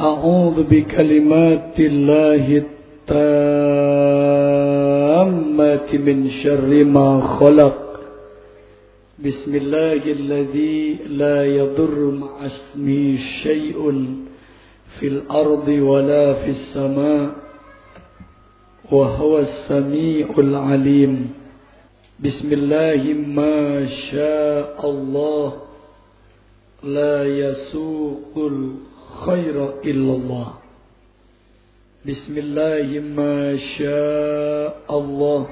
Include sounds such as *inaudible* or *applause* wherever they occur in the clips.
أعوذ بكلمات الله التامة من شر ما خلق. بسم الله الذي لا يضر مع اسمه شيء في الأرض ولا في السماء وهو السميع العليم. بسم الله ما شاء الله. لا يسوق الخير إلا الله. بسم الله ما شاء الله.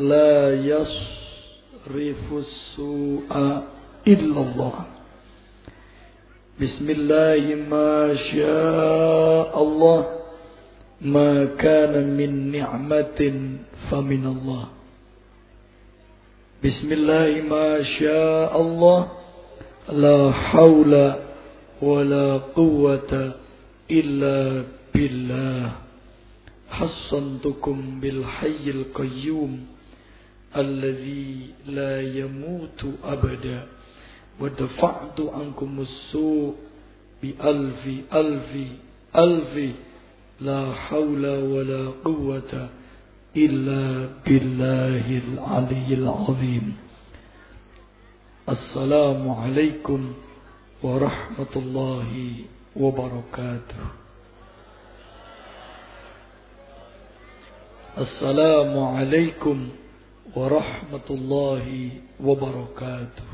لا يصرف السوء إلا الله. بسم الله ما شاء الله. ما كان من نعمة فمن الله. بسم الله ما شاء الله. لا حول ولا قوة إلا بالله. حصنتكم بالحي القيوم الذي لا يموت أبدا. ودفعت عنكم السوء بألف ألف ألف. لا حول ولا قوة إلا بالله العلي العظيم. السلام عليكم ورحمة الله وبركاته السلام عليكم ورحمة الله وبركاته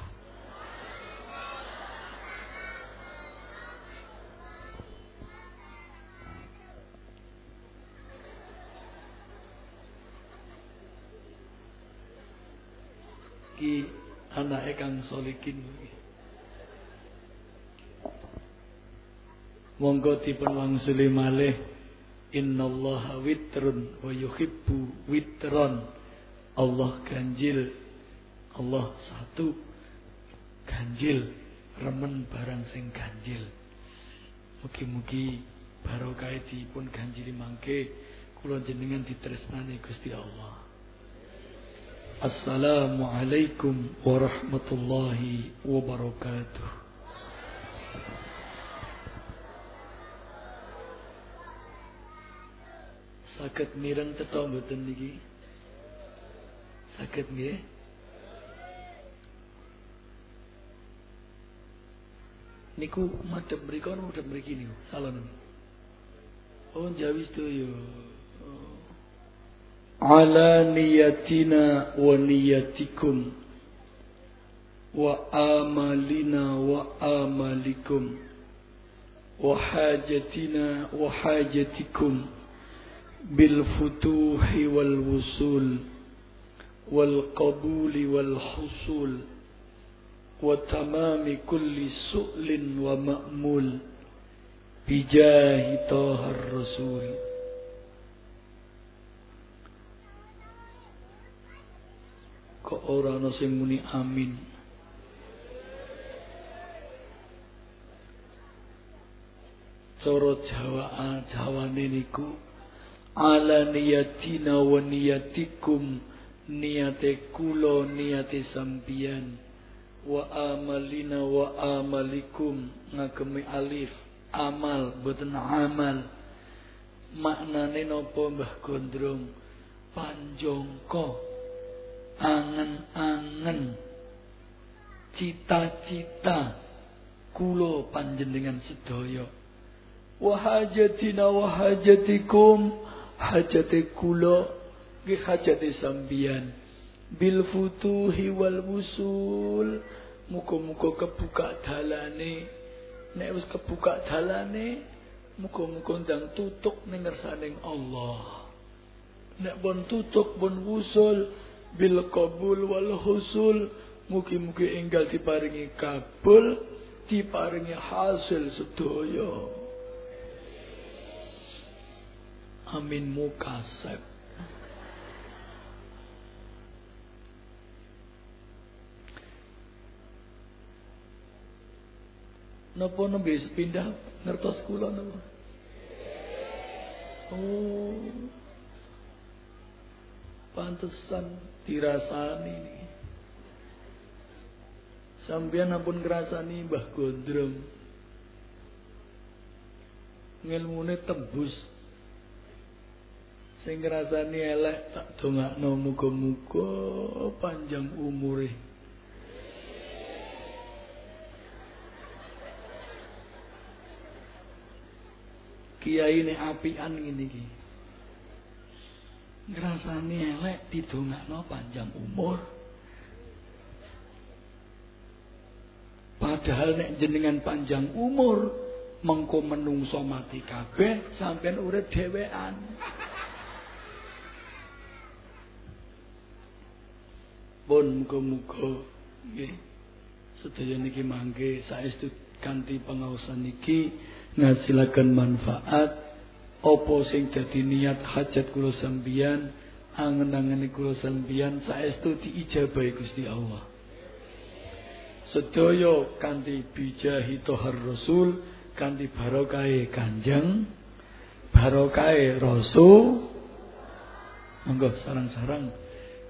Ki anak kang solikin Monggo dipun wangsuli malih. Innallaha witrun wa yuhibbu witron. Allah ganjil. Allah satu ganjil. Remen barang sing ganjil. Mugi-mugi barokah dipun ganjili mangke. Kula jenengan ditresnani Gusti Allah. Assalamualaikum warahmatullahi wabarakatuh. Sakit mireng cetha mboten niki? Sakit nggih? Niku madhep mriku ana madhep mriki niku salonen. Oh jawi yo. Ala niyatina wa niyatikum wa amalina wa amalikum wa hajatina wa hajatikum بالفتوح والوصول والقبول والحصول وتمام كل سؤل ومأمول بجاه طه الرسول. Kok ora ana sing muni amin Jawa niku ala niyatina wa niyatikum niyate kula niyate sampian wa amalina wa amalikum. Ngagemi alif amal boten amal. Maknane napa Mbah Gondrong? Panjongko angen-angen. Cita-cita kulo panjenengan sedaya. Wahajatina wahajatikum hajate kulo nggih hajate sambian. Bil futuhi wal wusul. Muga-muga kebuka dalane. Nek wis kebuka dalane muga-muga ndang tutuk ning ngersaning Allah. Nek pun tutuk pun wusul bil qabul wal husul mugi-mugi enggal diparingi kabul diparingi hasil sedaya amin mukasab Napa nembe pindah ngertos kula napa? Oh. Pantesan dirasani ini. Sampeyan ampun ngrasani Mbah Gondrong. ngilmune tembus. Sing ngrasani elek tak dongakno muga-muga panjang umure. Kiai ini apian ngene iki. Ngrasani elek didongakno panjang umur. Padahal nek jenengan panjang umur, mengko menungso mati kabeh sampean urip dhewean. Pun muga-muga nggih. Sedaya niki mangke saestu kanthi pengaosan niki ngasilaken manfaat apa sing dadi niat hajat kula sampeyan angen-angene kula sampeyan saestu diijabahi Gusti Allah. Sedaya kanthi bijahi tohar Rasul kanthi barokahe Kanjeng barokahe Rasul. Monggo sarang-sarang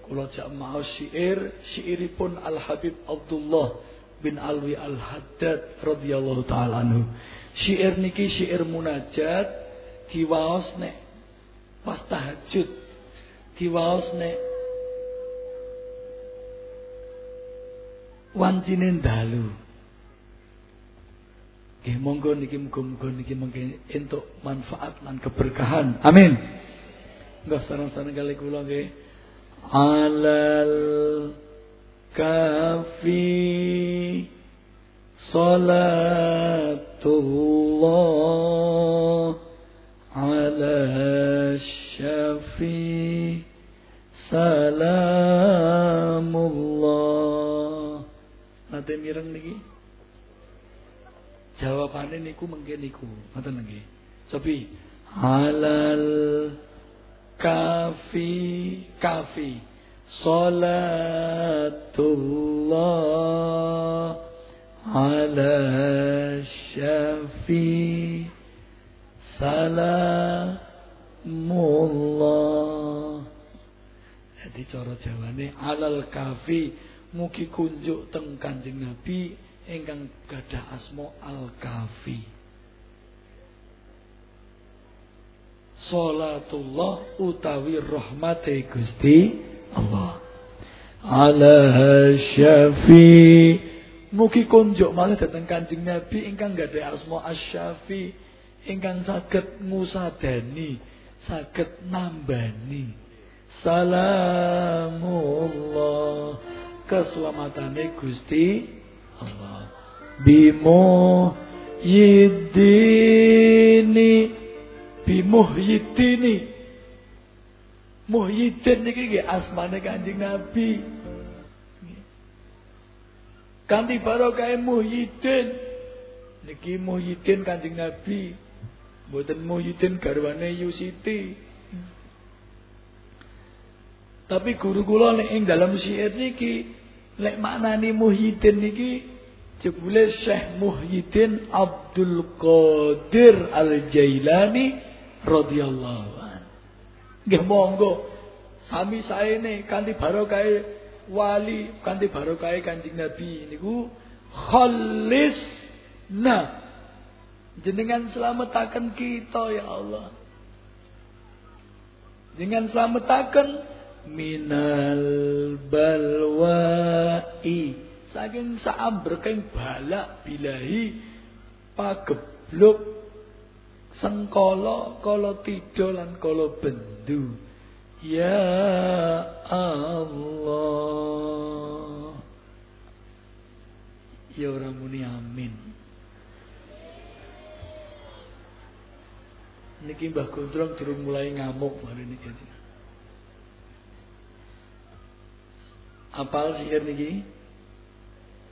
kula jak maos syair syairipun Al Habib Abdullah bin Alwi Al Haddad radhiyallahu taala anhu syair niki syair munajat diwaos nek pas tahajud diwaos nek wancine dalu. Nggih monggo niki muga-muga niki mengke entuk manfaat lan keberkahan. Amin. Enggak sareng-sareng kali kula nggih. Alal kafi salatullah ala syafi salamullah nate mireng niki? Jawabane niku mengke niku, ngoten nggih. Cobi halal kafi kafi. Salatullah ala syafi. Salamullah. Jadi cara jawane alal kafi. Mugi kunjuk teng Kanjeng Nabi ingkang gadah asma Al-Kafi. Salatullah utawi rahmate Gusti Allah. Ala syafi Mugi kunjuk malah dateng Kanjeng Nabi ingkang gadah asma Asy-Syafi ingkang saged ngusadani, saged nambani. Salamullah keselamatane Gusti Allah. Bimo yidini bimuhyidini Muhyiddin niki nggih asmane Kanjeng Nabi. Kanthi barokah Muhyiddin niki Muhyiddin Kanjeng Nabi. Mboten Muhyiddin garwane Yusiti. Tapi guru kula nek ing dalam syair niki Lek maknani Muhyiddin niki jebule Syekh Muhyiddin Abdul Qadir Al-Jailani radhiyallahu an. Nggih monggo sami saene kanthi barokah wali kanthi barokah Kanjeng Nabi niku khalis nah jenengan selamataken kita ya Allah. Dengan selamataken minal balwai saking saambreking balak bilahi pagebluk sengkala kala tidha lan bendu ya Allah ya ora muni amin niki Mbah Gondrong durung mulai ngamuk mari niki Apal sihir niki?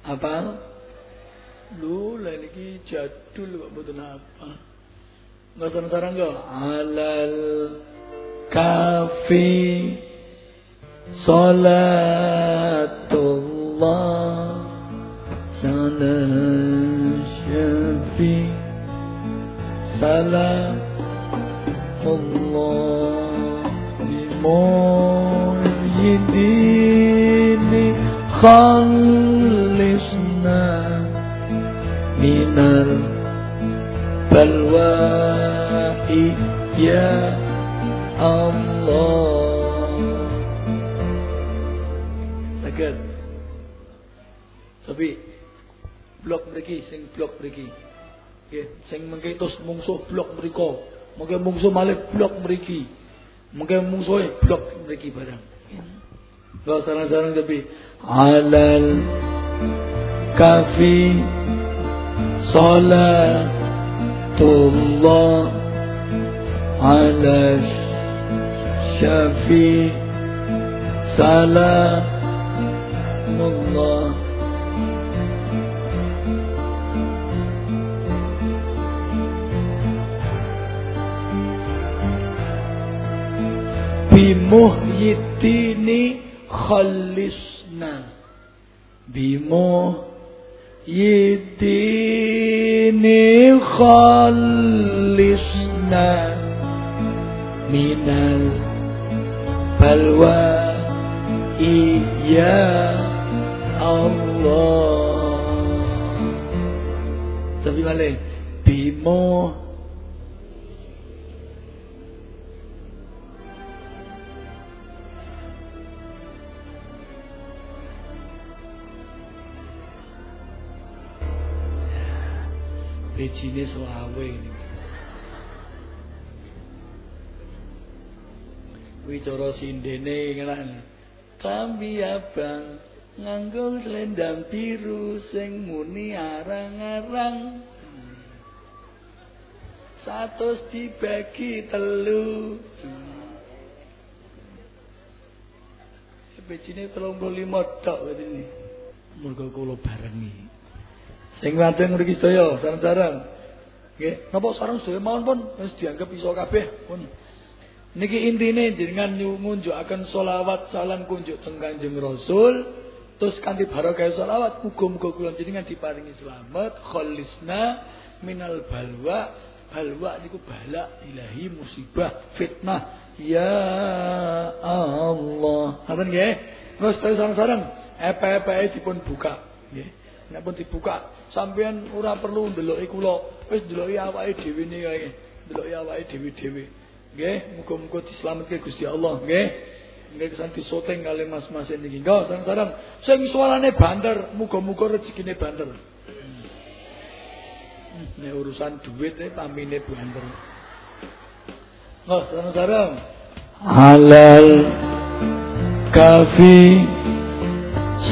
Apal? Lu lah niki jadul kok mboten apa. مثلا ترنجو على الكاف صلاة الله سلام الشفيع سلام الله لمؤيدين خلصنا من البلوى iya Allah. Saged Tapi blok mriki sing blok mriki nggih sing mengke tos mungsuh blok mriku mengke mungsuh malih blok mriki mengke mungsuh blok mriki barang. Gak sarang-sarang tapi alal kafi salatullah ala syafi salamullah bimuhyitini khallisna bimuhyitini khallisna minal balwa iya Allah tapi balik bimo Bijine selawe ini. Wicara sindene ngelan. Kambi abang nganggo selendang biru sing muni arang-arang. Satus dibagi telu. Bijine 35 tok ini. Mergo kula barengi. Sing ladang mriki sedaya sareng-sareng. Nggih, napa sareng sedaya mawon pun wis dianggap iso kabeh pun. Niki intine jenengan ngunjukaken selawat salam kunjuk teng Kanjeng Rasul terus kanthi barokah selawat muga-muga kula jenengan diparingi selamat. Khalisna minal balwa. Balwa niku bala ilahi musibah fitnah. Ya Allah. Ngoten nggih? Terus sareng-sareng epe-epe dipun buka. Nggih. Nek pun dibuka sampean ora perlu ndeloki kula. Wis ndeloki awake dhewe kae ndeloki awake dhewe-dhewe Nggih, muga-muga dislametke Gusti Allah, nggih. Nggih santi soteng kali mas-mas niki. Nggih, sarang-sarang sing suarane banter, muga-muga rezekine banter. Hmm, nek urusan duit e pamine banter. Nggih, sarang-sarang. Halal kafi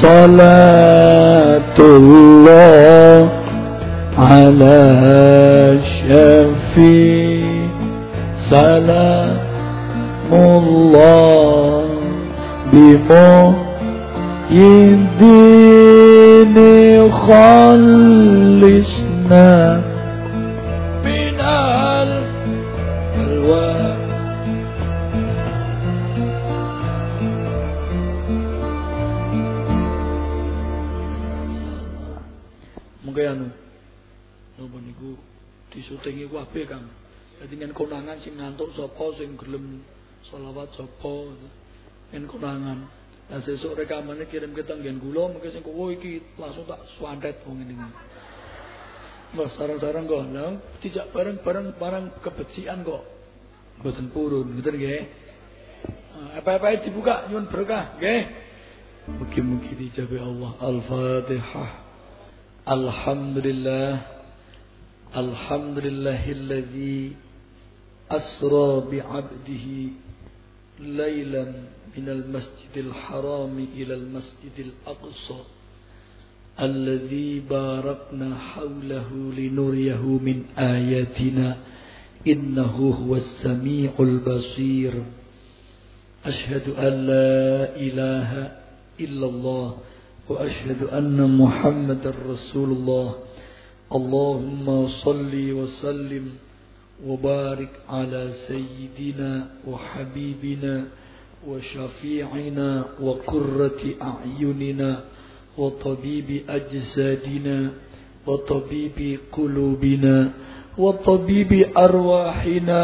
salatullah ala syafi سلام الله بمحيي خلصنا من الوان mengke anu napa niku disutingi kabeh Kang. Dadi yen konangan sing ngantuk sapa sing gelem selawat sapa yen konangan. Lah sesuk rekamane kirim ke tanggen kula mungkin sing kowe iki langsung tak swantet wong ngene iki. Sarang-sarang kok lha dijak bareng-bareng barang kebecikan kok. Mboten purun, ngoten nggih. Nah, Apa-apa dibuka nyuwun berkah, nggih. Mugi-mugi dijabai Allah. Al-Fatihah. Alhamdulillah. Alhamdulillahilladzi أسرى بعبده ليلا من المسجد الحرام إلى المسجد الأقصى الذي باركنا حوله لنريه من آياتنا إنه هو السميع البصير. أشهد أن لا إله إلا الله وأشهد أن محمد رسول الله. اللهم صل وسلم وبارك على سيدنا وحبيبنا وشفيعنا وقرة أعيننا وطبيب أجسادنا وطبيب قلوبنا وطبيب أرواحنا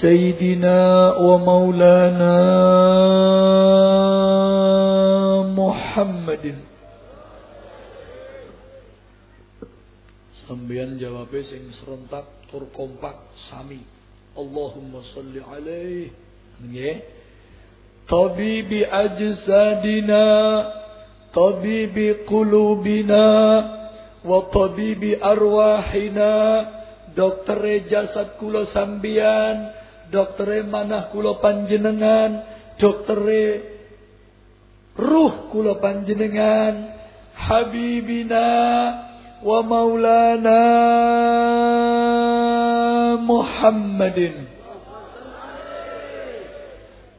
سيدنا ومولانا Muhammadin Sambian jawabnya sing serentak tur kompak sami Allahumma salli alaihi. Nggih. Tabibi ajsadina, tabibi qulubina, wa tabibi arwahina, dokter jasad kula sambian, dokter manah kula panjenengan, dokter ruh kula panjenengan, habibina maulana Muhammadin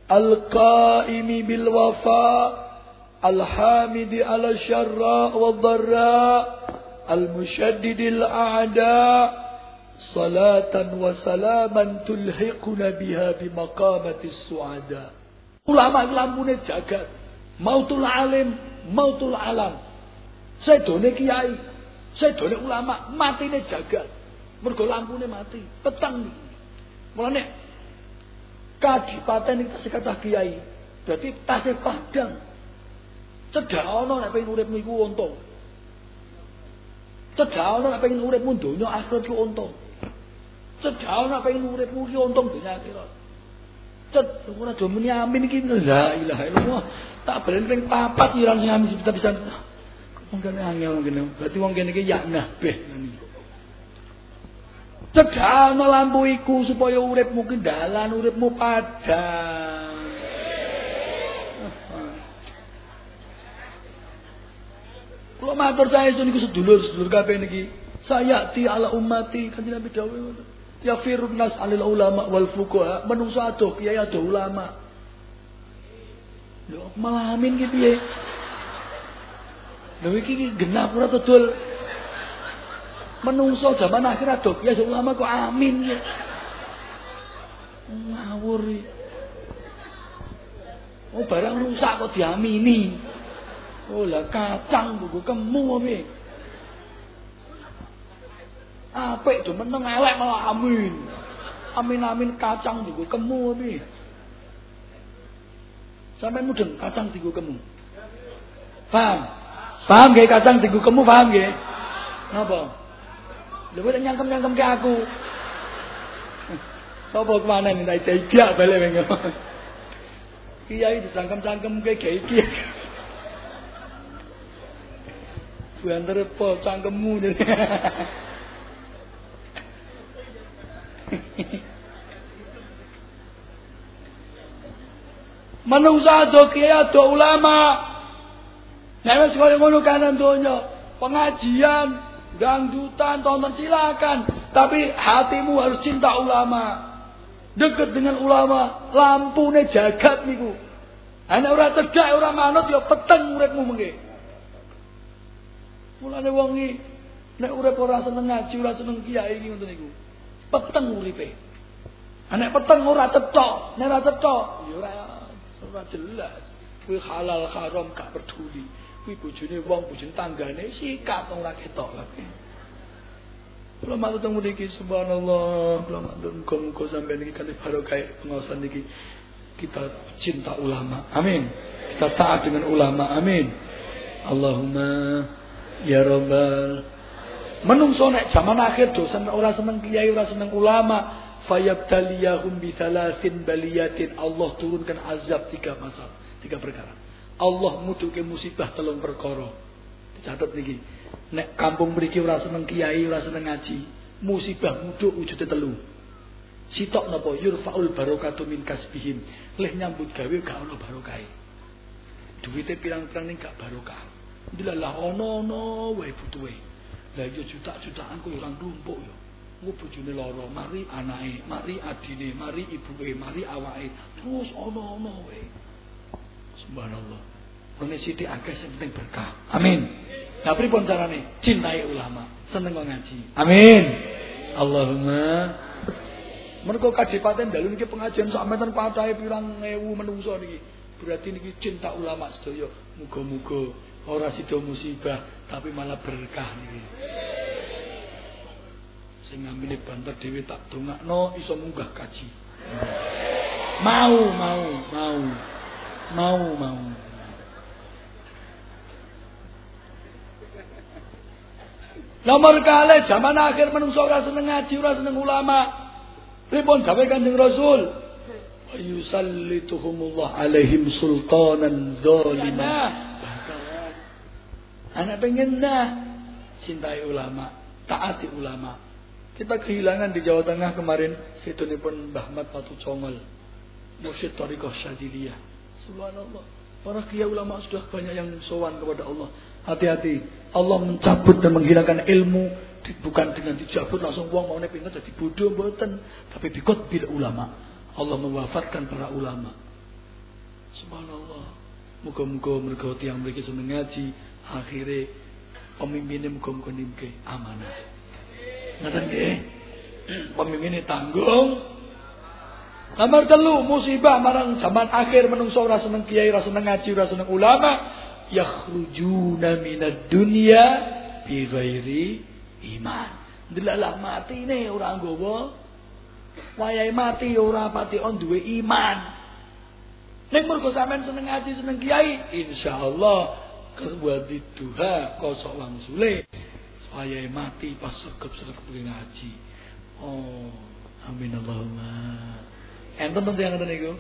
القائم بالوفاء الحامد على الشراء والضراء المشدد الأعداء صلاة وسلاما تلحقنا بها بمقامة السعداء. Ulama lampune jagat mautul alim mautul alam. Sedone kiai sedone ulama matine jagat mergo lampune mati petang mulane kadipaten itu kata kiai. Berarti tasih padang. Cedak ana nek pengen uripmu iku untung. Cedak ana nek pengen uripmu donya akhirat iku untung. Cedak ana pengen uripmu iki untung donya akhirat. Ced, ora do muni amin iki la ilaha illallah. Tak balen ping papat ya sing amin bisa bisa. Wong kene angel ngene. Berarti wong kene iki ya nahbeh. Cedhano lampu iku supaya uripmu ki dalan uripmu padang. Kula matur saya niku sedulur-sedulur kabeh niki. Saya ti ala ummati kanjeng Nabi dawuh Ya firun nas alil ulama wal fuqaha menungso adoh kiai adoh ulama. Lho malah amin ki piye? Lho iki genap ora dodol Menungso zaman akhir adok ya ulama kok amin ya. Ngawur ya. Oh barang rusak kok diamini. Oh lah kacang buku kemu apa Apik do meneng elek malah amin. Amin-amin kacang buku kemu apa Sampai mudeng kacang tigu kemu. Paham? Paham gak kacang tigu kemu paham gak? Napa? Lha kok nyangkem-nyangkem ke aku. Sapa kemana nih tak tiga balik mengo. Kiai disangkem-cangkem ke iki. Buantar apa cangkemmu nih. Manungsa do kiai do ulama. Wis koyo ngono kanan donya, pengajian dangdutan, tonton silakan. Tapi hatimu harus cinta ulama. Dekat dengan ulama, lampu nih jagat niku. Ana ora cedak ora manut ya peteng uripmu mengke. Mulane wong iki nek urip ora seneng ngaji, ora seneng kiai iki ngoten niku. Peteng uripe. Anak peteng ora cecok, nek ora cecok ya ora ora jelas. Kuwi halal haram gak peduli. Kuwi bojone wong, bojone tanggane sikat wong lagi ketok lagi. Kula matur teng mriki subhanallah, kula matur muga-muga sampeyan iki kali barokah pengawasan niki kita cinta ulama. Amin. Kita taat dengan ulama. Amin. Allahumma ya rabbal Menungso nek zaman akhir dosen ora seneng kiai, ora seneng ulama, fayabtaliyahum bi thalathin baliyatin. Allah turunkan azab tiga masalah, tiga perkara. Allah mutuke musibah telung perkara. Dicatat niki. Nek kampung mriki ora seneng kiai, ora seneng ngaji, musibah mudhuk wujude telu. Sitok napa yurfaul barokatu min kasbihim. Leh nyambut gawe gak ono barokahe. Duwite pirang-pirang ning gak barokah. Dilalah ono-ono wae butuhe. Lah yo juta-jutaan kok ora numpuk yo. Engko bojone lara, mari anake, mari adine, mari ibuke, mari awake. Terus ono-ono wae. Subhanallah. Wong sithik akeh sing penting berkah. Amin. Lah pripun carane? Cintai ulama, seneng ngaji. Amin. Allahumma Mergo kadipaten dalu niki pengajian sak meten patahe pirang ewu menungso niki. Berarti niki cinta ulama sedaya. Muga-muga ora sida musibah tapi malah berkah niki. Sing ngambil banter dhewe tak dongakno iso munggah kaji. Mau, mau, mau. Mau, mau. Nomor kali zaman akhir menungso ora seneng ngaji, ora seneng ulama. Pripun gawe Kanjeng Rasul? Yusallituhumullah alaihim sultanan zaliman. Anak pengen nah cintai ulama, taati ulama. Kita kehilangan di Jawa Tengah kemarin situ pun Bahmat Patu Congol. Mursyid Tariqah Syadiliyah. Subhanallah. Para kiai ulama sudah banyak yang sowan kepada Allah. Hati-hati. Allah mencabut dan menghilangkan ilmu. Bukan dengan dicabut langsung uang mau pinter jadi bodoh buatan tapi bikot bila ulama. Allah mewafatkan para ulama. Subhanallah. Muka-muka mereka tiang mereka seneng ngaji akhirnya pemimpinnya muka-muka nimke amanah. Ngatain ke pemimpinnya tanggung Nomor telu musibah marang zaman akhir menungso ora seneng kiai, ora seneng ngaji, ora seneng ulama, yakhrujuna minad dunya bi ghairi iman. Delalah mati ne ora nggawa. Wayahe mati ora pati on duwe iman. Nek mergo sampean seneng ngaji seneng kiai, insyaallah kebuat duha kosok wangsule. Wayahe mati pas sekep-sekep ngaji. Oh, amin Allahumma. Enten tentu yang ngoten niku.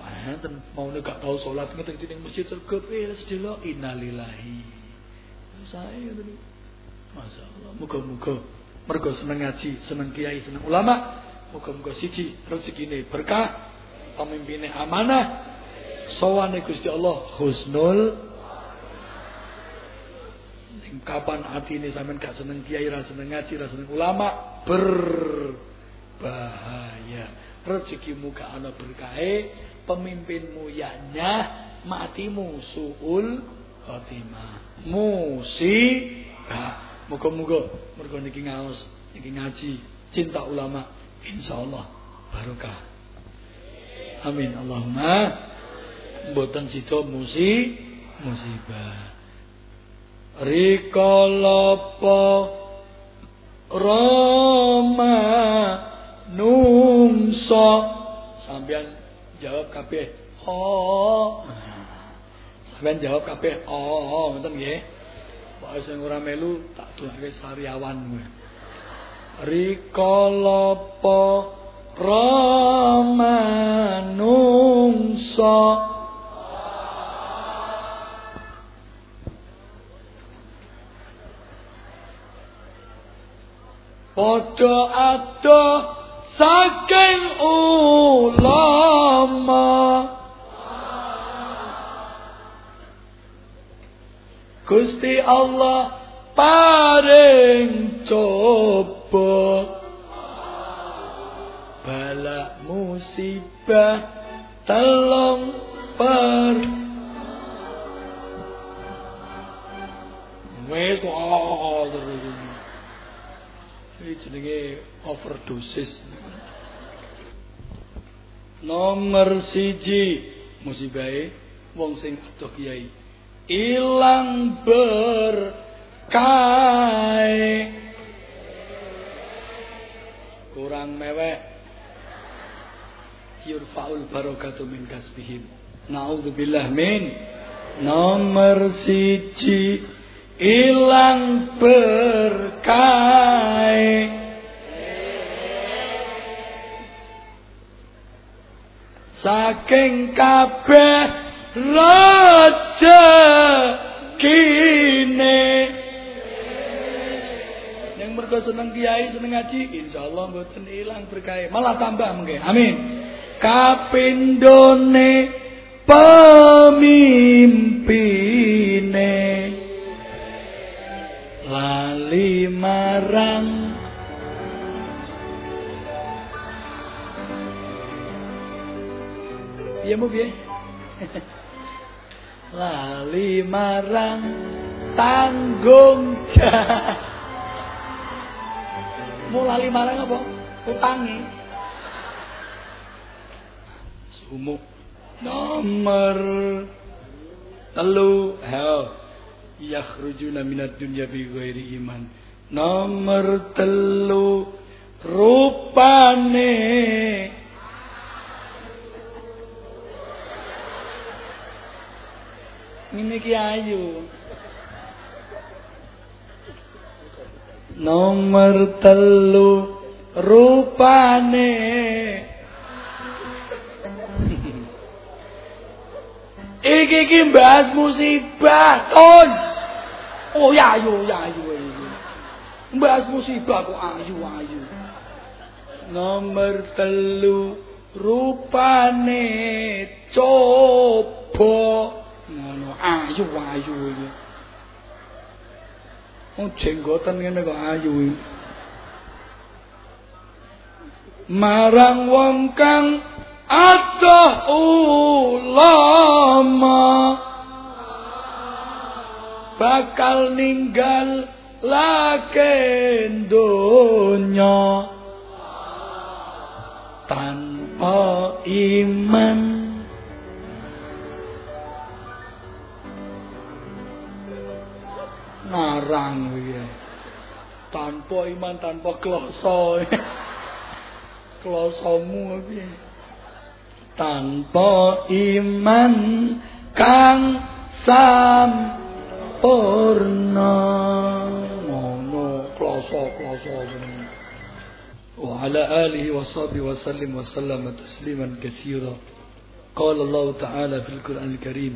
Wah, enten mau gak tau salat ngeten ning masjid sekep eh sedelo innalillahi. Saya ngoten Masya Allah. Muka-muka. Mergo seneng ngaji, seneng kiai, seneng ulama. Muka-muka siji rezeki ini berkah. Pemimpinnya amanah. Sawane Gusti Allah husnul kapan hati ini sampean gak seneng kiai, ra seneng ngaji, ra seneng ulama, berbahaya. Rezekimu gak ana berkahe, pemimpinmu ya nyah, matimu suul khotimah. Musibah. Muga-muga mergo niki ngaos, niki ngaji, cinta ulama, insyaallah barokah. Amin Allahumma. Mboten sida musi musibah. Rikala Roma nungso sampean jawab kabeh oh sampean jawab kabeh oh ngoten nggih. Pokoke sing ora melu tak doake sariawan. Kowe. Rikala pa ramanungsa Padha adoh saking ulama Gusti Allah paring coba bala musibah telung per wis oh overdosis nomor siji. Musibahe wong sing adoh kiai. Ilang berkah. Kurang mewek. Yurfaul barakatu min kasbihim. Naudzubillah min. Nomor siji. Ilang berkah saking kabeh raja kine. Yang mergo seneng kiai seneng ngaji insyaallah mboten ilang berkah. Malah tambah mengke. Amin. Kapindone pemimpine. Lali marang Iya mau *laughs* piye? lali marang tanggung jawab. Mau lali marang apa? Utangi. Sumuk. Nomor telu hell yakhrujuna minad dunya bi ghairi iman. Nomor telu rupane Ini ki ayu. Nomor telu rupane. Iki iki bahas musibah ton. Oh ya ayo ya ayo bahas musibah kok ayu ayu. Nomor telu rupane. Coba ngono ayu ayu iki. Oh jenggotan ngene kok ayu marang wong kang adoh ulama bakal ninggal lake donya tanpa iman ngarang ya. Tanpa iman, tanpa kloso. Klosomu piye? Tanpa iman kang sampurna. Ngono kloso-kloso وعلى آله وصحبه وسلم وسلم تسليما كثيرا قال الله تعالى في القرآن الكريم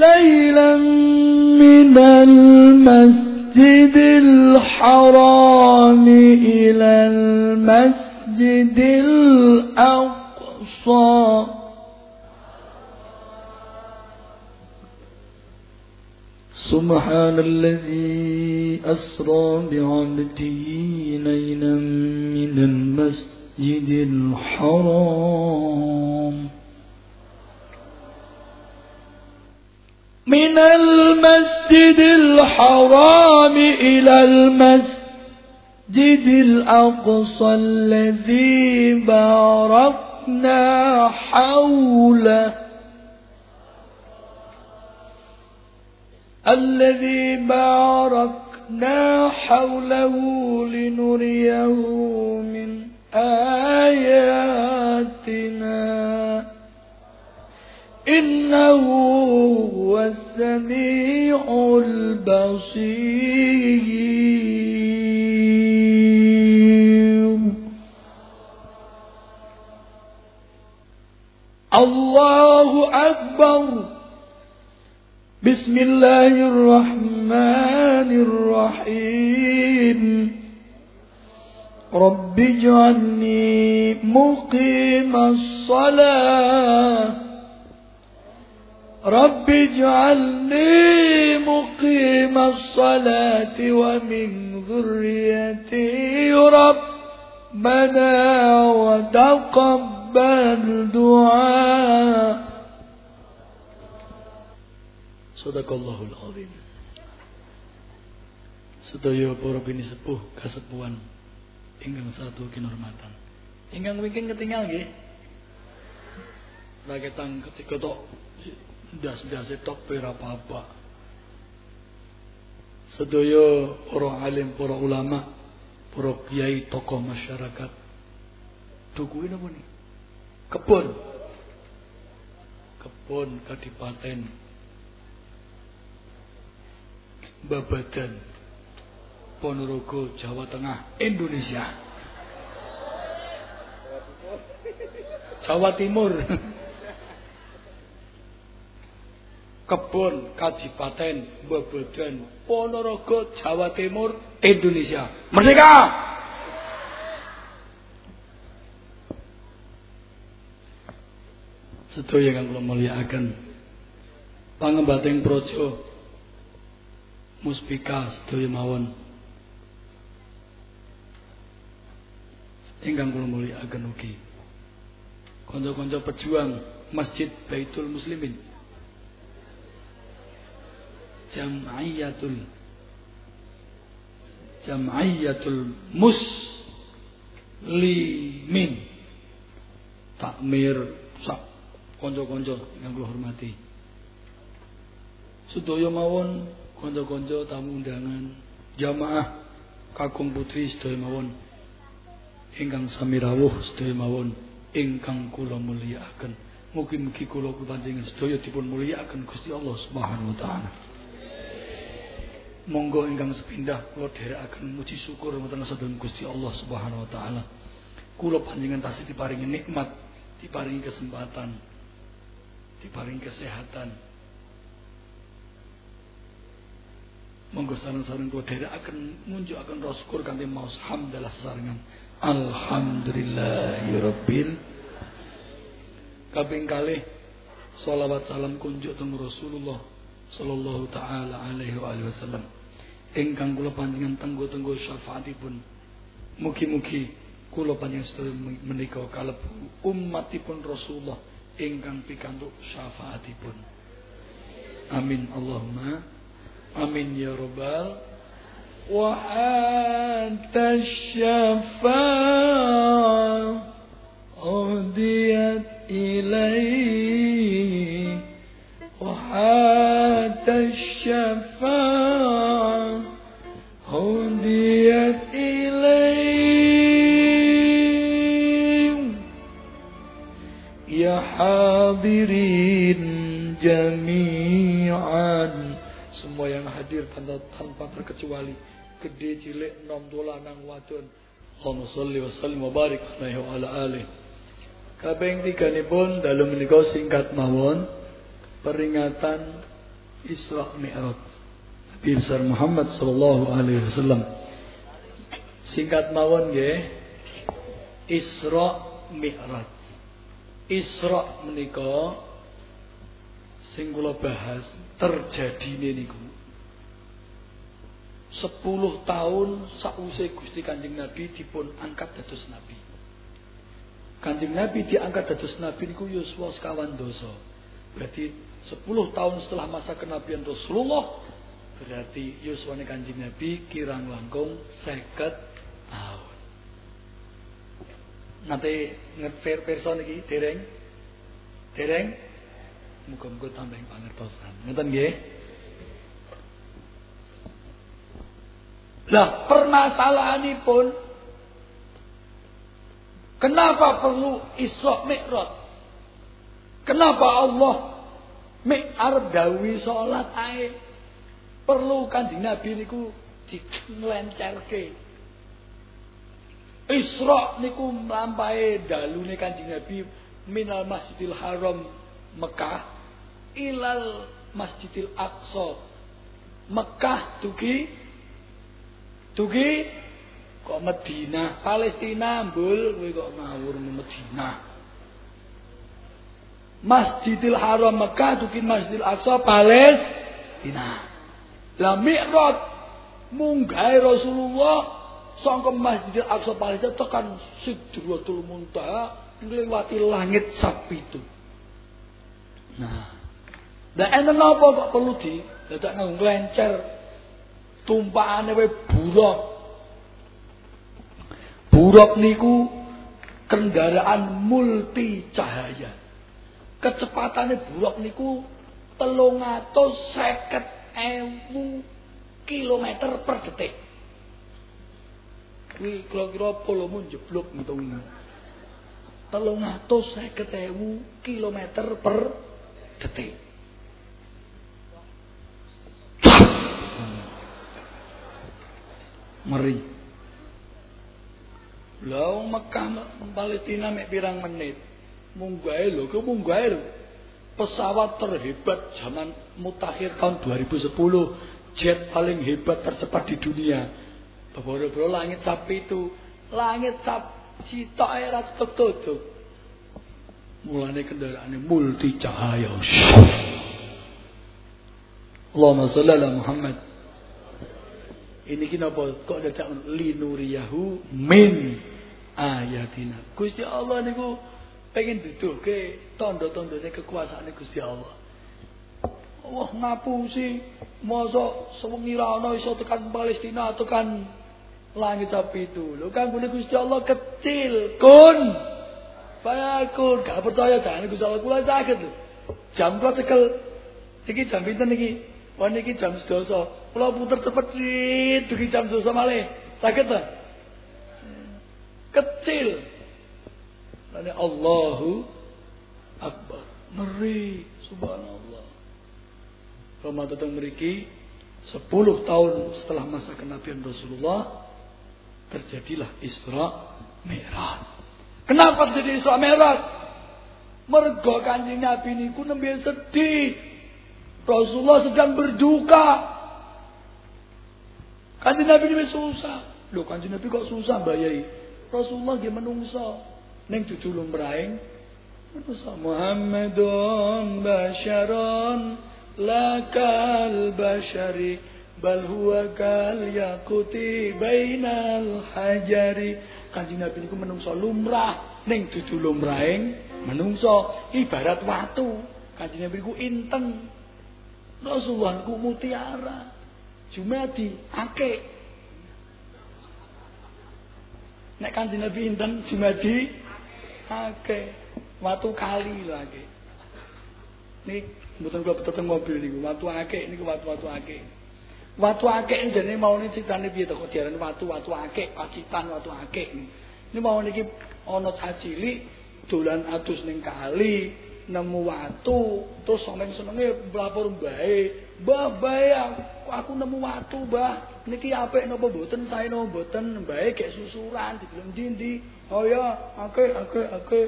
ليلا من المسجد الحرام إلى المسجد الأقصى. سبحان الذي أسرى بعبده ليلا من المسجد الحرام. من المسجد الحرام إلى المسجد الأقصى الذي باركنا حوله. الذي باركنا حوله لنريه من آياتنا. إنه هو السميع البصير. الله أكبر. بسم الله الرحمن الرحيم. رب اجعلني مقيم الصلاة. رب اجعلني مقيم الصلاة ومن ذريتي ربنا وتقبل دعاء صدق الله العظيم Sedaya para bini sepuh kasepuhan ingkang satu kinurmatan. Ingkang wingking ketinggal nggih. Raketang ketika tok das-das tok ora apa-apa. Sedaya para alim, para ulama, para kiai tokoh masyarakat. Dukuin apa nih? Kebun. Kebun Kadipaten Babadan Ponorogo, Jawa Tengah, Indonesia. Jawa Timur. *laughs* Kebun Kadipaten Babadan Ponorogo Jawa Timur Indonesia. Merdeka! Sedaya kang kula mulyakaken. Pangembating projo muspika sedaya mawon. Ingkang kula mulyakaken ugi. Kanca-kanca pejuang Masjid Baitul Muslimin Jam'iyatul Jam'iyatul Muslimin. Takmir sak konco-konco yang kula hormati. Sedaya mawon konco-konco tamu undangan, jamaah kakung putri sedaya mawon ingkang sami rawuh sedaya mawon ingkang kula mulyakaken. Mugi-mugi kula panjenengan sedaya dipun mulyakaken Gusti Allah Subhanahu wa taala. Monggo ingkang sepindah kula dherekaken muji syukur wonten sadangun Gusti Allah Subhanahu wa taala. Kula panjenengan tasih diparingi nikmat, diparingi kesempatan, diparingi kesehatan. Monggo sareng-sareng kula dherekaken munjukaken rasa syukur kanthi maos hamdalah sesarengan. Alhamdulillahirabbil kaping kalih salawat salam kunjuk teng Rasulullah sallallahu taala alaihi wasallam ingkang kula panjenengan tenggo-tenggo syafaatipun. Mugi-mugi kula panjenengan sedaya menika kalebu umatipun Rasulullah ingkang pikantuk syafaatipun. Amin Allahumma amin ya rabbal wa anta syafa'a udiyat ilai wa anta syafa'a hadirin jami'an. Semua yang hadir tanpa, tanpa terkecuali. Gede cilik nom dolanang wadon. Allahumma sholli wa sallim wa barik alaihi wa ala alihi Kaping pun dalu menika singkat mawon peringatan Isra Mi'raj. Nabi besar Muhammad sallallahu alaihi wasallam. Singkat mawon nggih Isra Mi'raj. Isra menika sing kula bahas terjadine niku sepuluh tahun sausai Gusti Kanjeng Nabi dipun angkat dados nabi. Kanjeng Nabi diangkat dados nabi niku yuswa sekawan dosa. Berarti sepuluh tahun setelah masa kenabian Rasulullah berarti yuswane Kanjeng Nabi kirang langkung seket tahun. Nanti ngefer person iki dereng dereng muga-muga tambah pangertosan. Ngeten nggih? Lah permasalahan pun kenapa perlu Isra Mi'raj? Kenapa Allah Mi'ar dawi salat ae perlu kanjeng Nabi niku dilencerke. Isra niku mlampahe dalune kanjeng Nabi minal Masjidil Haram Mekah ilal Masjidil Aqsa Mekah dugi Dugi kok Medina, Palestina mbul kowe kok ngawur Medina. Masjidil Haram Mekah dugi Masjidil Aqsa Palestina. Lah Mi'raj munggahe Rasulullah sangka Masjidil Aqsa Palestina tekan Sidratul Muntaha ngliwati langit sapitu. Nah, dan enten napa kok perlu di dadak nganggo nglencer tumpakane wae buruk. Buruk niku kendaraan multi cahaya. Kecepatannya buruk niku telung atus seket ewu kilometer per detik. Kuwi kira-kira polomu jeblok ngitung. Telung atus seket ewu kilometer per detik. Meri. Lah Mekah Palestina mek pirang menit. Munggae lho, ku munggae lho. Pesawat terhebat zaman mutakhir tahun 2010, jet paling hebat tercepat di dunia. Boro-boro langit sapi itu, langit cap sitok era tutup. Mulane kendaraannya multi cahaya. Allahumma shalli ala Muhammad. Ini kenapa kok dadak linuriyahu min ayatina. Gusti Allah niku pengen duduhke tanda-tandane kekuasaane Gusti Allah. Allah ngapusi masa sewengi ra iso tekan Palestina tekan Langit sapi itu. Lho kanggo Gusti Allah kecil. Kun. Fayakun. Gak percaya jangan Gusti Allah kula sakit. Jam kula cekel. Iki jam pinten iki? Wah niki jam 12. Kula puter cepet dugi jam 12 malih. Sakit ta? Kecil. Lalu Allahu Akbar. Ngeri. Subhanallah. Ramadan meriki 10 tahun setelah masa kenabian Rasulullah terjadilah Isra Mi'raj. Kenapa terjadi Isra Mi'raj? Mergo kanjeng Nabi niku nembe sedih. Rasulullah sedang berduka. Kanjeng Nabi ini susah. Loh kanjeng Nabi kok susah bayai? Rasulullah dia menungso. Neng cucu lumraing. Menungso. Muhammadun basyaron lakal basyari bal huwa kal yakuti bainal hajari. Kanjeng Nabi niku menungso lumrah. Ning dudu lumrahing menungso. Ibarat watu. Kanjeng Nabi niku inten. Rasulullah niku mutiara. Jumadi akeh nek kanjeng Nabi inten Jumadi akeh watu kali lagi. Nih mboten kula beteteng mobil niku. Watu akeh niku watu-watu akeh Watu akeh jane mau ni critane piye to kok diarani watu-watu akeh, pacitan watu akeh. Ini mau niki ana cah cilik dolan adus ning kali, nemu watu, terus sampeyan senenge mlapor mbae. Mbah, bae aku nemu watu, Mbah. Niki apik napa mboten? Sae napa mboten? Mbae gek susuran dibilang ndi-ndi. Oh ya, akeh akeh akeh.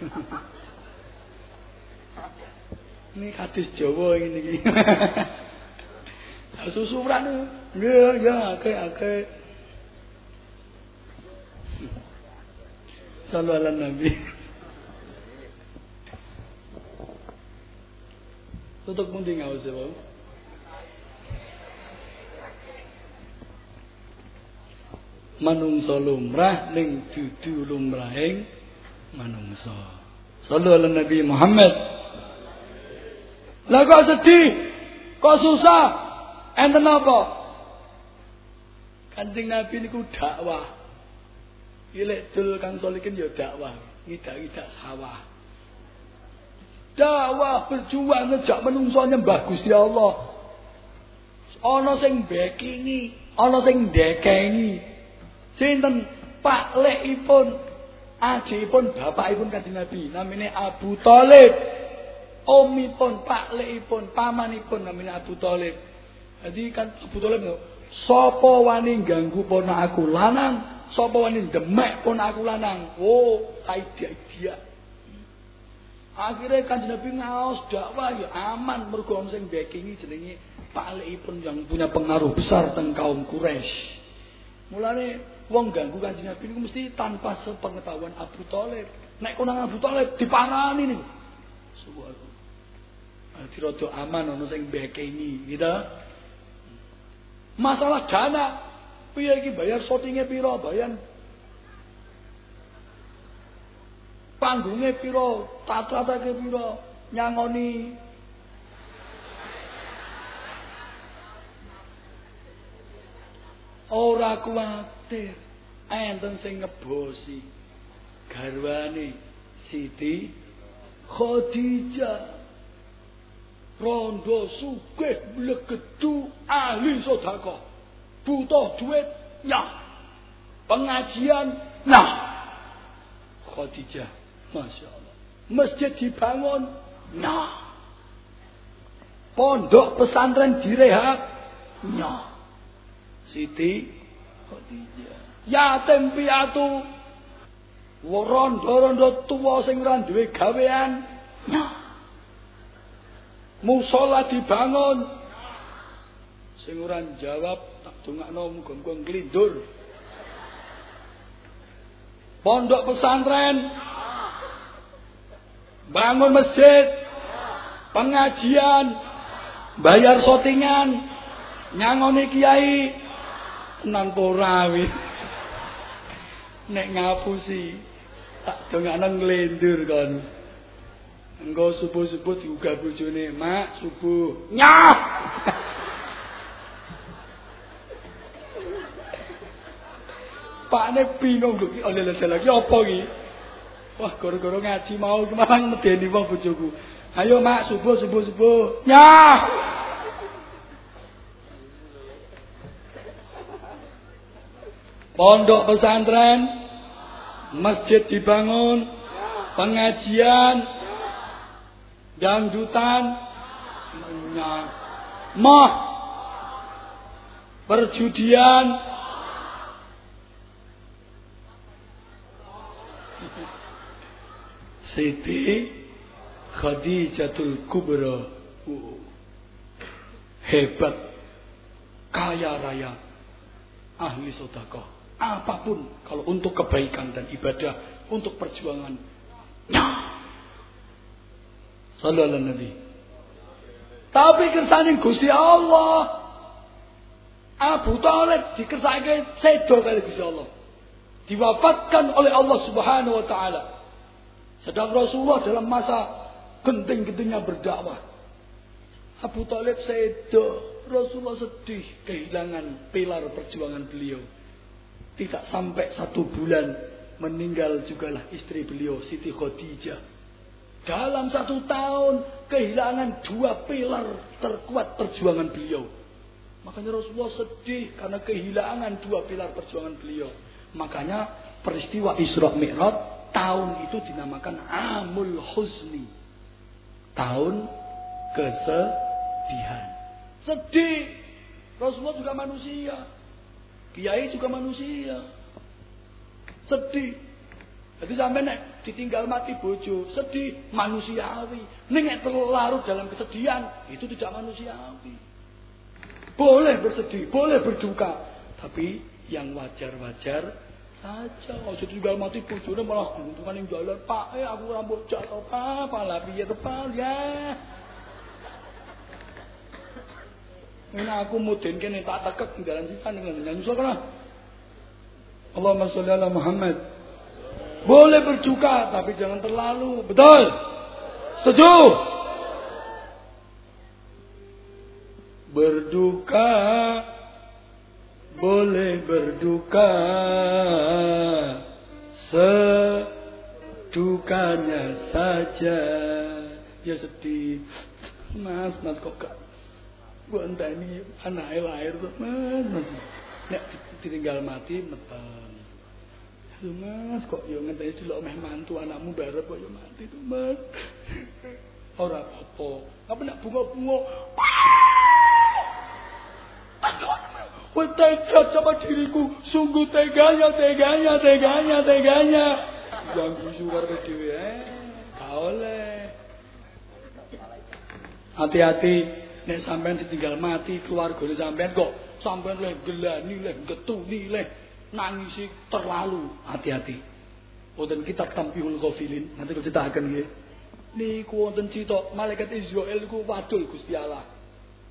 *laughs* Ini hadis Jawa ini iki. *laughs* Susuran ya ya akeh akeh. Sallallahu alaihi Nabi. Tutup mundi ngawas ya, Bang. Manungsa lumrah ning dudu lumrahing manungsa. Sallallahu alaihi Nabi Muhammad. Lah kok sedih? Kok susah? Enten apa? Kanjeng Nabi niku dakwah. Ilek dul Kang Solikin ya dakwah, ngidak-ngidak sawah. Dakwah berjuang ngejak menungso nyembah Gusti Allah. Ana sing bekingi, ana sing ndekengi. Sinten Pak Lekipun, ajipun bapakipun Kanjeng Nabi, namine Abu Thalib. Omipun, pak lekipun, pamanipun namanya Abu Thalib. Jadi kan Abu Thalib sapa wani ganggu ponak aku lanang, sapa wani demek ponak aku lanang. Oh, dia. Akhirnya kan Nabi ngaos dakwah ya aman mergo sing backingi Pak Lekipun yang punya pengaruh besar teng kaum Quraisy. Mulane wong ganggu kanjeng Nabi niku mesti tanpa sepengetahuan Abu Thalib. Nek konang Abu Thalib diparani niku. Subhanallah. Dadi rada aman ana sing mbekeni, gitu. Masalah dana, piye iki bayar syutinge pira, bayar. Panggunge pira, tatratake pira, nyangoni. Ora kuwatir, enten sing ngebosi garwane Siti Khadijah. Rondo sugih blegedu ahli sedekah. Butuh duit? Nyah pengajian? Nah. Khadijah Masya Allah. Masjid dibangun? Nah. Pondok pesantren direhab nah. Siti Khadijah. Yatim piatu? Rondo-rondo tua sing ora duwe gawean? Nah Musola dibangun. Sing ora jawab tak dongakno muga-muga nglindur. Pondok pesantren. Bangun masjid. Pengajian. Bayar sotingan. Nyangoni kiai. Tenang porawi. Nek ngapusi. Tak dongakno nglindur kon. Engko subuh-subuh diuga bujone "Mak, subuh." Nyap. *laughs* Pakne bingung lho oleh lha lagi apa ki? Wah, gara-gara ngaji mau malah medeni wong bojoku. Ayo, Mak, subuh subuh subuh. Nyah. Pondok pesantren, masjid dibangun, pengajian, dangdutan, mah, perjudian, Siti Khadijatul Kubra. Uh, hebat. Kaya raya. Ahli sodakoh. Apa pun. Kalau untuk kebaikan dan ibadah. Untuk perjuangan. Sallallahu Nabi. Tapi kersaning Gusti Allah. Abu Talib dikersake sedo kali Gusti Allah. Diwafatkan oleh Allah Subhanahu wa taala. Sedang Rasulullah dalam masa genting-gentingnya berdakwah. Abu Talib sedo. Rasulullah sedih kehilangan pilar perjuangan beliau. Tidak sampai satu bulan meninggal jugalah istri beliau Siti Khadijah. Dalam satu tahun kehilangan dua pilar terkuat perjuangan beliau. Makanya Rasulullah sedih karena kehilangan dua pilar perjuangan beliau. Makanya peristiwa Isra Mi'raj tahun itu dinamakan Amul Husni. Tahun kesedihan. Sedih. Rasulullah juga manusia. Kiai juga manusia. Sedih. Jadi sampai nek ditinggal mati bojo, sedih manusiawi. Nek terlarut dalam kesedihan, itu tidak manusiawi. Boleh bersedih, boleh berduka, tapi yang wajar-wajar saja. Ojo tinggal mati bojone malah geluntungan ning dalan Pak eh aku jak to Pak. Pala piye to Pak ya. Ini aku mudin kene tak tekek ning dalan sisa ning nyanyi Allahumma sholli ala Muhammad boleh berduka tapi jangan terlalu. Betul? Setuju? Berduka. Boleh berduka. Sedukanya saja. Ya sedih. Mas mas kok gak gua entah ini anak lahir tuh. Mas mas. Nek ditinggal mati meteng Aduh mas kok yo ngenteni delok meh mantu anakmu barat kok yo mati tuh mas ora apa-apa apa nak bunga-bunga Wah tega sama diriku. Sungguh teganya, teganya, teganya, teganya. Yang sugar ke dewe, eh. Gak oleh. Hati-hati. Nek sampean ditinggal mati keluarga sampean kok sampean leh gelani leh getuni leh nangisi terlalu hati-hati. Wonten kitab Tampihul Ghafilin nanti kalau ceritakan nggih. Niku wonten cita malaikat Israel niku wadul Gusti Allah.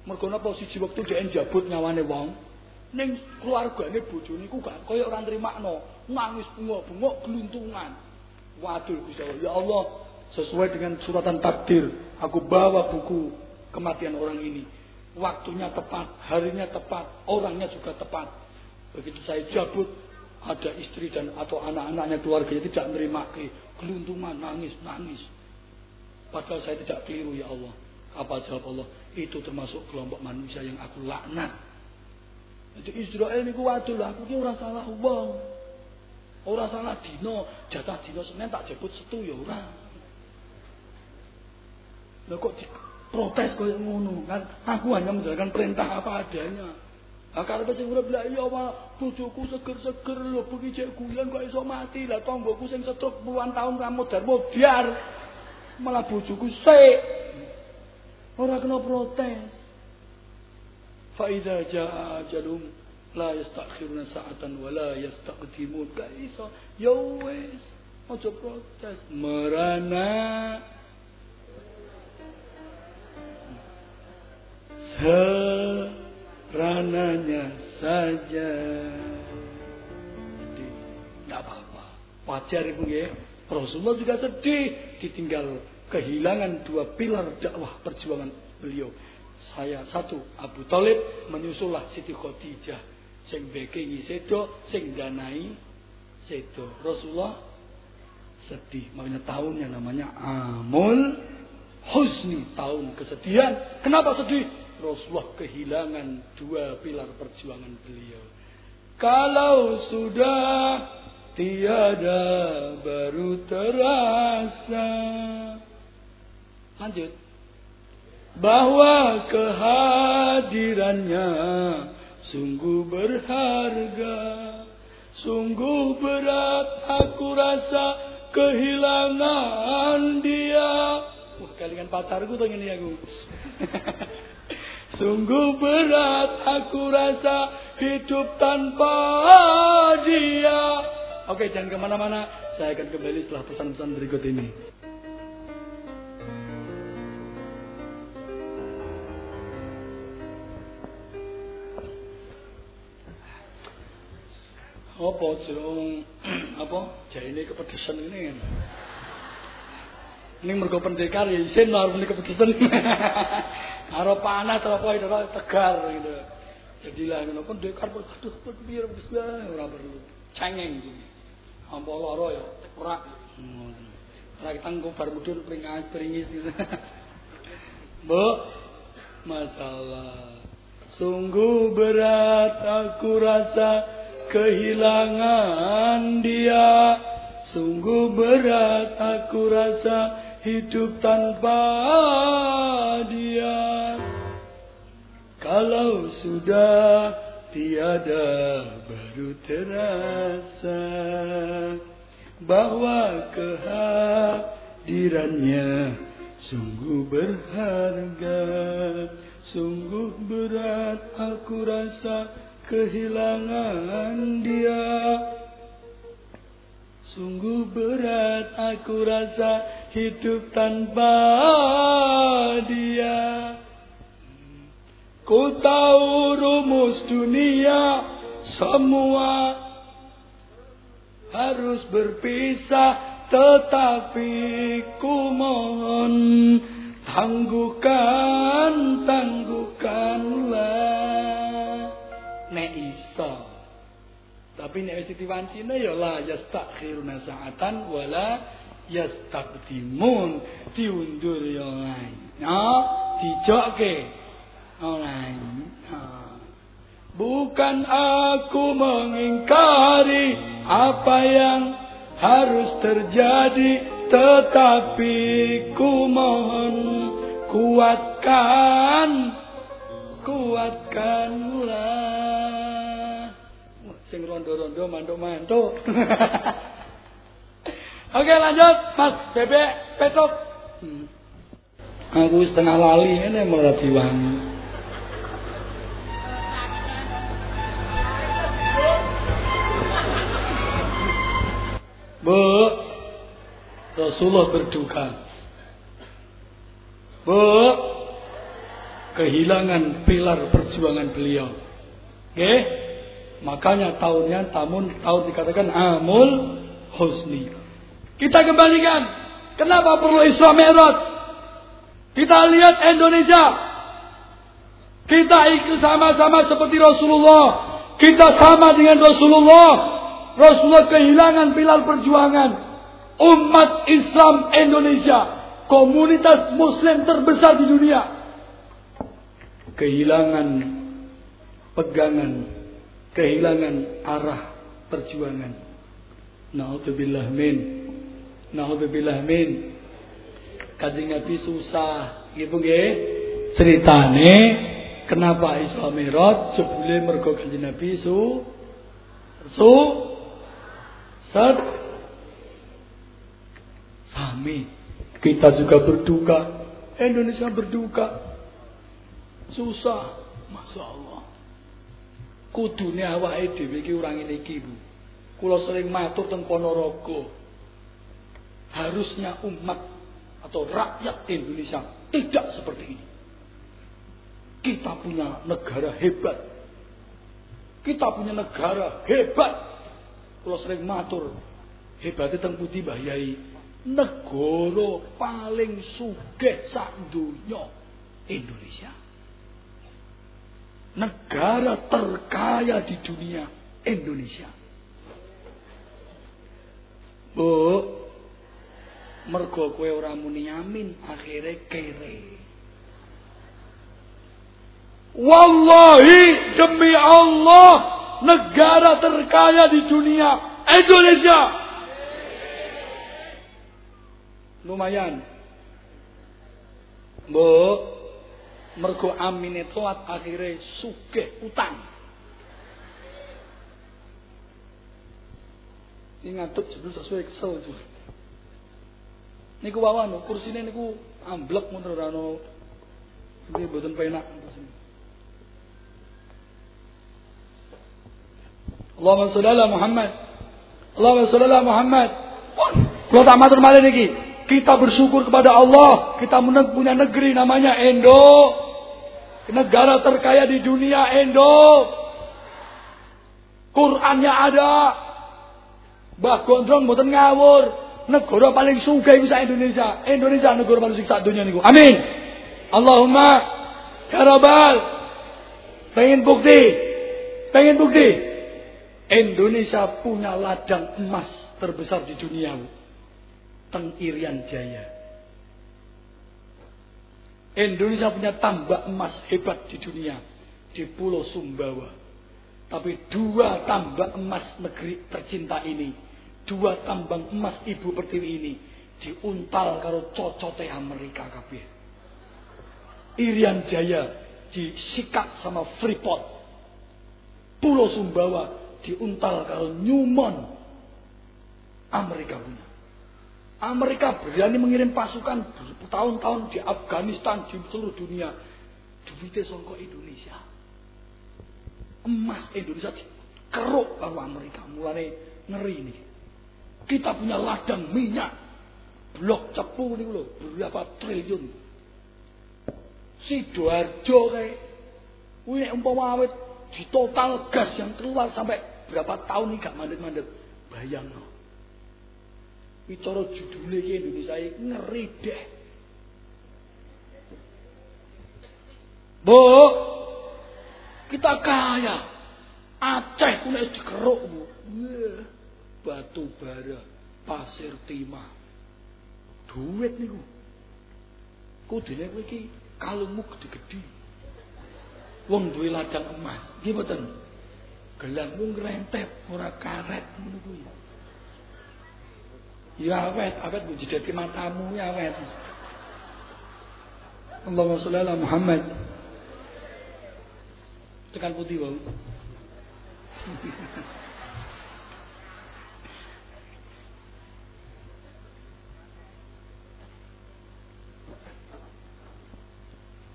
Mergo napa siji wektu dhek jabut nyawane wong. Ning keluargane bojone iku gak kaya ora nrimakno, nangis bengok-bengok gluntungan. Waduh Gusti Allah, ya Allah, sesuai dengan suratan takdir, aku bawa buku kematian orang ini. Waktunya tepat, harinya tepat, orangnya juga tepat. Begitu saya jabut, ada istri dan atau anak-anaknya keluarganya tidak menerima ke geluntungan, nangis, nangis. Padahal saya tidak keliru ya Allah. Apa jawab Allah? Itu termasuk kelompok manusia yang aku laknat. Jadi Israel niku waduh lah aku ki ora salah wong. Ora salah dina, jatah dina Senin tak jebut setu ya ora. Lah kok protes koyo ngono kan? Aku hanya menjalankan perintah apa adanya. Ah, kalau baca urip lah iya wa, bojoku seger-seger lho bengi cek guyon kok iso mati. Lah tanggoku sing setruk puluhan tahun ra modar malah bojoku sik. Ora kena protes. Fa idza jaa ajalum la yastakhiruna sa'atan wa la yastaqdimun. Gak iso. Yo wis aja protes. Merana. Se serananya saja sedih nggak apa-apa wajar ibu ya Rasulullah juga sedih ditinggal kehilangan dua pilar dakwah perjuangan beliau saya satu Abu Talib menyusullah Siti Khadijah sing bekengi sedo sing danai sedo. Rasulullah sedih. Makanya tahunnya namanya Amul Husni, tahun kesedihan. Kenapa sedih? Rasulullah kehilangan dua pilar perjuangan beliau. Kalau sudah tiada baru terasa. Lanjut. Bahwa kehadirannya sungguh berharga. Sungguh berat aku rasa kehilangan dia. Wah, kalian pacarku tuh ini aku. *laughs* Sungguh berat aku rasa hidup tanpa dia. Oke, jangan ke mana-mana. Saya akan kembali setelah pesan-pesan berikut ini. Apa jerung *clears throat* apa ini kepedesan ini. Ini mergo pendekar ya isin lho ini kepedesan. Karo panas apa itu tegar gitu. Jadilah ngono pendekar aduh piye wis ora perlu cengeng iki. Apa lara ya ora. Ora tanggung bar mudhun pringas pringis gitu. *laughs* Bu, masalah sungguh berat aku rasa kehilangan dia Sungguh berat aku rasa hidup tanpa dia. Kalau sudah tiada baru terasa Bahwa kehadirannya sungguh berharga. Sungguh berat aku rasa kehilangan dia. Sungguh berat aku rasa hidup tanpa dia Ku tahu rumus dunia semua harus berpisah Tetapi ku mohon tangguhkan, tangguhkanlah nek iso. Tapi nek wis diwancine ya la yastakhiruna sa'atan wala yastabdimun diundur ya lain. Nah, dijokke lain. Bukan aku mengingkari apa yang harus terjadi tetapi ku mohon kuatkan kuatkanlah. Sing rondo-rondo mantuk-mantuk. *laughs* Oke lanjut Mas Bebek Petok. Hmm. Aku setengah lali ini malah diwangi. Bu, Rasulullah berduka. Bu, kehilangan pilar perjuangan beliau. Oke? Makanya tahunnya tahun tahun dikatakan Amul Husni. Kita kembalikan. Kenapa perlu Isra Mi'raj? Kita lihat Indonesia. Kita ikut sama-sama seperti Rasulullah. Kita sama dengan Rasulullah. Rasulullah kehilangan pilar perjuangan. Umat Islam Indonesia. Komunitas Muslim terbesar di dunia kehilangan pegangan, kehilangan arah perjuangan. Nauzubillah min. Nauzubillah min. Kanjeng Nabi susah, nggih nggih. Ceritane kenapa Isra Mi'raj jebule mergo Kanjeng Nabi su su sat sami kita juga berduka Indonesia berduka Susah. Masya Allah. Kudune awake dhewe iki ora ngene iki, Bu. Kula sering matur teng Ponorogo. Harusnya umat atau rakyat Indonesia tidak seperti ini. Kita punya negara hebat. Kita punya negara hebat. Kula sering matur hebatnya teng putih Mbah Yai. Negara paling sugih sak donya Indonesia negara terkaya di dunia Indonesia. Bu, mergo kowe ora muni amin, akhire kere. Wallahi demi Allah negara terkaya di dunia Indonesia. Lumayan. Bu, mergo amine telat akhirnya sugih utang. Ini ngantuk sebelum sesuai kesel itu. Niku wawan, kursine niku amblek mun ora ono. Ini mboten penak. Allahumma sholli ala Muhammad. Allahumma sholli ala Muhammad. Kalau tak matur malih niki, kita bersyukur kepada Allah, kita punya negeri namanya Indo. Negara terkaya di dunia Indo. Qurannya ada. Mbah Gondrong mboten ngawur. Negara paling sugih iku Indonesia. Indonesia negara paling sak dunia niku. Amin. Allahumma ya Rabbal. Pengen bukti. Pengen bukti. Indonesia punya ladang emas terbesar di dunia. Teng Irian Jaya. Indonesia punya tambak emas hebat di dunia. Di Pulau Sumbawa. Tapi dua tambak emas negeri tercinta ini. Dua tambang emas ibu pertiwi ini. Diuntal karo cocote Amerika kabeh. Irian Jaya disikat sama Freeport. Pulau Sumbawa diuntal karo Newmont. Amerika punya. Amerika berani mengirim pasukan bertahun-tahun di Afghanistan, di seluruh dunia. Duitnya songkok Indonesia. Emas Indonesia keruk kalau Amerika. Mulai ngeri ini. Kita punya ladang minyak. Blok cepu ini loh. Berapa triliun. Sidoarjo kayak. Wih umpama awet di total gas yang keluar sampai berapa tahun ini gak mandet-mandet. Bayang loh. Bicara judulnya ke Indonesia ngeri deh. Bu, kita kaya. Aceh pun es dikeruk bu. Batu bara, pasir timah. Duit bu. Kudune kowe iki kalungmu gede-gede. Wong duwe ladang emas, nggih mboten? Gelangmu ngrentet ora karet ngono kuwi. Ya awet, awet bu jadi matamu ya awet. Allahumma sholli ala Muhammad. Tekan putih bang. *laughs*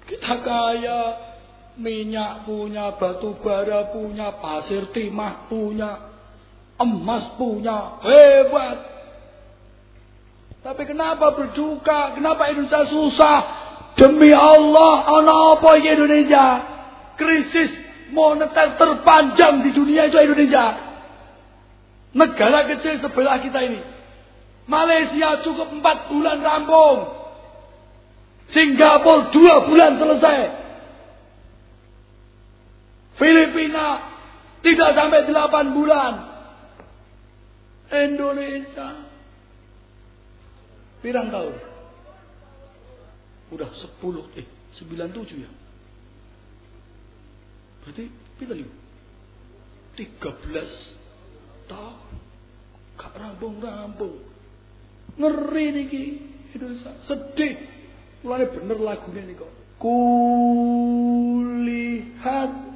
Kita kaya minyak punya, batu bara punya, pasir timah punya, emas punya, hebat. Tapi kenapa berduka? Kenapa Indonesia susah? Demi Allah, ana apa ini Indonesia? Krisis moneter terpanjang di dunia itu Indonesia. Negara kecil sebelah kita ini. Malaysia cukup empat bulan rampung. Singapura dua bulan selesai. Filipina tidak sampai delapan bulan. Indonesia Pirang tahun? Udah 10 eh 97 ya. Berarti pinten niku? 13 tahun. Gak rampung-rampung. Ngeri niki Indonesia. Sedih. Mulane bener lagunya nih kok. Kulihat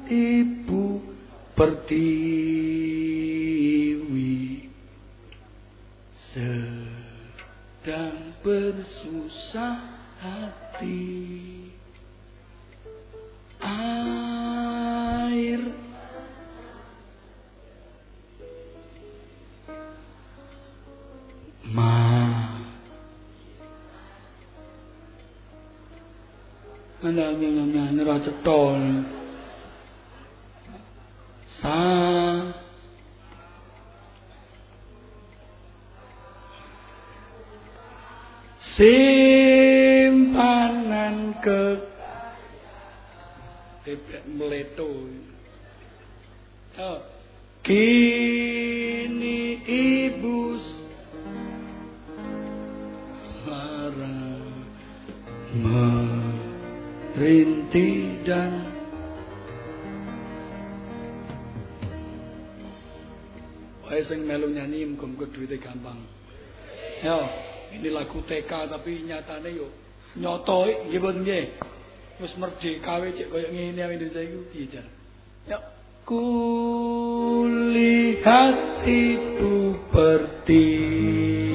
ibu pertiwi. Se sedang bersusah hati air ma 하나님은 neraca tol. Sa. Simpanan ke. Tidak meleto. Oh. Kini ibu marah rintih dan Wae sing melu nyanyi muga-muga duwite gampang. Yo, ini lagu TK tapi nyatane yo nyoto nggih mboten nggih. Wis merdeka wae cek koyo ngene Indonesia iku piye jar. Yo. Kulihat itu pertiwi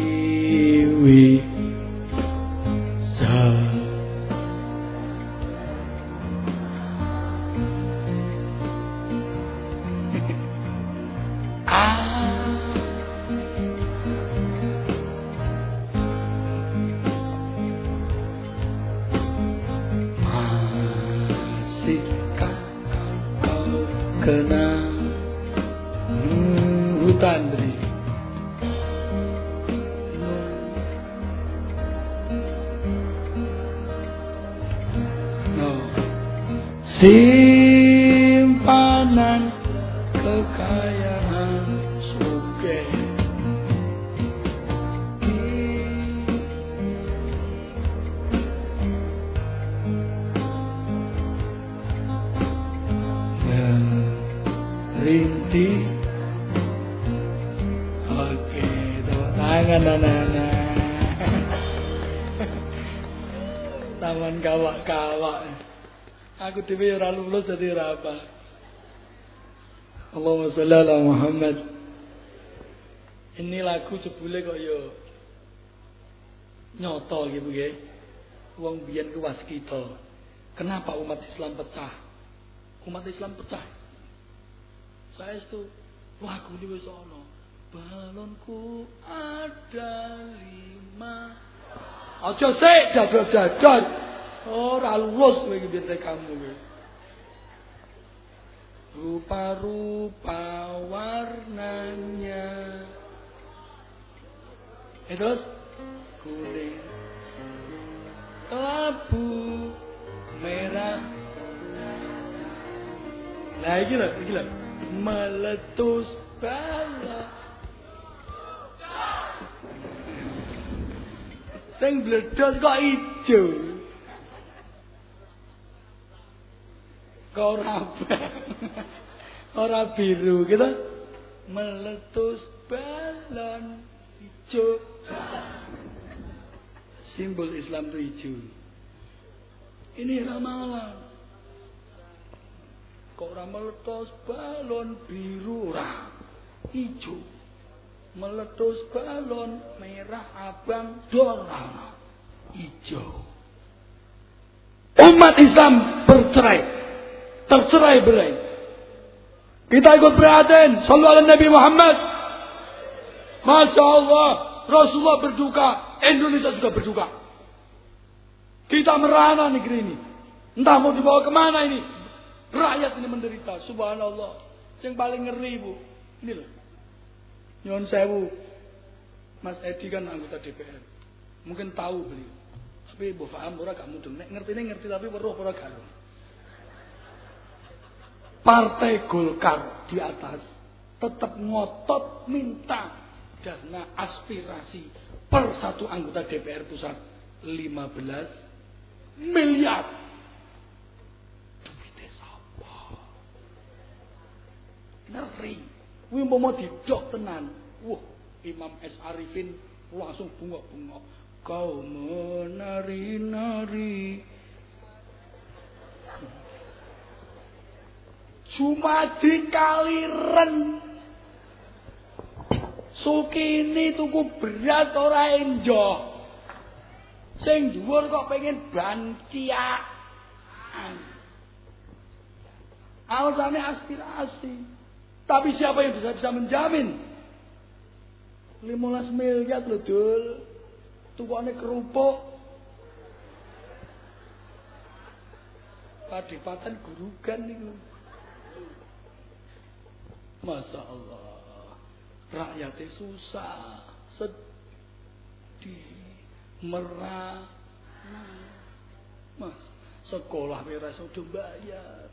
taman kawak-kawak Aku dhewe ora lulus dadi ora apa. Allahumma sholli ala Muhammad. Ini lagu jebule kok yo nyoto gitu nggih. Wong biyen ku waskita. Kenapa umat Islam pecah? Umat Islam pecah. Saya itu lagu di wis. Balonku ada lima. Aja sik dadar-dadar. Ora lulus kowe iki biyen kamu kowe. Rupa-rupa warnanya. Eh terus kuning, kelabu, merah. Nah iki lho, iki lho. Meletus bala. Sing bledos kok ijo. Kau ora biru gitu. Meletus balon hijau simbol Islam itu hijau ini ramalan kok ora meletus balon biru? Ora. Hijau meletus balon merah abang dorang hijau umat Islam bercerai tercerai berai. Kita ikut prihatin. Sallu ala Nabi Muhammad. Masya Allah. Rasulullah berduka. Indonesia juga berduka. Kita merana negeri ini. Entah mau dibawa ke mana ini. Rakyat ini menderita. Subhanallah. Yang paling ngeri bu. Ini loh. Nyon sewu. Mas Edi kan anggota DPR. Mungkin tahu beliau. Tapi bu faham ora gak mudeng. Ngerti ini ngerti tapi weruh ora gak. Partai Golkar di atas tetap ngotot minta dana aspirasi per satu anggota DPR pusat 15 miliar. Ngeri. Kuwi umpama didok tenan. Wah, Imam S Arifin langsung bunga-bunga. Kau menari-nari Jumadi kaliren. Sukini tuku beras ora enjoh. Sing dhuwur kok pengen bantiak. Alasannya aspirasi. Tapi siapa yang bisa bisa menjamin? 15 miliar loh dul. Tukane kerupuk. Padipaten gurugan nih. Masya Allah. Rakyatnya susah. Sedih. Merah. Mas. Sekolah merah sudah bayar.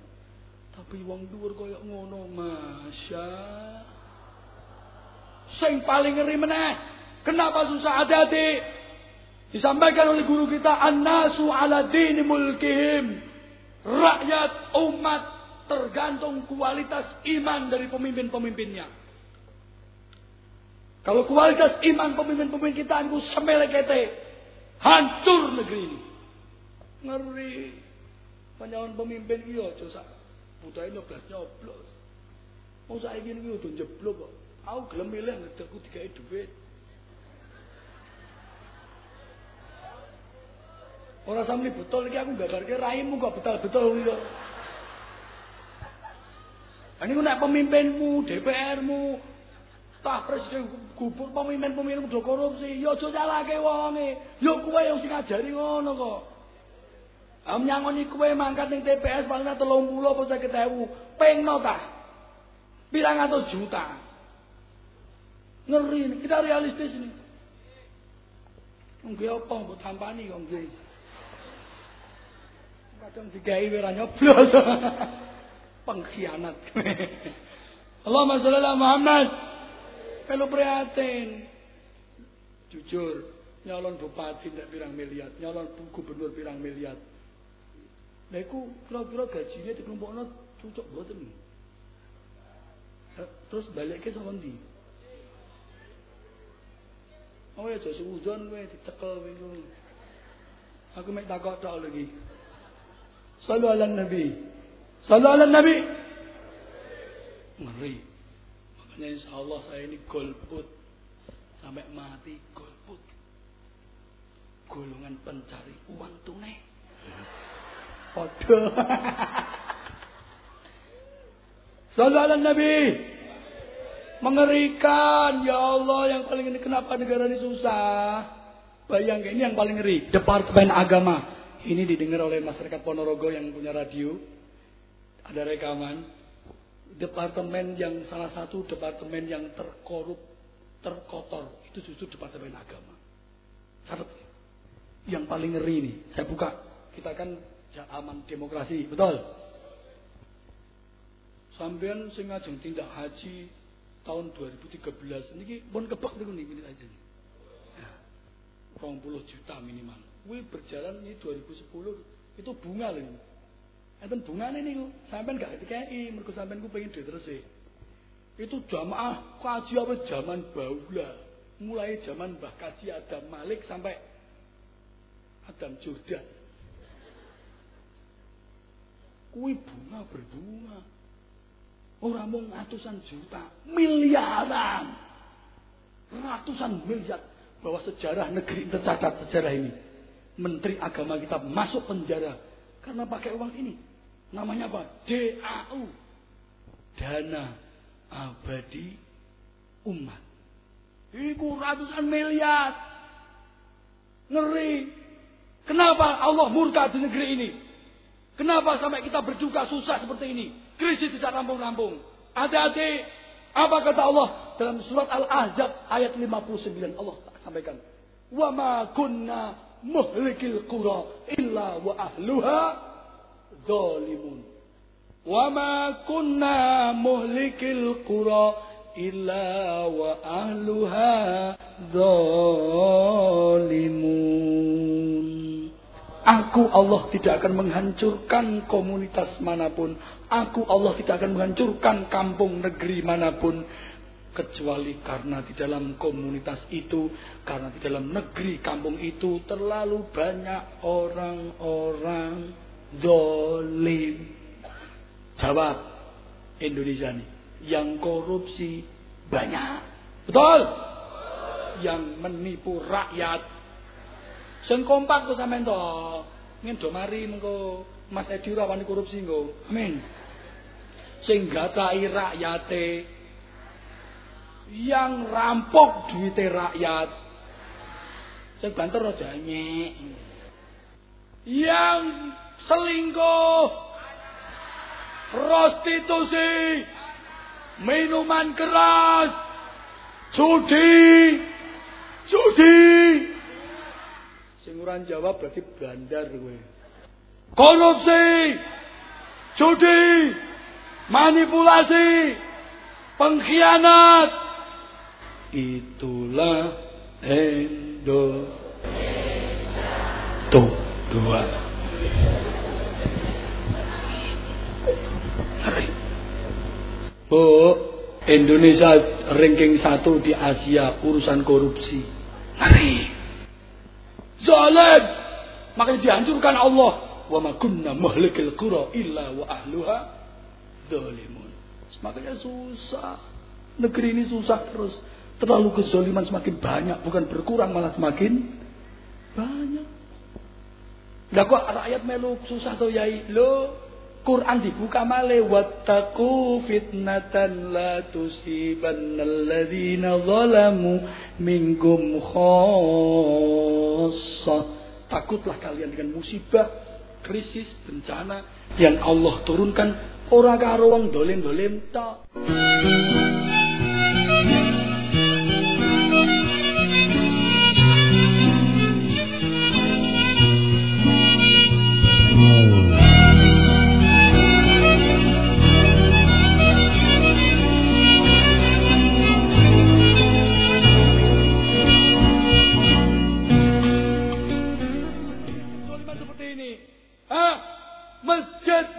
Tapi wong dhuwur kaya ngono, Masya. Sing paling ngeri meneh. Kenapa susah hati-hati? Disampaikan oleh guru kita, An-nasu ala dini mulkihim. Rakyat, umat tergantung kualitas iman dari pemimpin-pemimpinnya. Kalau kualitas iman pemimpin-pemimpin kita itu semelekete, hancur negeri ini. Ngeri. Panjangan pemimpin iya aja sak putahe nyoblos nyoblos. Mau saiki iki udah jeblok kok. Aku gelem milih ngedekku dikai dhuwit. Ora sampe betul iki aku gambarke raimu kok betul-betul. Ini nek pemimpinmu, DPR-mu, tah presiden gubur pemimpin-pemimpin udah korupsi, ya aja nyalahke wonge. Ya kowe yang sing ngajari ngono kok. Am nyangoni kowe mangkat ning TPS paling 30 apa 50.000. Pengno ta? Pirang atus juta. Ngeri kita realistis nih. Nggih apa mbok tampani kok nggih. Kadang digawe ora nyoblos. *laughs* Pengkhianat. *laughs* Allahumma sholli Muhammad. Kalau prihatin. Jujur, nyalon bupati tidak pirang miliar, nyalon gubernur pirang miliar. Nah, itu kira-kira gajinya dikelompokno cocok boten. Terus balik ke sama ndi? Oh ya aja suudon kowe dicekel kowe. Aku mek takok tok lagi. Sallu ala nabi. Sallu ala nabi. Ngeri. Makanya insya Allah saya ini golput. Sampai mati golput. Golongan pencari uang tunai. Podo. Sallu ala nabi. Mengerikan. Ya Allah yang paling ini kenapa negara ini susah. Bayangkan ini yang paling ngeri. Departemen Agama. Ini didengar oleh masyarakat Ponorogo yang punya radio. Ada rekaman. Departemen yang salah satu departemen yang terkorup, terkotor. Itu justru Departemen Agama. Catat. Yang paling ngeri ini. Saya buka. Kita kan aman demokrasi. Betul? Sampean sing ngajeng tindak haji tahun 2013 niki pun kebak niku niki aja. Ya. 20 juta minimal. Kuwi berjalan ini 2010 itu bunga loh. Enten bungane niku, sampean gak dikei mergo sampean ku pengen diterusé. Itu jamaah kaji apa zaman baula. Mulai zaman Mbah Kaji Adam Malik sampai Adam Jordan. Kuwi bunga berbunga. Orang mau ratusan juta, miliaran. Ratusan miliar bahwa sejarah negeri tercatat sejarah ini. Menteri agama kita masuk penjara karena pakai uang ini. Namanya apa? DAU. Dana abadi umat. Iku ratusan miliar. Ngeri. Kenapa Allah murka di negeri ini? Kenapa sampai kita berjuka susah seperti ini? Krisis tidak rampung-rampung. Hati-hati. Apa kata Allah dalam surat Al-Ahzab ayat 59 Allah sampaikan. Wa ma kunna muhlikil qura illa wa ahluha zalimun. Wa ma kunna muhlikil qura illa wa ahluha zalimun. Aku Allah tidak akan menghancurkan komunitas mana pun. Aku Allah tidak akan menghancurkan kampung negeri mana pun. Kecuali karena di dalam komunitas itu, karena di dalam negeri kampung itu terlalu banyak orang-orang dolim. Jawab Indonesia nih. Yang korupsi banyak. Betul? Yang menipu rakyat Sing kompak to sampean to. Ngin do mari mengko Mas Edi ora wani korupsi nggo. Amin. Sing gatahi rakyate yang rampok duit rakyat. Sing banter aja nyek. Yang selingkuh prostitusi minuman keras judi judi timuran Jawa berarti bandar gue. Korupsi, judi, manipulasi, pengkhianat. Itulah endo. Tuh, dua. Oh Indonesia ranking satu di Asia urusan korupsi. Hari. Zalim. Makanya dihancurkan Allah. Wa ma kunna mahlikil qura illa wa ahluha zalimun. Makanya susah. Negeri ini susah terus. Terlalu kezaliman semakin banyak, bukan berkurang malah semakin banyak. Lah kok rakyat melu susah tuh yai? Lo Quran dibuka male wattaqu fitnatan la tusibannal ladzina zalamu minkum khassah. Takutlah kalian dengan musibah, krisis, bencana yang Allah turunkan ora karo wong dolim-dolim tok.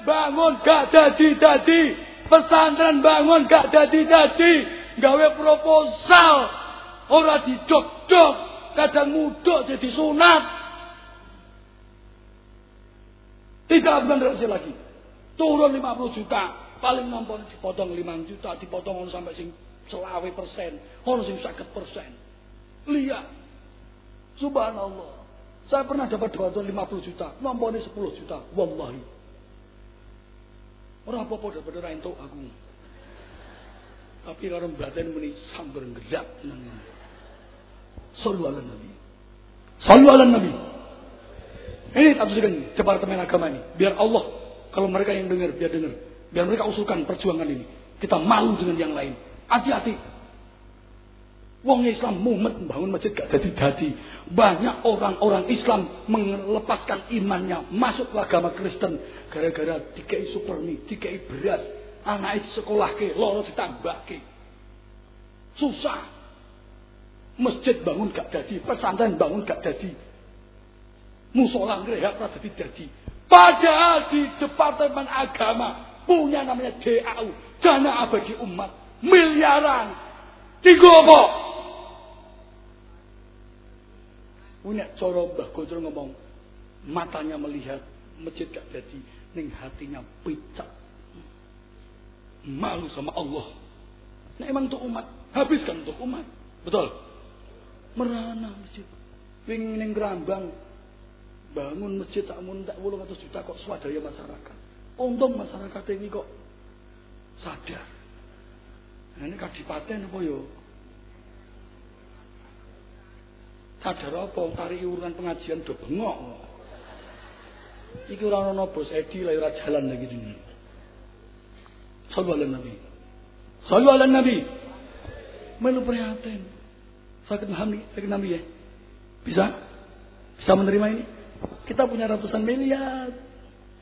Bangun gak jadi-jadi. Pesantren bangun gak jadi-jadi. Gawe proposal. Orang didok-dok. Kadang mudok jadi sunat. Tidak benar lagi. Turun 50 juta. Paling nampak dipotong 5 juta. Dipotong sampai sing selawe persen. Orang sing sakit persen. Lihat. Subhanallah. Saya pernah dapat 250 juta. Nampaknya 10 juta. Wallahi. Ora apa-apa daripada ora entuk aku. Tapi karo batin muni sambar gedak nang. Sallu ala Nabi. Sallu ala Nabi. Ini tak tuliskan Departemen Agama ini. Biar Allah, kalau mereka yang dengar, biar dengar. Biar mereka usulkan perjuangan ini. Kita malu dengan yang lain. Hati-hati. Wong Islam mumet bangun masjid gak jadi-jadi. Banyak orang-orang Islam melepaskan imannya masuk ke agama Kristen gara-gara dikai supermi, dikai beras, anak sekolah ke, loro ditambah ke. Susah. Masjid bangun gak jadi, pesantren bangun gak jadi. Musola ngerehat gak jadi. Padahal di Departemen Agama punya namanya DAU, Dana Abadi Umat, miliaran. Tiga Punya cara Mbah Godro ngomong, matanya melihat, masjid gak jadi, ning hatinya picak. Malu sama Allah. Nah emang untuk umat, habiskan untuk umat. Betul? Merana masjid. Pingin ning Grambang, bangun masjid sakmun tak atau juta kok swadaya masyarakat. Untung masyarakat ini kok sadar. Nah, ini kadipaten apa yo? Sadar apa? Tari urunan pengajian do bengok. Iki ora ana bos Edi lah ora jalan lagi ini. Sallallahu Nabi. Sallallahu Nabi. Melu prihatin. Sakit memahami, sakit Nabi ya. Bisa? Bisa menerima ini? Kita punya ratusan miliar.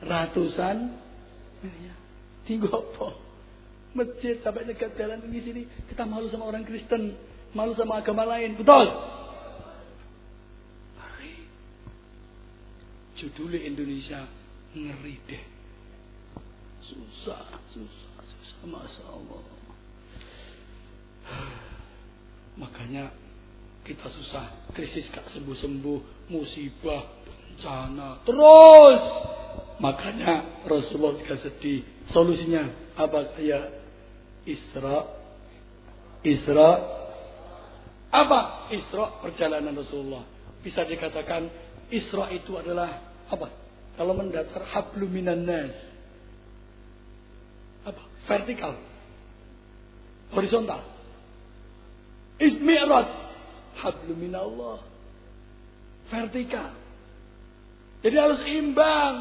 Ratusan miliar. Tinggal apa? Masjid sampai dekat jalan ini sini. Kita malu sama orang Kristen. Malu sama agama lain. Betul? Judulnya Indonesia ngeri deh. Susah, susah, susah, Masya Allah. Makanya kita susah, krisis gak sembuh-sembuh, musibah, bencana, terus. Makanya Rasulullah juga sedih. Solusinya apa? Ya Isra, Isra, apa? Isra perjalanan Rasulullah. Bisa dikatakan Isra itu adalah apa? Kalau mendatar hablu minan nas. Apa? Vertikal. Horizontal. Ismi'rad. Hablu minallah. Vertikal. Jadi harus imbang.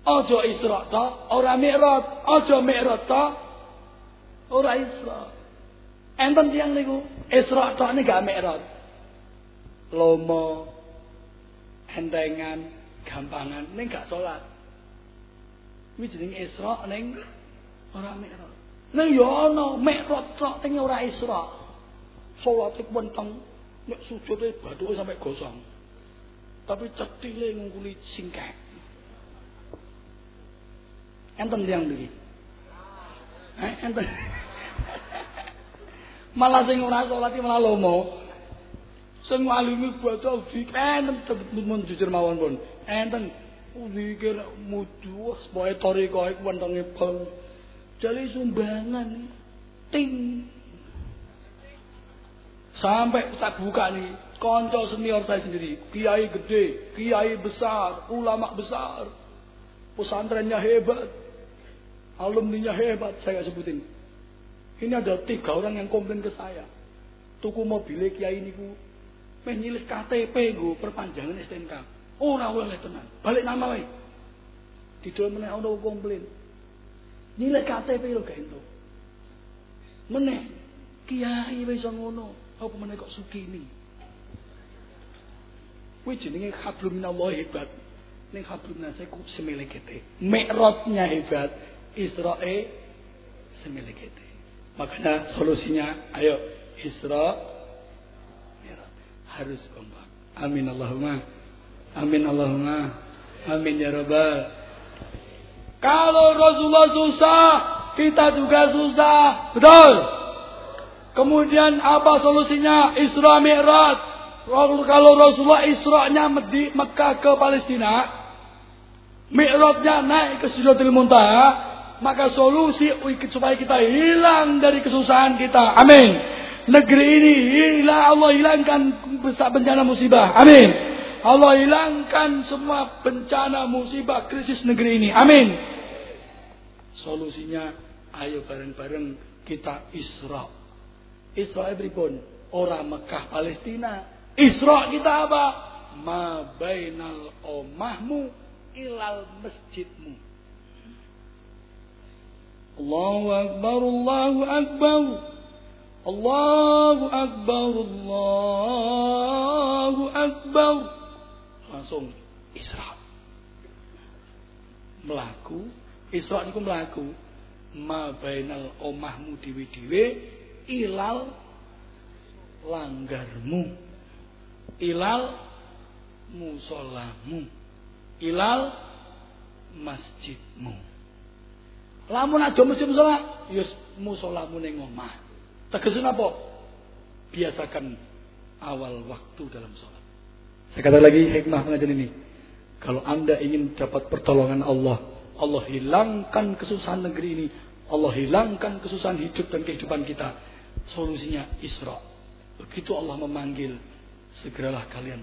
Ojo Isra ta, ora Mi'raj. Ojo Mi'raj ta, ora Isra. Enten tiyang niku Isra ta gak Mi'raj. Lomo, entengan, gampangan, ning gak salat. Kuwi jenenge Isra ning ora Mi'raj. Ning ya ana Mi'raj tok ning ora Isra. Salate wenteng, nek sujude bathuke sampai gosong. Tapi cetile ngungkuli singkek. Enten yang. Eh, enten. *laughs* malah sing ora salat malah lomo. Sing alimi baca di enten mun jujur mawon pun. Enten zikir mudu pokoke toriko iku wentenge pol. Jali sumbangan ting Sampai tak buka nih, konco senior saya sendiri, kiai gede, kiai besar, ulama besar, pesantrennya hebat, alumninya hebat, saya sebutin. Ini ada tiga orang yang komplain ke saya. Tuku mobil kiai ini ku, menyilih KTP gue perpanjangan STNK. Ora oleh tenan. Balik nama wae. Didol meneh ana komplain. Nilai KTP lo gak ento. Meneh kiai wis ngono. Apa meneh kok sukini. Kuwi jenenge hablum minallah hebat. Ning hablum nase ku semelekete. Mi'rajnya hebat, Isra'e semelekete. Makanya solusinya ayo Isra harus kompak. Amin Allahumma. Amin Allahumma. Amin ya Rabbal. Kalau Rasulullah susah, kita juga susah. Betul. Kemudian apa solusinya? Isra Mi'raj. Kalau Rasulullah Isra-nya di Mekah ke Palestina, Mi'rajnya naik ke Sidratul Muntaha, maka solusi supaya kita hilang dari kesusahan kita. Amin. Negeri ini hilang Allah hilangkan bencana musibah. Amin. Allah hilangkan semua bencana, musibah, krisis negeri ini. Amin. Solusinya, ayo bareng-bareng kita Isra. Isra pripun? Orang Mekah Palestina. Isra kita apa? Ma bainal omahmu ilal masjidmu. Allahu Akbar, Allahu Akbar. Allahu Akbar, Allahu Akbar langsung Isra. Melaku, Isra niku melaku ma bainal omahmu dhewe-dhewe ilal langgarmu. Ilal musolamu. Ilal masjidmu. Lamun ada masjid musola, yus musolamu ning omah. Tegesin apa? Biasakan awal waktu dalam sholat. Saya kata lagi hikmah pengajian ini. Kalau anda ingin dapat pertolongan Allah, Allah hilangkan kesusahan negeri ini, Allah hilangkan kesusahan hidup dan kehidupan kita. Solusinya Isra. Begitu Allah memanggil, segeralah kalian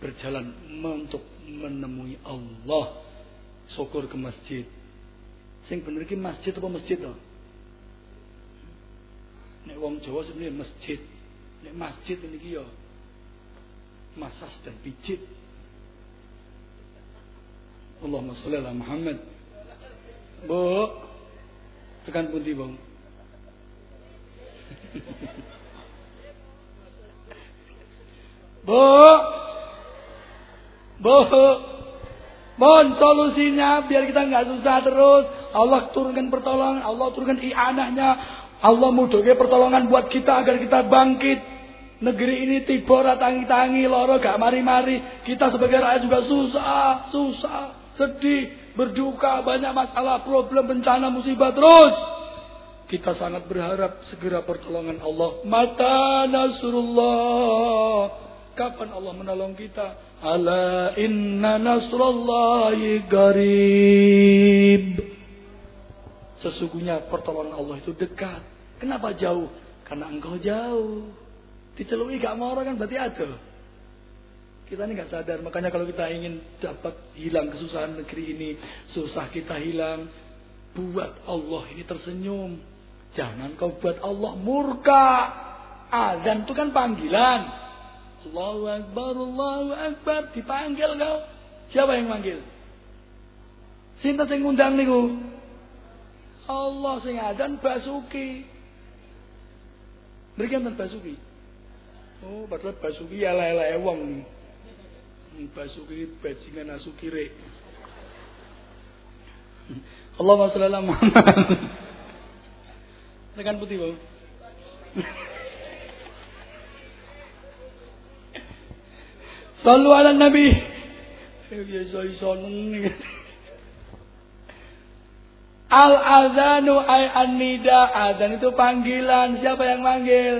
berjalan untuk menemui Allah. Syukur ke masjid. Sing bener ki masjid apa masjid to? Nek wong Jawa sebenarnya masjid. Nek masjid ini ya masas dan pijit. Allahumma sholli ala Muhammad. Bu, tekan pundi, Bang? *laughs* Bu. Bu. Mohon solusinya biar kita nggak susah terus. Allah turunkan pertolongan, Allah turunkan i'anahnya. Allah mudahkan pertolongan buat kita agar kita bangkit. Negeri ini tiba tangi-tangi loro gak mari-mari. Kita sebagai rakyat juga susah, susah, sedih, berduka, banyak masalah, problem, bencana, musibah terus. Kita sangat berharap segera pertolongan Allah. Mata nasrullah. Kapan Allah menolong kita? Ala inna nasrullahi garib. Sesungguhnya pertolongan Allah itu dekat. Kenapa jauh? Karena engkau jauh. Dicelui gak mau orang kan berarti ada. Kita ini gak sadar. Makanya kalau kita ingin dapat hilang kesusahan negeri ini. Susah kita hilang. Buat Allah ini tersenyum. Jangan kau buat Allah murka. Azan itu kan panggilan. Allahu Akbar, Allahu Akbar. Dipanggil kau. Siapa yang manggil? Sinta sing ngundang niku. Allah sing azan Basuki. Berikan Basuki. Oh, padahal Basuki ya lele wong. Basuki bajingan asukire. Allahumma sholli ala Muhammad. Putih, Bang. Sallu ala Nabi. Ya iso-iso Al azanu ay anida adzan itu panggilan. Siapa yang manggil?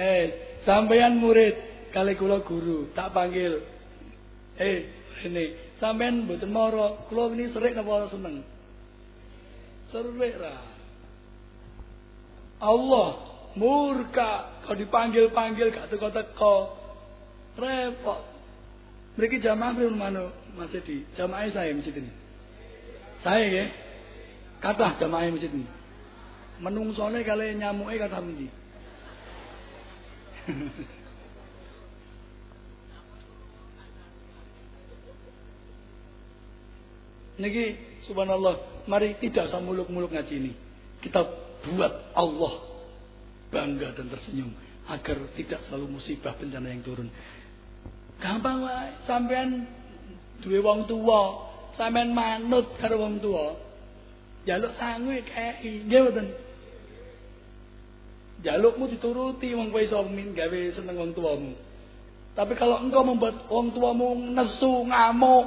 Eh, sampean murid, kali kula guru, tak panggil. Eh, ini sampean mboten moro, kula ini serik napa seneng? Serik lah. Allah murka kalau dipanggil-panggil gak teko-teko. Repot. Mereka jamaah belum mana masih di jamaah saya masjid ini. Saya ya. Kata jamaah masjid ini. Menungsone kali nyamuke kata pundi? *laughs* Niki subhanallah, mari tidak usah muluk-muluk ngaji ini. Kita buat Allah bangga dan tersenyum agar tidak selalu musibah bencana yang turun. Gampang wae, sampean duwe wong tua, sampean manut karo wong tua. Jaluk sangu kei, nggih mboten. Jalukmu dituruti wong kowe iso gawe seneng wong tuamu. Tapi kalau engkau membuat wong tuamu nesu, ngamuk,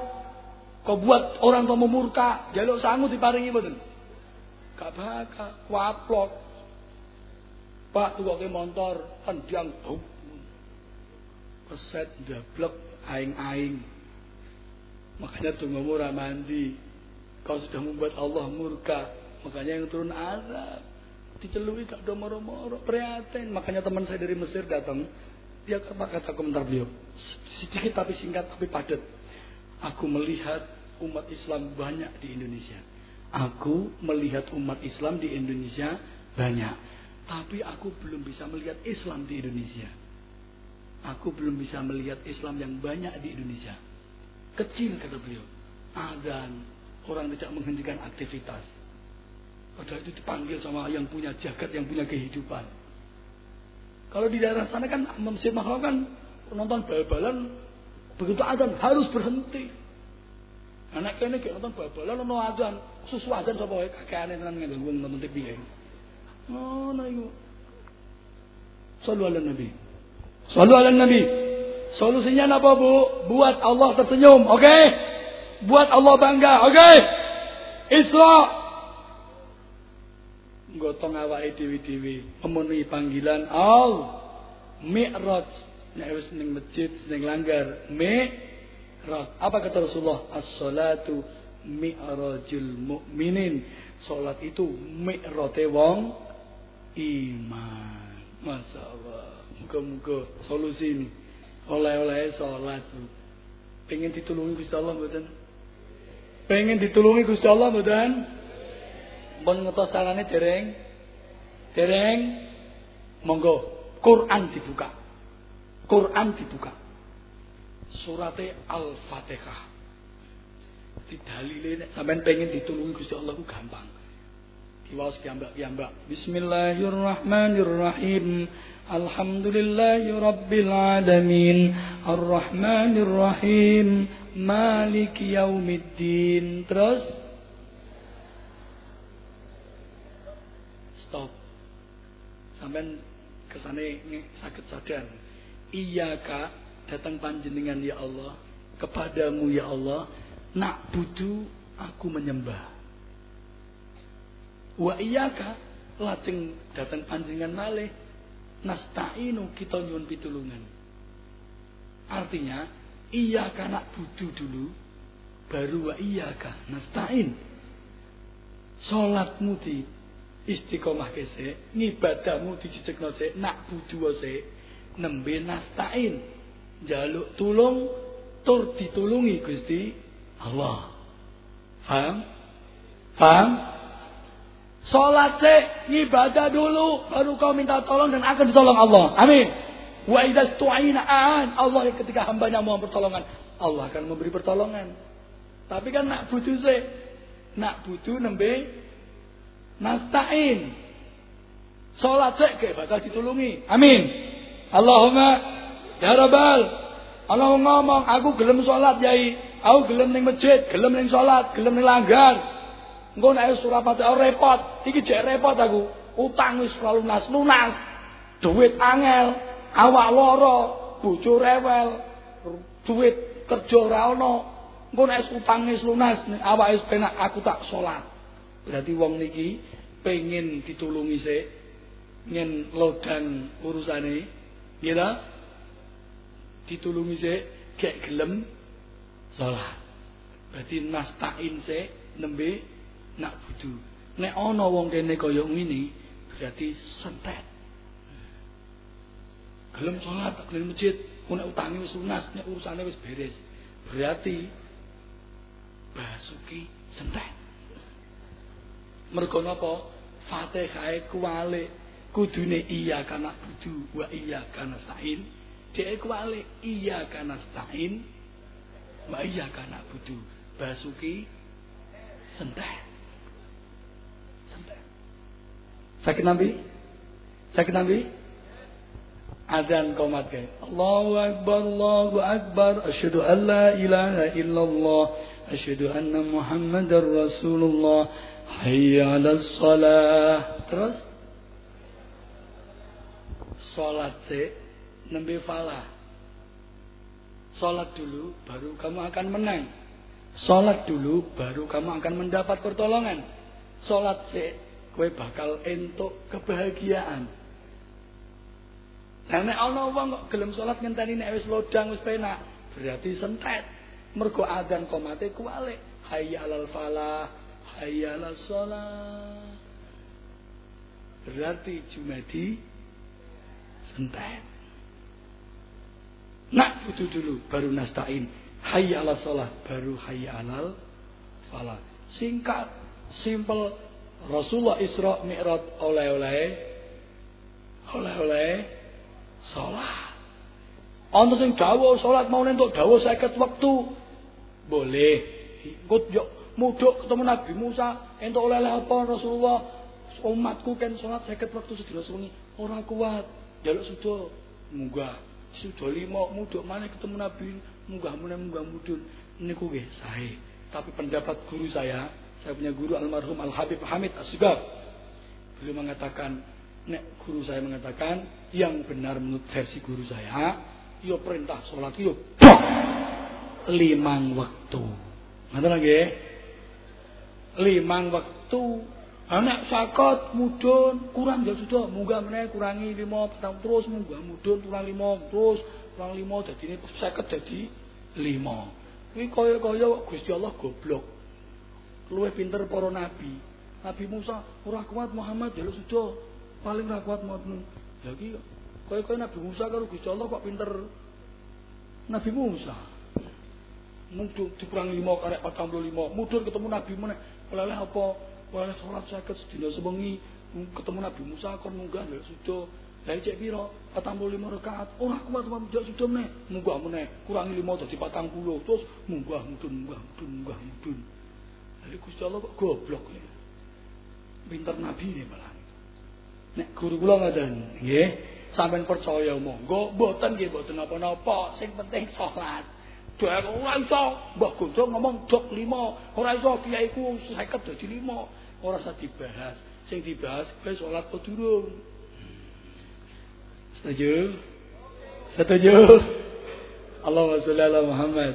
kau buat orang tuamu murka, jaluk sangu diparingi mboten? Gak bakal, waplok. Pak tuwa ke motor, kendiang bau. Keset ndablek aing-aing. Makanya tunggu ora mandi. Kau sudah membuat Allah murka. Makanya yang turun azab. Dicelui gak do moro-moro. Prihatin. Makanya teman saya dari Mesir datang. Dia apa kata komentar beliau. Sedikit tapi singkat tapi padat. Aku melihat umat Islam banyak di Indonesia. Aku melihat umat Islam di Indonesia banyak. Tapi aku belum bisa melihat Islam di Indonesia. Aku belum bisa melihat Islam yang banyak di Indonesia. Kecil kata beliau. Adan. Orang tidak menghentikan aktivitas. Padahal itu dipanggil sama yang punya jagat, yang punya kehidupan. Kalau di daerah sana kan Mesir Mahal kan nonton bal-balan begitu adan harus berhenti. Anak kene gak nonton bal-balan ono adan, susu adan sapa wae kakeane tenan ngene wong nonton TV. Oh, nah iku. Sallu ala Nabi. Sallu ala Nabi. Solusinya apa bu? Buat Allah tersenyum, oke? Okay? Buat Allah bangga, oke? Okay? Isra. Gotong awake dewi-dewi, memenuhi panggilan Allah. Mi'raj. Nek wis ning masjid, ning langgar, mi'raj. Apa kata Rasulullah? As-salatu mi'rajul mu'minin. Salat itu mi'rate wong iman. Masya Allah. Muka-muka solusi ini. Oleh-oleh sholat. Pengen ditulungi Gusti Allah mboten? Pengen ditulungi Gusti Allah mboten? Pun ngetos carane dereng? Dereng? Monggo. Quran dibuka. Quran dibuka. Surate Al-Fatihah. Didalile nek sampean pengen ditulungi Gusti Allah ku gampang. Diwaos piyambak-piyambak. Bismillahirrahmanirrahim. Alhamdulillahi rabbil alamin. Arrahmanirrahim. Maliki yaumiddin. Terus stop. Sampai kesane sakit sadar. Iyaka datang panjenengan ya Allah. Kepadamu ya Allah. Nak budu aku menyembah. Wa iyaka lajeng datang panjenengan malih nasta'inu kita nyuwun pitulungan. Artinya iya nak budu dulu baru wa iyaka nasta'in. Salatmu di istiqomah kese, ngibadahmu dijejekno sik, nak budu sik, nembe nasta'in. Jaluk tulung tur ditulungi Gusti Allah. Paham? Paham? Salat sih, ibadah dulu, baru kau minta tolong dan akan ditolong Allah. Amin. Wa idza stu'ina an Allah ketika hambanya mohon pertolongan, Allah akan memberi pertolongan. Tapi kan nak butuh sih, nak butuh nembe nastain. Salat sih kayak bakal ditulungi. Amin. Allahumma ya Rabbal. Allah ngomong, aku gelem salat yai. Aku gelem ning masjid, gelem ning salat, gelem ning langgar. Engko nek Surabaya oh, repot, iki jek repot aku. Utang wis lunas, lunas. Duit angel, awak lara, bojo rewel, duit kerja ora ana. Engko utang wis lunas, awak wis penak aku tak salat. Berarti wong niki pengen ditulungi sik ngen lodang urusane, nggih ta? Ditulungi sik gek gelem salat. Berarti nastain sik nembe nak budu. Nek ana wong kene kaya ngene, berarti sentet. Gelem salat, gelem masjid, nek utangi wis lunas, nek urusane wis beres. Berarti basuki sentet. Mergo napa? Fatihah kuwalik kudune iya kana budu wa iya kana stain. Dhek kuwalik iya kana stain wa iya kana budu. Basuki sentet. Sakit Nabi? Sakit Nabi? Adzan komat ke. Allahu Akbar, Allahu Akbar. Asyhadu an la ilaha illallah. Asyhadu anna Muhammadar Rasulullah. Hayya 'alas salah. Terus salat sik nembe falah. Salat dulu baru kamu akan menang. Salat dulu baru kamu akan mendapat pertolongan. Salat sik kowe bakal entuk kebahagiaan. Nah nek ana wong kok gelem salat ngenteni nek wis lodang wis penak, berarti sentet. Mergo adzan komate kuwalik. Hayya 'alal falah, hayya 'alas shalah. Berarti Jumadi sentet. Nak butuh dulu baru nastain. Hayya 'alas shalah baru hayya 'alal falah. Singkat, simple, Rasulullah Isra Mi'raj oleh-oleh oleh-oleh salat. Ana sing salat mau entuk dawuh 50 wektu. Boleh. Ikut yo ketemu Nabi Musa entuk oleh-oleh apa Rasulullah umatku kan salat 50 wektu sedina sungi ora kuat. Jaluk sudah munggah. Sudah lima mudhuk mana ketemu Nabi munggah meneh munggah mudhun niku nggih sae. Tapi pendapat guru saya saya punya guru almarhum Al Habib Hamid Asgab. Beliau mengatakan, nek guru saya mengatakan yang benar menurut versi guru saya, yo perintah sholat yo limang waktu. Ngerti lagi? Limang waktu. Anak sakot mudun kurang ya sudah munggah meneh kurangi lima petang terus munggah mudun kurang lima terus kurang lima jadi ini sakit jadi lima. Ini kaya kaya Gusti Allah goblok luwih pinter para nabi. Nabi Musa ora kuat Muhammad ya sudah paling ora kuat Muhammad. Ya iki kaya-kaya Nabi Musa karo Gusti Allah kok pinter Nabi Musa. Mudun dikurang 5 karek 45. Mudun ketemu Nabi meneh. Oleh apa? Oleh salat saged sedina sewengi ketemu Nabi Musa kon munggah ya sudah. Lah cek pira? 45 rakaat. Ora kuat Muhammad ya sudah meneh. Munggah meneh. Kurangi 5 dadi 40. Terus munggah mudun munggah mudun munggah mudun. Jadi Gusti Allah kok goblok ya. Pinter nabi ini malah. Nek guru kula ngaten, nggih, sampean percaya monggo, mboten nggih mboten napa-napa, sing penting salat. Dek ora iso, Mbah Gondong ngomong dok lima, ora iso kiaiku 50 dadi lima. Ora usah dibahas. Sing dibahas kowe salat apa durung. Setuju? Setuju? Allahumma sholli ala Muhammad.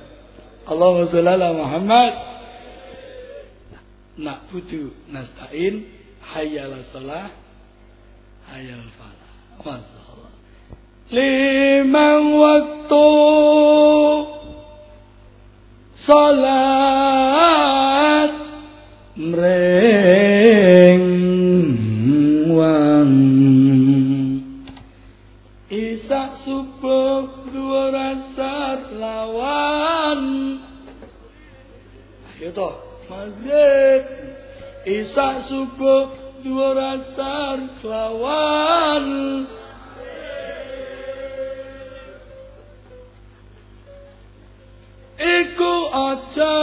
Allahumma sholli ala Muhammad nak butuh nastain. Hayal salah. Hayal falah. Masalah limang waktu. Salat. Mreng maghrib. Isa subuh dua rasa kelawan Iku aja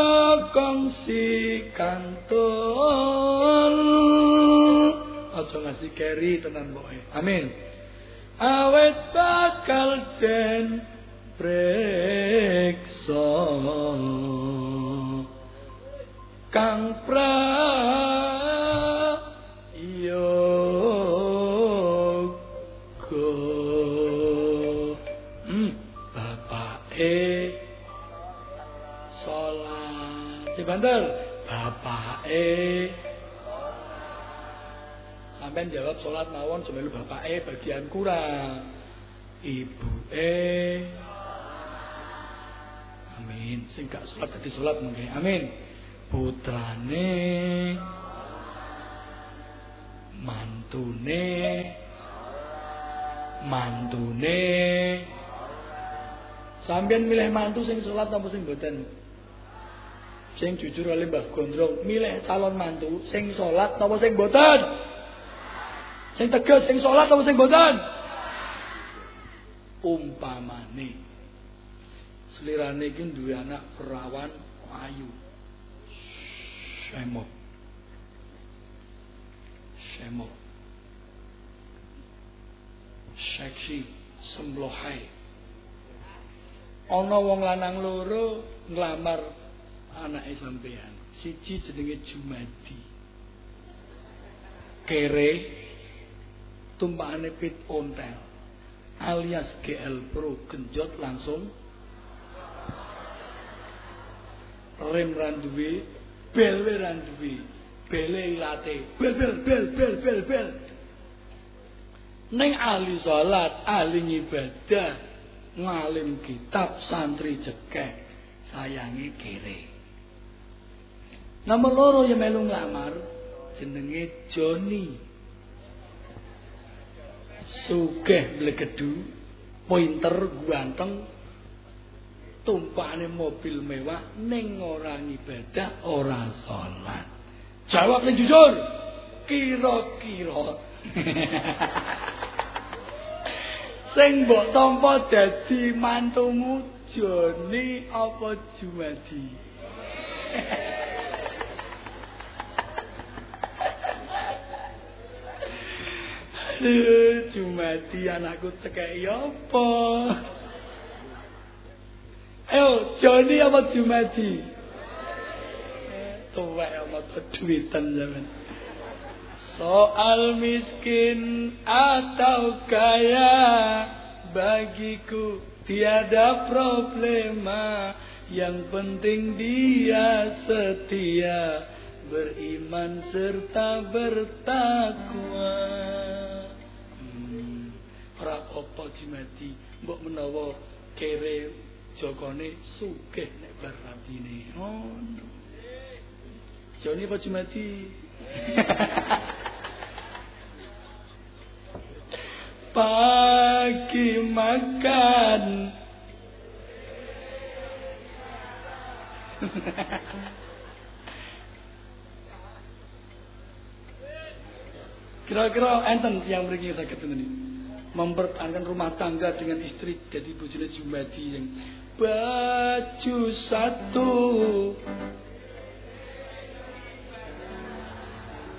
kongsi kantor Aja ngasih keri tenan boy Amin. Awet bakal den preksa kang prayoga hmm bapake salat Sampai jawab sholat mawon semelu bapake bagian kurang. Ibu eh Amin. Sing gak sholat dadi sholat mungkin. Amin. Putrane mantune mantune Sampeyan milih mantu sing sholat apa sing mboten? Sing jujur oleh Mbah Gondrong, milih calon mantu sing sholat apa sing mboten? Sing tegas sing sholat apa sing mboten? Umpamane selirane iki duwe anak perawan ayu. Semok. Semok. Seksi semblohai ana wong lanang loro nglamar anake sampean. Siji jenenge Jumadi. Kere tumpakane pit ontel alias GL Pro genjot langsung rem randuwe bel randuwe bele ilate bel bel bel bel bel bel. Ning ahli salat ahli ibadah ngalim kitab santri cekek sayangi kere. Nomor loro yang melu ngamar jenenge Joni. Sugih blegedu pointer ganteng tumpakane mobil mewah ning ora ibadah ora salat. Jawab ning jujur kira-kira. *laughs* Sing mbok tampa dadi mantumu Joni apa Jumadi? *laughs* Jumadi anakku cekek apa Joni apa Jumadi Tuwek apa keduitan zaman Soal miskin atau kaya bagiku tiada problema. Yang penting dia setia beriman serta bertakwa. Hmm, Ora apa jimati mbok menawa kere jokone sugih nek bar oh Joni apa jimati *laughs* pagi makan. *laughs* Kira-kira enten yang mriki sakit ini mempertahankan rumah tangga dengan istri jadi bojone Jumadi yang baju satu.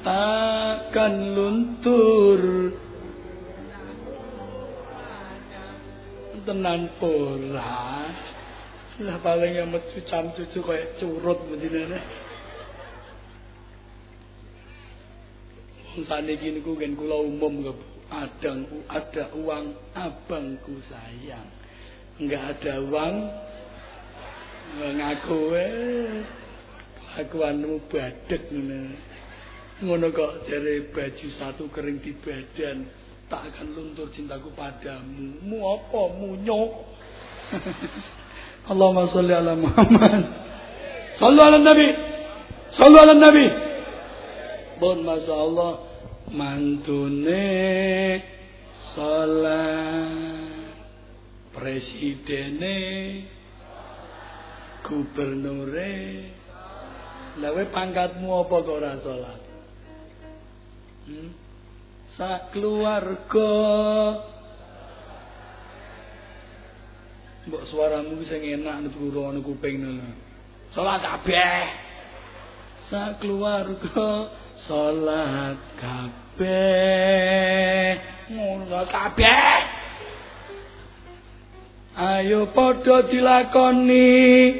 Takkan luntur. Tenan pola lah paling yang cam cucu kayak curut begini Sane iki niku gen kula umum adang ada uang abangku sayang. Enggak ada uang ngaku eh kelakuanmu badek ngono. Ngono kok jare baju satu kering di badan tak akan luntur cintaku padamu. Mu apa? Munyo. *laughs* Allahumma sholli ala Muhammad. Sallu ala Nabi. Sallu ala Nabi. Bon Masya Allah mantune salat presidene gubernure. Lawe pangkatmu apa kok ora salat? Hmm? sak keluarga. Mbok suaramu sing enak nuturu ana kuping ngono salat kabeh. Sak keluarga salat kabeh. Ngono kabeh ayo padha dilakoni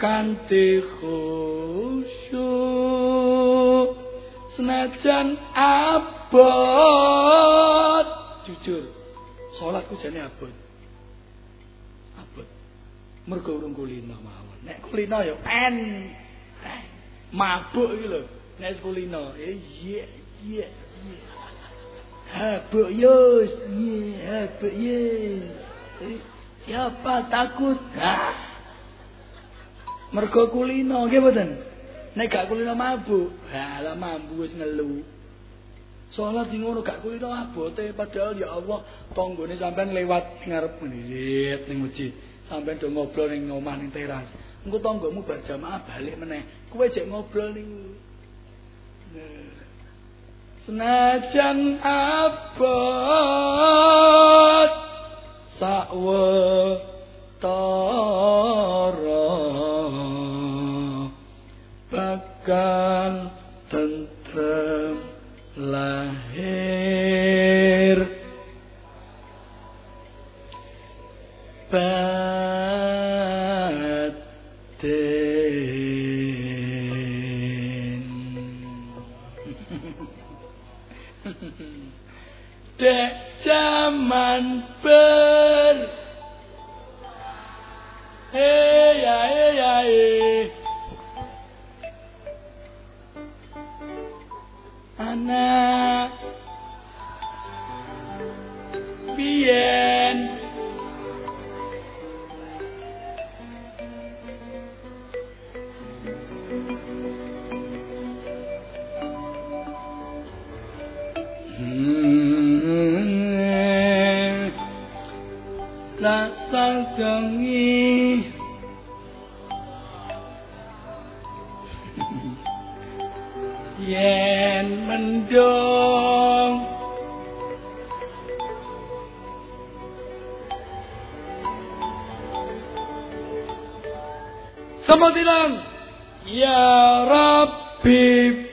kanthi khusyuk. Senajan abot. Jujur salatku jane abot. Abot. Mergo urung kulino mawon. Nek kulino ya en mabuk iki lho. Nek kulino eh iya iya Habuk Yus, ye, habuk ye. Siapa takut? Mergo kulino nggih mboten? Nek gak kulino mabuk, ha lah mambu wis ngelu. Salat sing ngono gak kulino abote padahal ya Allah tanggane sampean lewat ngarep menit ning masjid. Sampean do ngobrol ning omah ning teras. Engko tanggamu bar jamaah balik meneh. Kowe jek ngobrol ning Senajan abot sawetara bakal tentrem lahir batin dek zaman ber. Hey ya hey ya hey Anak Bien rasa gengi yen mendung Sama bilang Ya Rabbi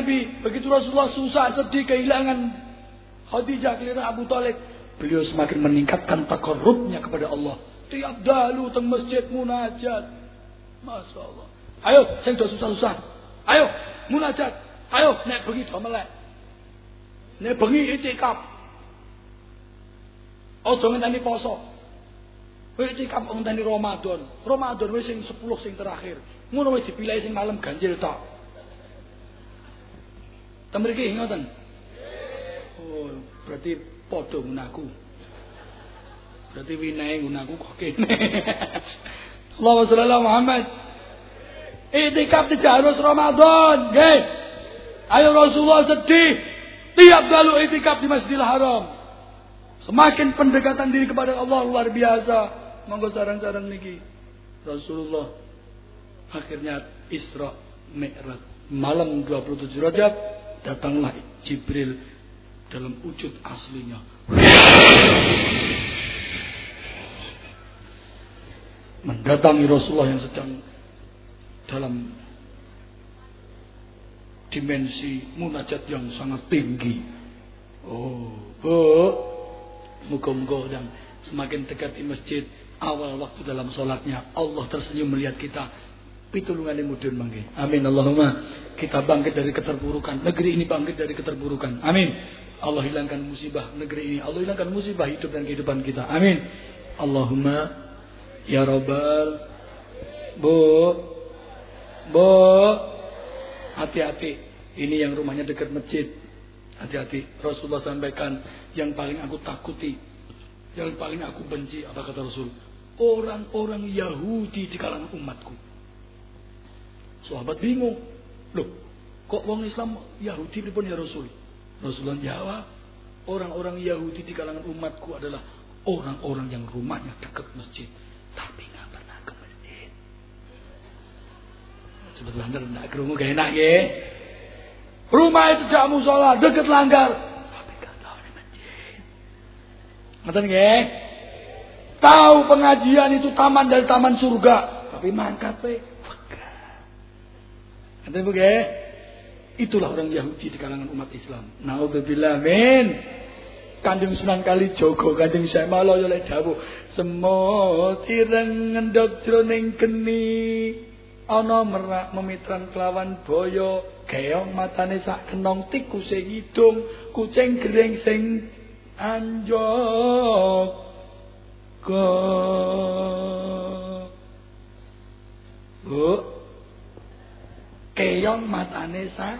Nabi. Begitu Rasulullah susah, sedih, kehilangan Khadijah, kehilangan Abu Talib. Beliau semakin meningkatkan takarrubnya kepada Allah. Tiap dalu teng masjid munajat. Masya Allah. Ayo, sing do susah-susah. Ayo, munajat. Ayo, nek bengi do melek. Nek bengi itikaf. Ojo ngenteni poso. Kowe itikaf ngenteni Ramadan. Ramadan wis sing 10 sing terakhir. Wis dipilih sing malam ganjil tok. Ten mriki ngoten. Oh, berarti padha ngunaku. Berarti winae ngunaku kok kene. *laughs* Allahumma sholli ala Muhammad. Itikaf tidak harus Ramadan, nggih. Ayo Rasulullah sedih tiap lalu itikaf di Masjidil Haram. Semakin pendekatan diri kepada Allah luar biasa. Monggo sarang-sarang niki. Rasulullah akhirnya Isra Mi'raj. Malam 27 Rajab datanglah Jibril dalam wujud aslinya. Mendatangi Rasulullah yang sedang dalam dimensi munajat yang sangat tinggi. Oh, oh. Muka-muka dan semakin dekat di masjid awal waktu dalam sholatnya Allah tersenyum melihat kita pitulungan mudun mangke. Amin Allahumma kita bangkit dari keterpurukan. Negeri ini bangkit dari keterpurukan. Amin. Allah hilangkan musibah negeri ini. Allah hilangkan musibah hidup dan kehidupan kita. Amin. Allahumma ya Rabbal Bu Bu hati-hati. Ini yang rumahnya dekat masjid. Hati-hati. Rasulullah sampaikan yang paling aku takuti, yang paling aku benci apa kata Rasul? Orang-orang Yahudi di kalangan umatku. Sahabat bingung. Loh, kok wong Islam Yahudi pun ya Rasul? Rasulullah jawab, orang-orang Yahudi di kalangan umatku adalah orang-orang yang rumahnya dekat masjid. tapi nggak pernah ke masjid. Sebetulnya tidak kerungu gak enak ya. Rumah itu tidak musola, deket langgar, tapi nggak tahu di masjid. Ngerti nggih? Tahu pengajian itu taman dari taman surga, tapi mangkat we Bu nggih? Itulah orang Yahudi di kalangan umat Islam. Naudzubillah min. Kanjeng Sunan Kali Jogo, Kanjeng Syekh Malaya lek dawuh, semut ireng ngendhog jroning geni. Ana merak memitran kelawan boyo, keong matane sak kenong tikuse hidung, kucing gering sing anjok. Go. Bu. Keong matane sak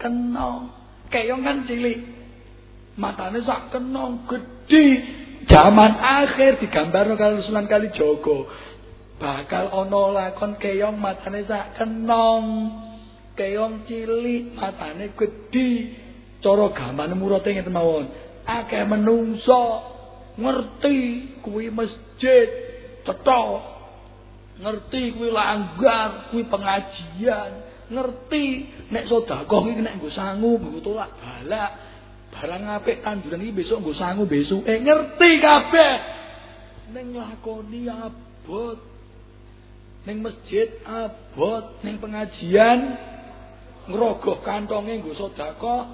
kenong. Keong kan cilik. matane sak kenong gedhi jaman akhir digambar karo Sunan Kalijaga. Bakal ana lakon keong matane sak kenong keong cilik matane gedhi cara gamane murate ngeten mawon. Akeh menungso ngerti kuwi masjid cetha ngerti kuwi langgar kuwi pengajian. Ngerti. Nek sedekah iki nek nggo sangu nggo tolak balak. Barang apik tanduran iki besok nggo sangu besok eh ngerti kabeh. Ning lakoni abot. Ning masjid abot. Ning pengajian ngrogoh kantonge nggo sedekah.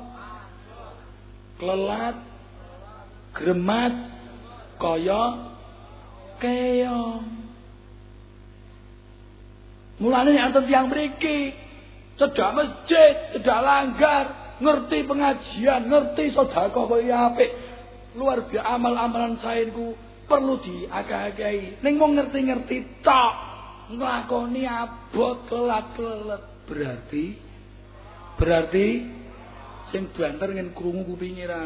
Klelat gremat kaya keong mulane enten tiyang mriki cedak masjid cedak langgar ngerti pengajian, ngerti sedekah kaya apik. Luar biasa amal-amalan saya niku perlu diakeh-akehi. Ning mau ngerti-ngerti tok nglakoni abot kelat-kelet berarti berarti sing banter ngen krungu kupinge ra.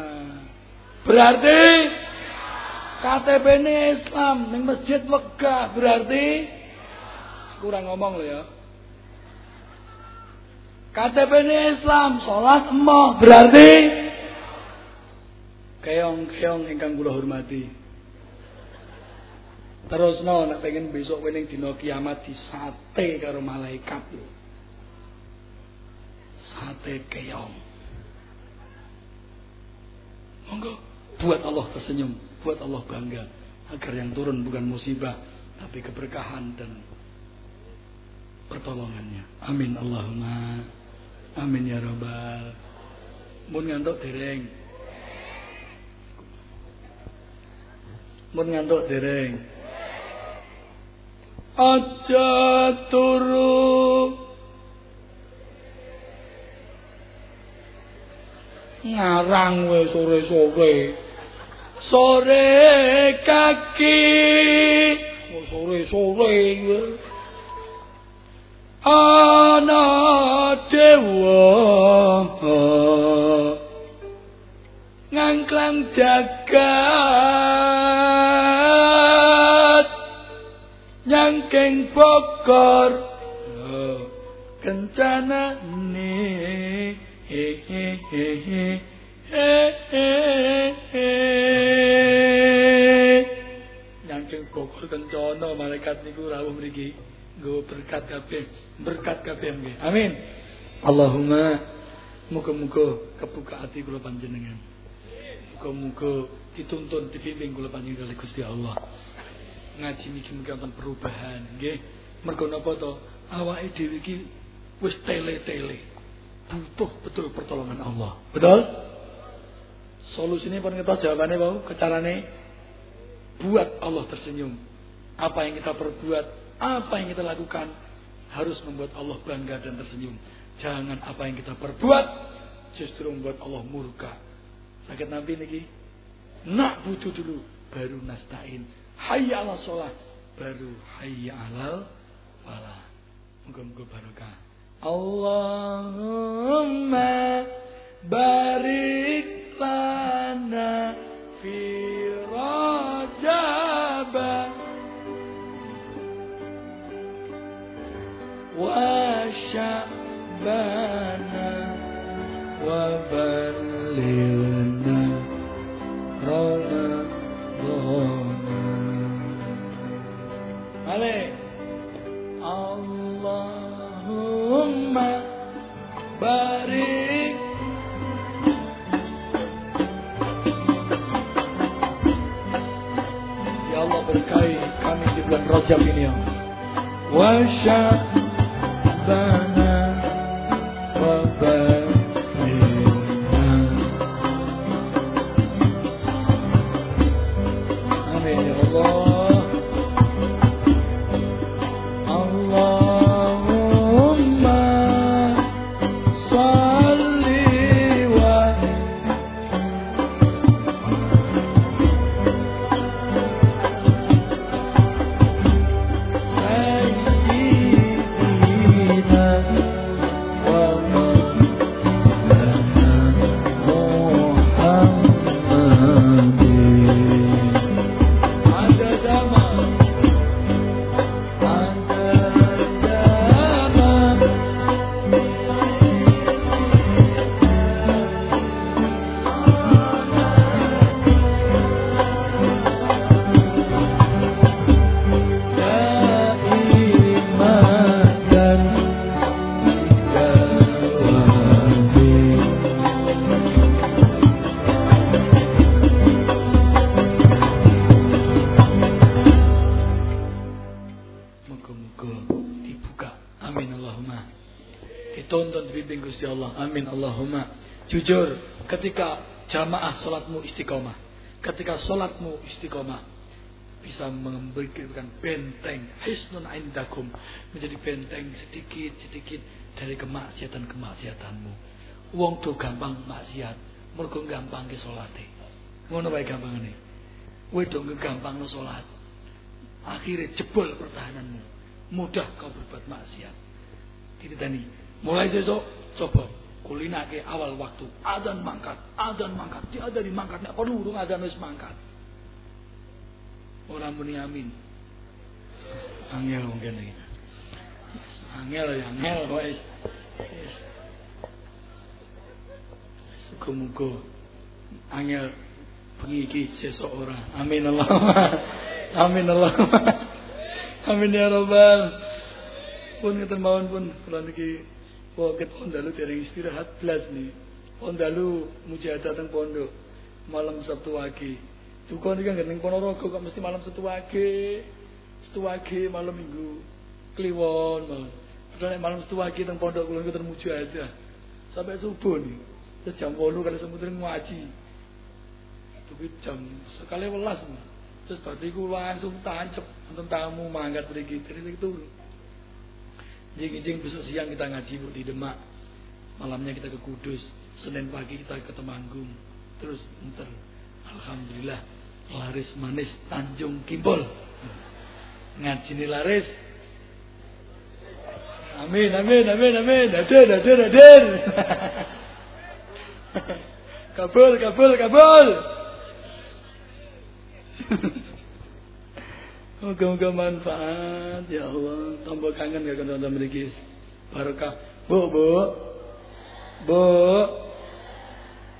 Berarti KTP ini Islam ning masjid wegah berarti kurang ngomong loh ya. KTP ini Islam, sholat emoh berarti keong-keong ingkang kula hormati. Terus no, nak pengen besok wening dino kiamat di sate karo malaikat lho. Sate keong. Monggo buat Allah tersenyum, buat Allah bangga agar yang turun bukan musibah tapi keberkahan dan pertolongannya. Amin Allahumma. Amin ya rabbal. Mun ngantuk dereng. Mun ngantuk dereng. Aja turu ngarang we sore-sore. Sore kaki. Sore-sore. Ana dewa ngangklang jagat. Nyangking bokor. Kencana ne nyangking bokor kencana malaikat niku rawuh mriki Gue berkat kabeh, berkat kabeh nggih. Amin. Allahumma muga-muga kebuka hati kula panjenengan. Muga-muga dituntun dibimbing kula panjenengan kali Gusti Allah. Ngaji niki mugi wonten perubahan nggih. Mergo napa to? Awake dhewe iki wis tele-tele. Butuh betul pertolongan Allah. Betul? Solusinya pun kita jawabannya mau kecarane buat Allah tersenyum. Apa yang kita perbuat apa yang kita lakukan harus membuat Allah bangga dan tersenyum. Jangan apa yang kita perbuat justru membuat Allah murka. Sakit nanti niki. Nak butuh dulu baru nastain. Hayya ala sholat baru hayya alal falah. Moga-moga barokah. Allahumma barik lana fi وشعبان وبلغنا رمضان Ale. Allahumma barik Ya Allah berkahi kami di bulan Rajab ini ya. Wasyabana wa Jujur, ketika jamaah sholatmu istiqomah, ketika sholatmu istiqomah, bisa memberikan benteng hisnun indakum menjadi benteng sedikit sedikit dari kemaksiatan kemaksiatanmu. Wong tuh gampang maksiat, mergo gampang ke salate. Ngono bae gampangane. Kowe dong gampang no salat. Akhirnya jebol pertahananmu. Mudah kau berbuat maksiat. Titani, mulai besok coba kulinake awal waktu adzan mangkat adzan mangkat di mangkat nek perlu urung adzan wis mangkat ora muni amin angel mungkin iki angel ya angel wis Muga-muga angel bengi iki sesuk ora. Amin Allah. *laughs* Amin Allah. *laughs* Amin ya rabbal. Pun ngeten mawon pun kula niki Pokoknya pondalu dari istirahat belas nih. Pondalu mujahadah teng pondok malam Sabtu wage. Tukon iki nggih ning Ponorogo kok mesti malam Sabtu wage. Sabtu wage malam Minggu kliwon malam. Padahal malam Sabtu wage teng pondok kula niku termujahadah. Sampai subuh nih. Terus jam 8 kali semutri ngaji. Tapi jam sekali welas. Terus batiku langsung tancep nonton tamu mangkat mriki, terus turun. Jing-jing besok siang kita ngaji bu di Demak. Malamnya kita ke Kudus. Senin pagi kita ke Temanggung. Terus ntar Alhamdulillah laris manis Tanjung Kimbol. Ngaji ini laris. Amin, amin, amin, amin. Dadir, dadir, dadir. *laughs* kabul, kabul, kabul. Moga-moga manfaat ya Allah. Tambah kangen gak kan teman mriki. Barokah. Bu, Bu. Bu.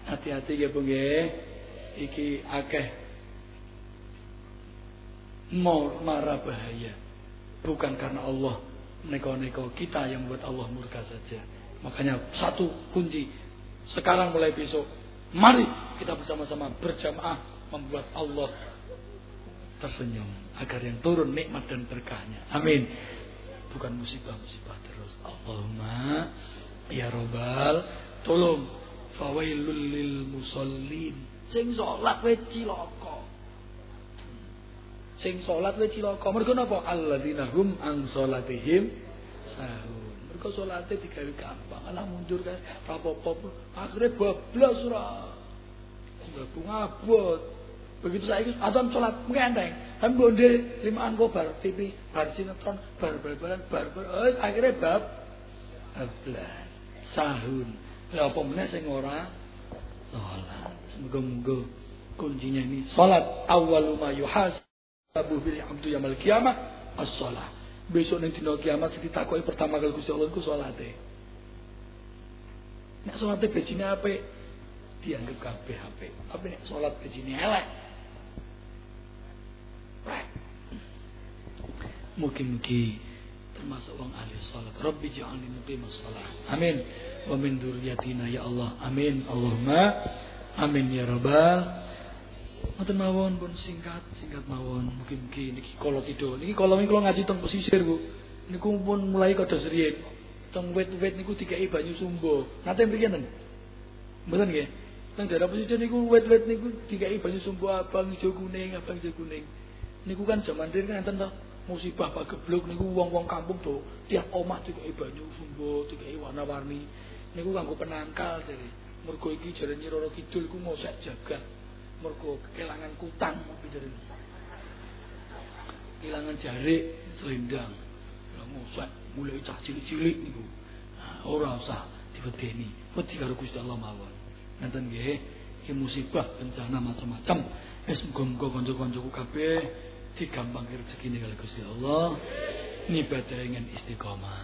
Hati-hati ya Bu nggih. Iki akeh mau marah bahaya. Bukan karena Allah neko-neko kita yang membuat Allah murka saja. Makanya satu kunci sekarang mulai besok mari kita bersama-sama berjamaah membuat Allah tersenyum agar yang turun nikmat dan berkahnya. Amin. Bukan musibah-musibah terus. Allahumma ya robbal tolong fawailul lil musallin. Sing salat wae cilaka. Sing salat wae cilaka. Mergo napa? Alladzina hum an salatihim sahun. Mergo salate digawe gampang. Alah mundur kan apa-apa. Akhire bablas ora. Mbah ngabot. Begitu saya ikut azan sholat mengenteng. Kan bonde lima angko bar TV, bar sinetron, bar bar bar bar bar. Oh, akhirnya bab ablas sahun. Ya apa meneh sing ora sholat. Semoga-moga kuncinya ini sholat awal ma yuhasabu bil abdu yaumil kiamah as-shalah. Besok ning dina kiamat ditakoki pertama kali Gusti Allah iku salate. Nek salate bejine apik dianggap kabeh apik. Tapi nek salat bejine elek Mugi-mugi termasuk wong ahli salat. Rabbi ja'alni muqimas salat. Amin. Wa min dzurriyyatina ya Allah. Amin. Allahumma amin ya rabbal Mboten mawon pun singkat, singkat mawon. Mugi-mugi niki kala tidur. Niki kala niki ngaji teng pesisir, Bu. Niku pun mulai kados riyin. Teng wit-wit niku dikai banyu sumbo. Nate mriki enten. Mboten nggih. Teng daerah pesisir niku wit-wit niku dikai banyu sumbo abang hijau kuning, abang hijau kuning. Niku kan zaman riyin kan enten musibah Pak Geblok niku wong-wong kampung to tiap omah dikai banyu sumbo, dikai warna-warni. Niku kanggo penangkal jadi. Mergo iki jare Nyi Roro Kidul ku ngosek jagat. Mergo kelangan kutang bicara kelangan jarik selendang. Ngusat mulai cah cilik-cilik niku. Nah, ora usah diwedeni. Wedi karo Gusti Allah mawon. Ngeten nggih iki musibah bencana macam-macam. Wis muga-muga kanca-kancaku kabeh digampangke rezekine kali Gusti Allah ngibadah dengan istiqomah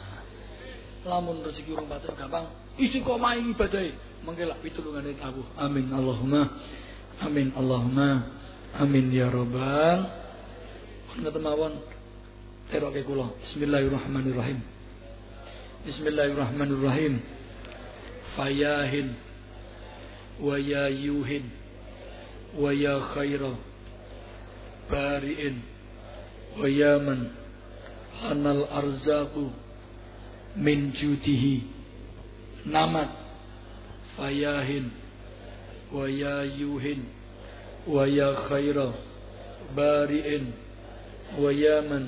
lamun rezeki urung patek gampang istiqomah ibadah mengke lak pitulungane tabuh amin Allahumma Amin Allahumma amin ya rabbal Ngoten mawon teroke kula. Bismillahirrahmanirrahim. Bismillahirrahmanirrahim. Fayahin wa ya ya khaira bari'in wa yaman hanal arzaku min jutihi namat fayahin ويا يوهن ويا خير بارئ ويا من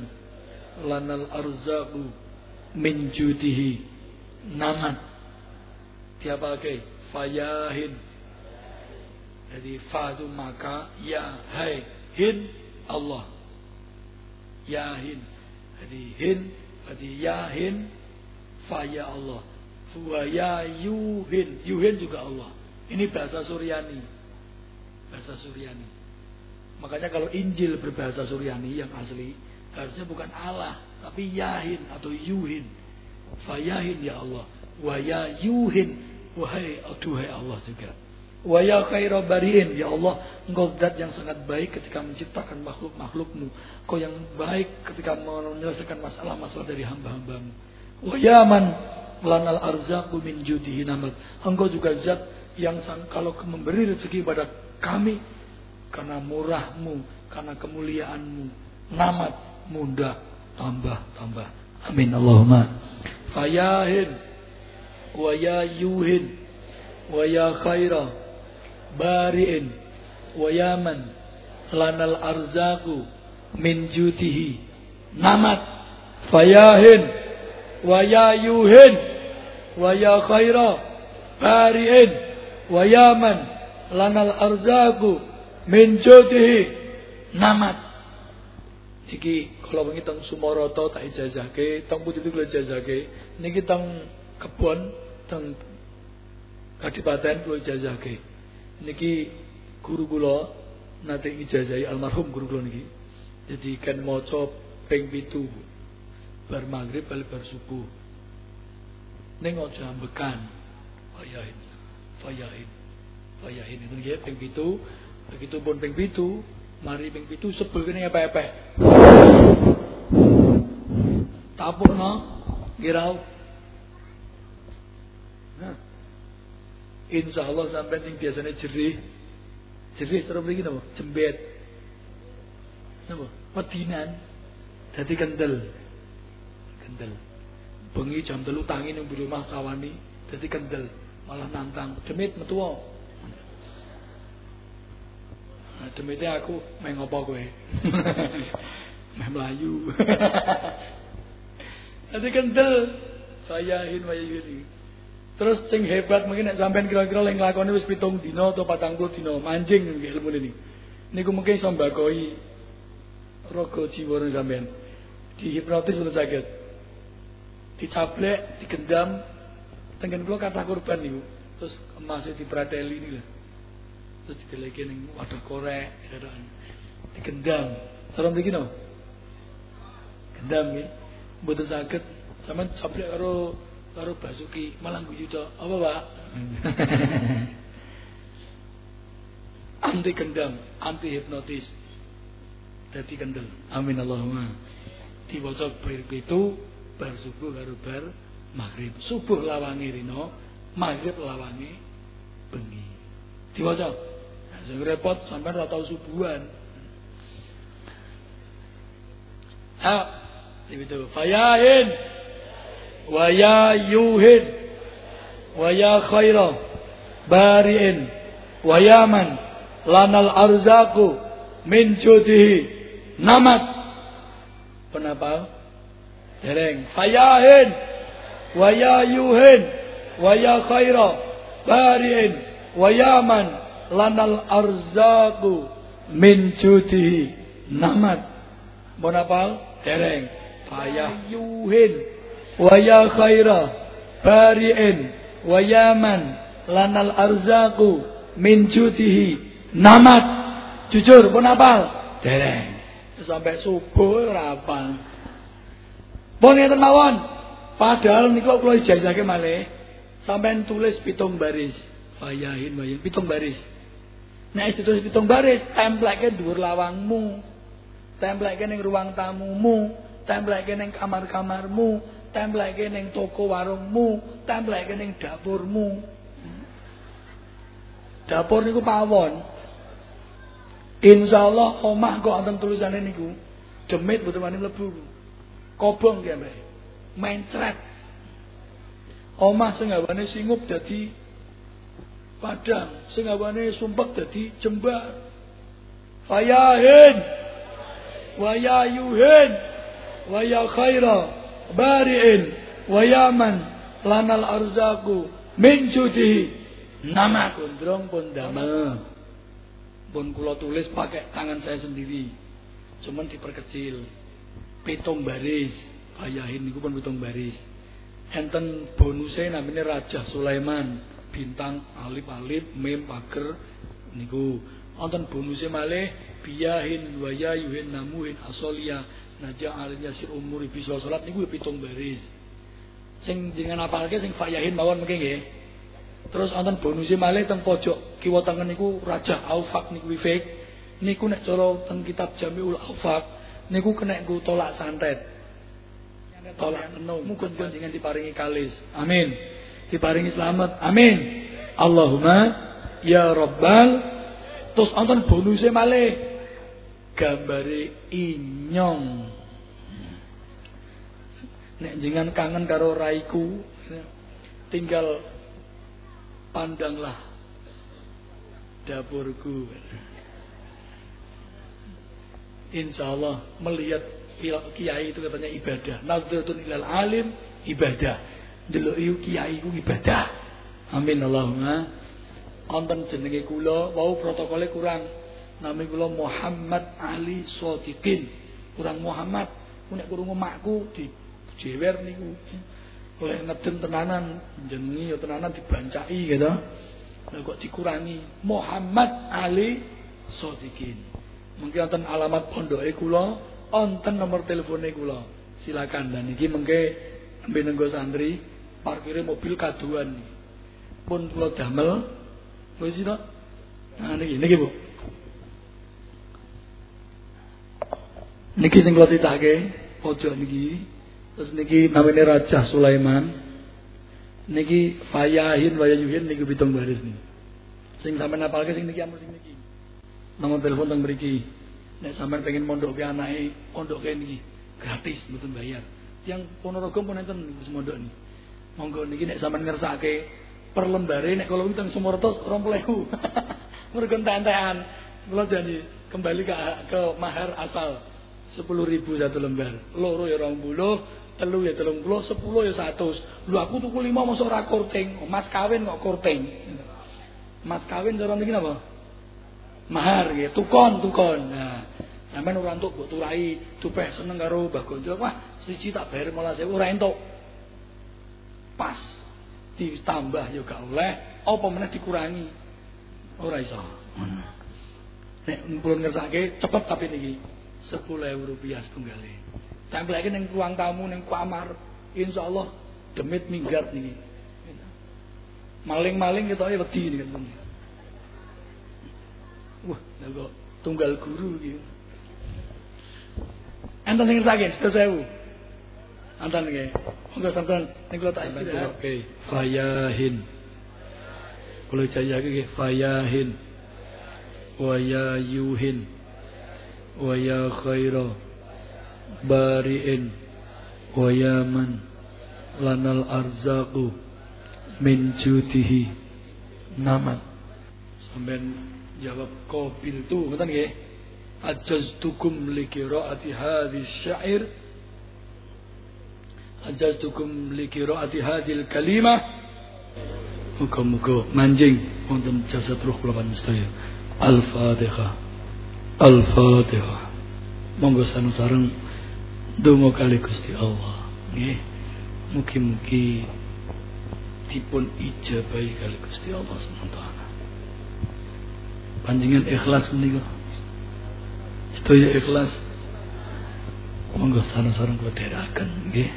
لنا الأرزاق من جوده naman diapakai fayahin jadi fa itu maka ya hai hin Allah yahin jadi hin jadi yahin fa ya Allah wa ya yuhin yuhin juga Allah ini bahasa Suryani. Bahasa Suryani. Makanya kalau Injil berbahasa Suryani yang asli, harusnya bukan Allah, tapi Yahin atau Yuhin. Fayahin ya Allah. Waya Yuhin. Wahai aduhai Allah juga. Waya khaira bariin. Ya Allah, engkau zat yang sangat baik ketika menciptakan makhluk-makhlukmu. Kau yang baik ketika menyelesaikan masalah-masalah dari hamba-hambamu. Wayaman lanal arzaku min judihi namat. Engkau juga zat yang kalau memberi rezeki pada kami karena murahmu, karena kemuliaanmu, namat mudah tambah tambah. Amin Allahumma. Fayahin wa ya yuhin wa ya khaira bari'in wa yaman lanal arzaku min jutihi. Namat fayahin wa ya yuhin wa ya khaira bari'in wa yaman lanal arzaku min judihi namat. Iki kalau bengi teng Sumoroto tak ijazahke teng putih kula ijazahke. Niki teng kebon teng kadipaten kula ijazahke niki guru kula nate ijazahi almarhum guru kula niki. Jadi kan maca ping 7 bar maghrib bali bar subuh. Ning aja ambekan kaya ini fayahin fayahin. Itu nggih ping 7 begitu pun ping 7 mari ping 7 sebel kene apa-apa tapukno girau nah insya Allah sampai sing biasanya jerih. Jerih terus begini napa? Jembet. Napa? Pedinan. Jadi kendel kendel bengi jam telu tangi ning rumah kawani jadi kendel malah nantang demit metuwa nah, aku main ngopo kowe? *laughs* Main melayu jadi *laughs* kendel saya hin wayuni terus sing hebat mungkin nek sampean kira-kira yang nglakoni wis pitung dino atau patang puluh dino manjing nggih ilmu ini niku mungkin iso mbakoi rogo jiwa sampean dihipnotis udah sakit dicaplek digendam Tengen kula kata korban niku. Terus emas diprateli ini lah. Terus dibeleki ning wadah korek. Digendam. Cara mriki no. Gendam nggih. Mboten saged sampean sablek karo karo Basuki malah guyu Apa, Pak? *laughs* anti gendam, anti hipnotis. Dadi kendel. Amin Allahumma. diwaca bar pitu bar subuh karo bar maghrib. Subuh lawangi rino, maghrib lawangi bengi. Diwaca. Nah, sing repot sampean ora tau subuhan. Ha, itu fayahin yuhin wa ya khaira bariin. Wa yaman lanal arzaku min judihi namat. Kenapa dereng. Fayahin. Wa ya yuhin. Wa ya khaira bariin. Wa yaman lanal arzaku min judihi namat. Monapal dereng. Fayah yuhin wa ya khaira bariin. Wa yaman lanal arzaku min judihi namat. Jujur pun apal. Dereng. Sampai subuh ora apal. Pun ngeten mawon. Padahal niku kula ijazahke malih. Sampean tulis pitung baris. Fayahin wayahin. Pitung baris. Nek ditulis pitung baris template dhuwur lawangmu. Template ning ruang tamumu. Template ning kamar-kamarmu template ning toko warungmu template ning dapurmu Dapur niku pawon. Insyaallah omah kok wonten tulisane niku. Demit mboten wani mlebu. Kobong ki ambek. Mencret. Omah sing singup dadi padang, sing gawane sumpek dadi jembar. Fayahin. Wayayuhin. Waya khaira. Bariin. Wayaman. Lanal arzaku. Min judihi. Nama gondrong pun damel. Pun kula tulis pakai tangan saya sendiri. Cuman diperkecil. Pitung baris. Bayahin niku pun pitung baris. Enten bonusnya namanya Raja Sulaiman. Bintang alip-alip, mem pager niku. Enten bonusnya malih biyahin wayayuhin namuhin asolia naja alin yasir umur bisa salat niku ya pitung baris. Sing dengan apalagi sing fayahin mawon mungkin nggih. Terus wonten bonuse malih teng pojok kiwa tengen niku Raja Aufak niku wifik. Niku nek cara teng kitab Jamiul Aufak niku kena nggo tolak santet. Tolak enu muga-muga jenengan diparingi kalis. Amin. Diparingi selamat. Amin. Allahumma ya Rabbal terus wonten bonuse malih gambare inyong. Nek jenengan kangen karo raiku tinggal pandanglah dapurku. Insya Allah melihat kiai itu katanya ibadah. Nadratun ilal alim ibadah. Delok kiai ku ibadah. Amin Allahumma. Wonten jenenge kula wau protokole kurang. Nami kula Muhammad Ali Sodikin. Kurang Muhammad. Nek kurung makku di jewer niku. Oleh ngeden tenanan jenengi ya tenanan dibancai gitu. Lah kok dikurangi? Muhammad Ali Sodikin mungkin wonten alamat pondoke kula wonten nomor telepone kula silakan. Dan iki mengke benenggo santri parkire mobil kaduan. Pun kula damel. Wis to nah niki niki Bu niki sing kula titake pojok niki Terus niki namanya Raja Sulaiman. Niki Fayahin Wayayuhin niki pitung baris nih. Sing sampean apalke sing niki ampun sing niki. Nomor telepon teng mriki. Nek sampean pengen mondokke anake, mondokke niki gratis mboten bayar. Yang Ponorogo pun enten niku mondok niki. Monggo niki nek sampean ngersake per lembare nek kalau teng Sumortos *laughs* 20.000. Mergo entek-entekan. Kula janji kembali ke ke mahar asal sepuluh ribu satu lembar loro ya rong puluh telu ya telung puluh, sepuluh ya satu. Lu aku tuku lima masuk ora korting, oh, mas kawin kok korting. Mas kawin cara niki napa? Mahar ya, tukon tukon. Nah, sampean ora entuk mbok turai, dupeh seneng karo Mbah Gonjol. Wah, siji tak bayar malah saya ora entuk. Pas ditambah ya gak oleh, apa meneh dikurangi. Ora iso. Nek pun ngersake cepet tapi niki. Sepuluh rupiah setunggalnya. Sampai lagi neng ruang tamu neng kamar, insya Allah demit minggat nih. Maling-maling kita ya wedi nih kan. Wah, kok tunggal guru gitu. Enten sing sakit, sewu. Enten nggih. Monggo sampean ning kula tak Oke, fayahin. Kula jaya nggih fayahin. Wa khaira. Bariin. Wa ya man lanal arzaqu min judihi namat. Sampean jawab qabil tu ngoten nggih. Ajaztukum li qiraati hadhihi syair Ajaztukum li qiraati hadhil kalimah Muga-muga manjing wonten jasad ruh kula panjenengan Al-Fatihah Al-Fatihah. Monggo sareng-sareng donga kali Gusti Allah. Nggih. Mugi-mugi dipun ijabahi kali Gusti Allah SWT panjenengan ikhlas menika? Sedaya ikhlas. Monggo sareng-sareng kula dherekaken nggih.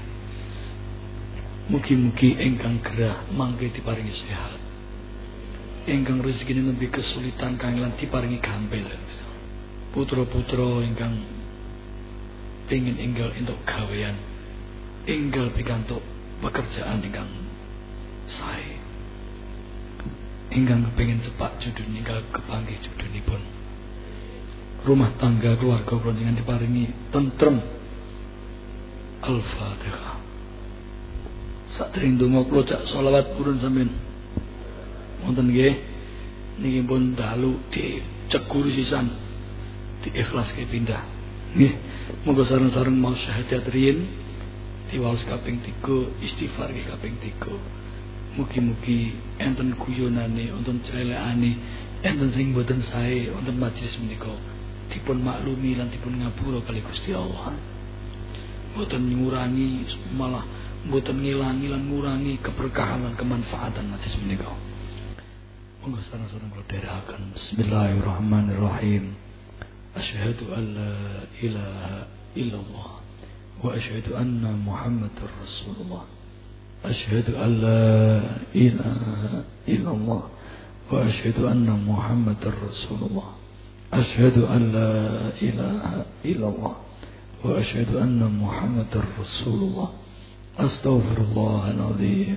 Mugi-mugi ingkang gerah mangke diparingi sehat. Ingkang rezekine nembe kesulitan kangelan diparingi gampil putra-putra ingkang ingin inggal untuk gawean inggal pikantuk pekerjaan ingkang sae. Ingkang kepengin cepat judul ninggal kepanggih judulipun. Rumah tangga keluarga kula diparingi tentrem Al-Fatihah. Satring donga kula cak selawat purun sampean wonten nggih. Pun dalu dicekur sisan diikhlaske pindah nggih moga sareng-sareng mau syahadat riyin diwaos kaping 3 istighfar kaping 3 Mugi-mugi enten guyonane, enten celelekane, enten sing boten sae wonten majelis menika dipun maklumi lan dipun ngapura kali Gusti Allah. Boten ngurangi malah boten ngilangi lan ngurangi keberkahan lan kemanfaatan majelis menika. Monggo sareng-sareng kula. Bismillahirrahmanirrahim. Asyhadu an la ilaha illallah wa asyhadu anna Muhammadar Rasulullah. أشهد أن لا إله إلا الله وأشهد أن محمد رسول الله أشهد أن لا إله إلا الله وأشهد أن محمد رسول الله أستغفر الله العظيم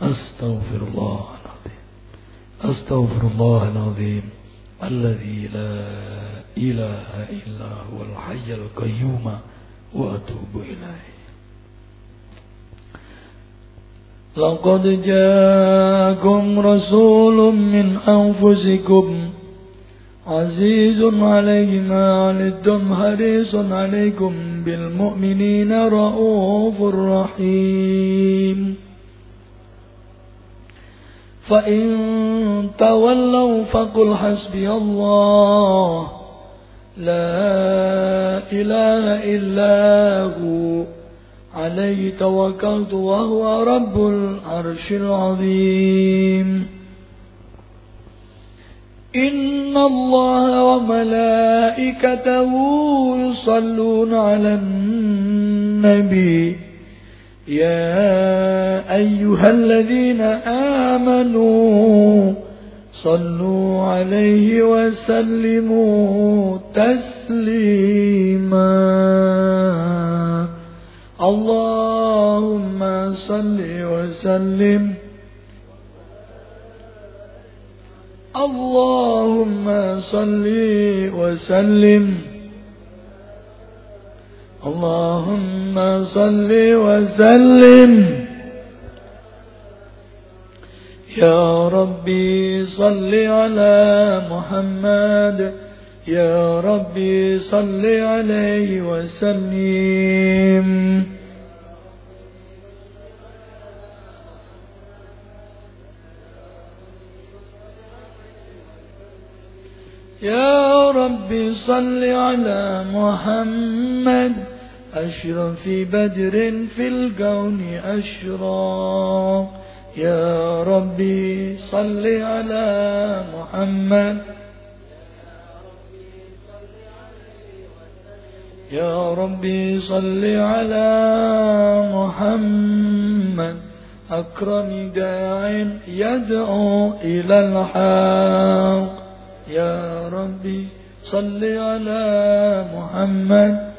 أستغفر الله العظيم أستغفر الله العظيم الذي لا إله إلا هو الحي القيوم وأتوب إليه. لقد جاءكم رسول من أنفسكم عزيز عليه ما عنتم حريص عليكم بالمؤمنين رؤوف رحيم. فإن تولوا فقل حسبي الله. لا إله إلا هو. عليه توكلت وهو رب العرش العظيم. إن الله وملائكته يصلون على النبي. يا أيها الذين آمنوا صلوا عليه وسلموا تسليما. اللهم صل وسلم. اللهم صل وسلم. اللهم صل وسلم. يا ربي صل على محمد. يا ربي صل عليه وسلم. يا ربي صل على محمد. أشرف بدر في الكون أشراق. يا ربي صل على محمد. يا ربي صل على محمد. أكرم داع يدعو إلى الحق. يا ربي صل على محمد.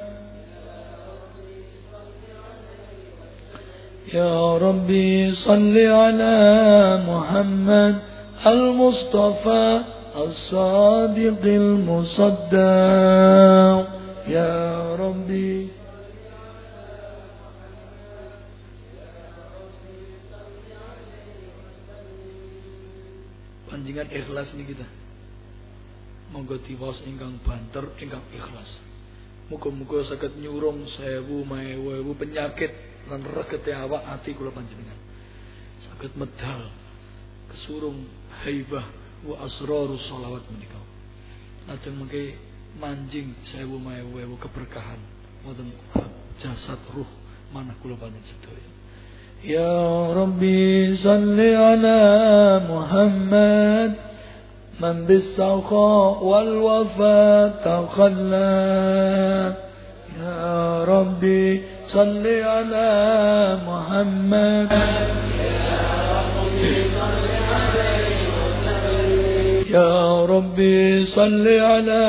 يا ربي صل على محمد المصطفى الصادق المصدق يا ربي panjenengan ikhlas nih kita monggo diwaos ingkang banter ingkang ikhlas muga-muga saged nyurung sewu maewu penyakit lan regete awak ati kula panjenengan saged medal kesurung haibah wa asraru sholawat menika lajeng mengke manjing sewu maewu keberkahan wonten jasad ruh manah kula panjenengan sedaya يا ربي صل على محمد من بالسخاء والوفاء تخلى يا ربي صل على محمد. يا ربي صل على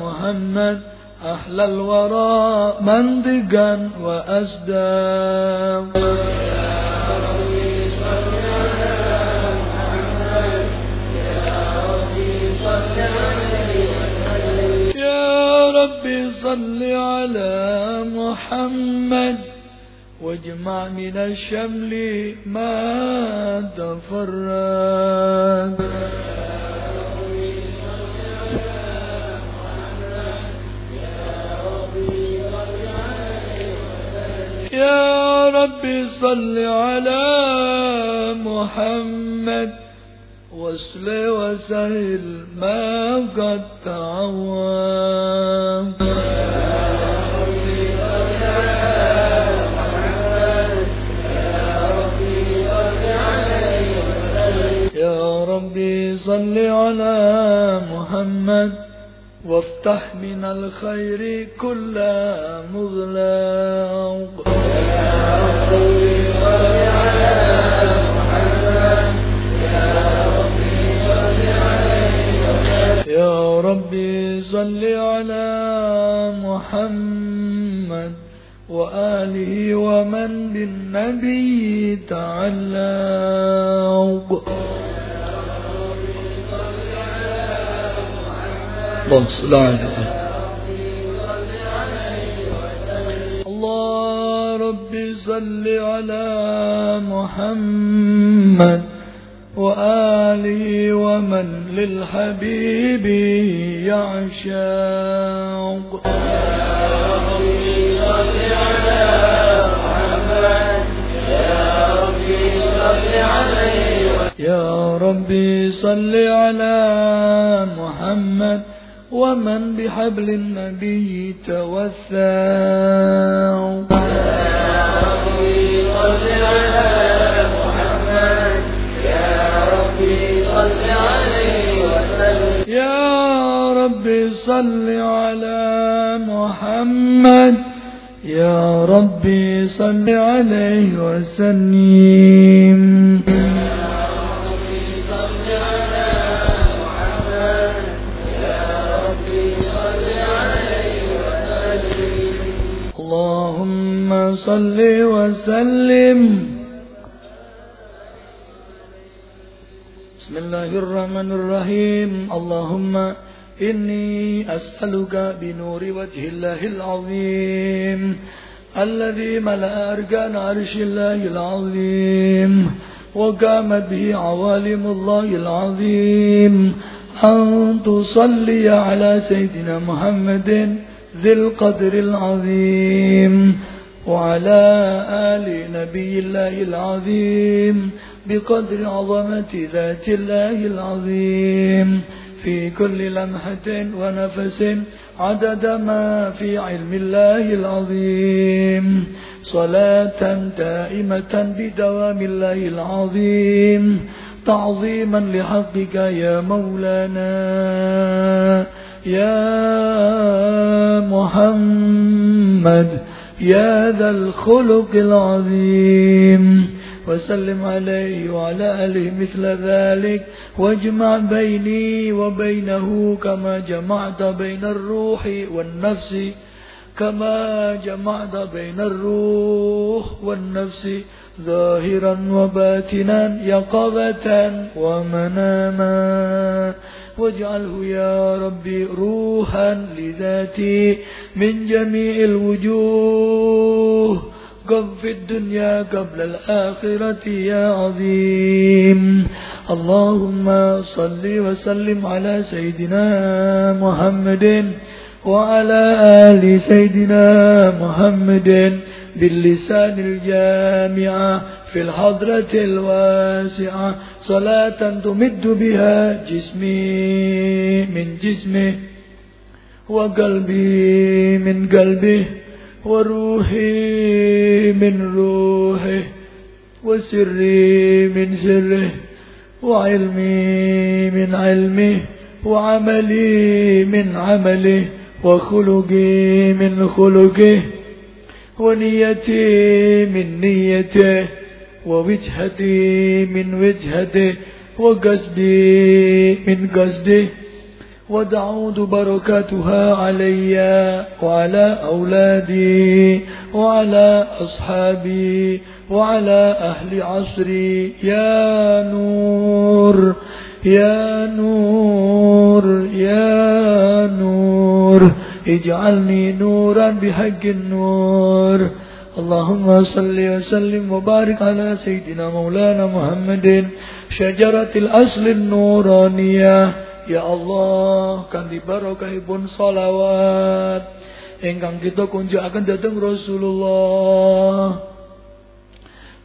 محمد. أحلى الورى منطقا وأسدا صل على محمد. واجمع من الشمل ما تفرد. يا ربي صل على محمد. وصل وسهل ما قد تعوام يا ربي صل على محمد وافتح من الخير كل مغلاق. يا ربي صل على محمد وآله ومن بالنبي تعلق. اللهم صل على الله ربي صل على محمد وآلي ومن للحبيب يعشاق. يا ربي صل على محمد يا ربي صل عليه يا ربي صل على محمد ومن بحبل النبي توثاق. يا ربي صل على صل على محمد. يا ربي صل عليه وسلم. اللهم صل وسلم. بسم الله الرحمن الرحيم. اللهم إني أسألك بنور وجه الله العظيم الذي ملأ أركان عرش الله العظيم وقامت به عوالم الله العظيم أن تصلي على سيدنا محمد ذي القدر العظيم وعلى آل نبي الله العظيم بقدر عظمة ذات الله العظيم. في كل لمحة ونفس عدد ما في علم الله العظيم. صلاة دائمة بدوام الله العظيم. تعظيما لحقك يا مولانا. يا محمد يا ذا الخلق العظيم. وسلم عليه وعلى آله مثل ذلك. واجمع بيني وبينه كما جمعت بين الروح والنفس كما جمعت بين الروح والنفس ظاهرا وباتنا يقظة ومناما. واجعله يا ربي روحا لذاتي من جميع الوجوه. قم في الدنيا قبل الآخرة يا عظيم. اللهم صل وسلم على سيدنا محمد وعلى آل سيدنا محمد باللسان الجامع في الحضرة الواسعة. صلاة تمد بها جسمي من جسمه وقلبي من قلبه وروحي من روحه وسري من سره وعلمي من علمه وعملي من عمله وخلقي من خلقه ونيتي من نيته ووجهتي من وجهته وقصدي من قصده وتعود بركاتها علي وعلى أولادي وعلى أصحابي وعلى أهل عصري. يا نور يا نور يا نور. اجعلني نورا بحق النور. اللهم صل وسلم وبارك على سيدنا مولانا محمد. شجرة الأصل النورانية. Ya Allah, kanthi barokahipun salawat ingkang kita kunjukaken dhateng Rasulullah.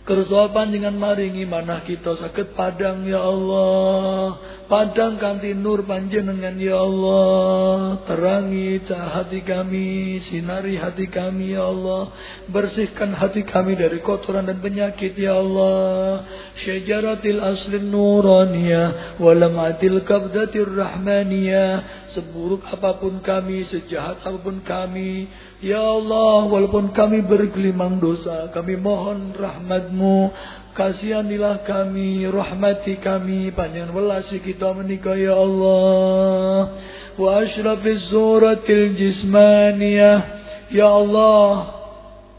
Kersa panjenengan maringi manah kita sakit padang ya Allah. Padang kanti nur panjenengan ya Allah. Terangi hati kami, sinari hati kami ya Allah. Bersihkan hati kami dari kotoran dan penyakit ya Allah. Syajaratil aslin nuraniyah walamatil kabdatir rahmaniyah. Seburuk apa pun kami, sejahat apa pun kami, Ya Allah, walaupun kami bergelimang dosa, kami mohon rahmatmu. Kasihanilah kami, rahmati kami, panjang welasi kita menikah ya Allah. Wa ashrafiz zuratil jismaniyah. Ya Allah,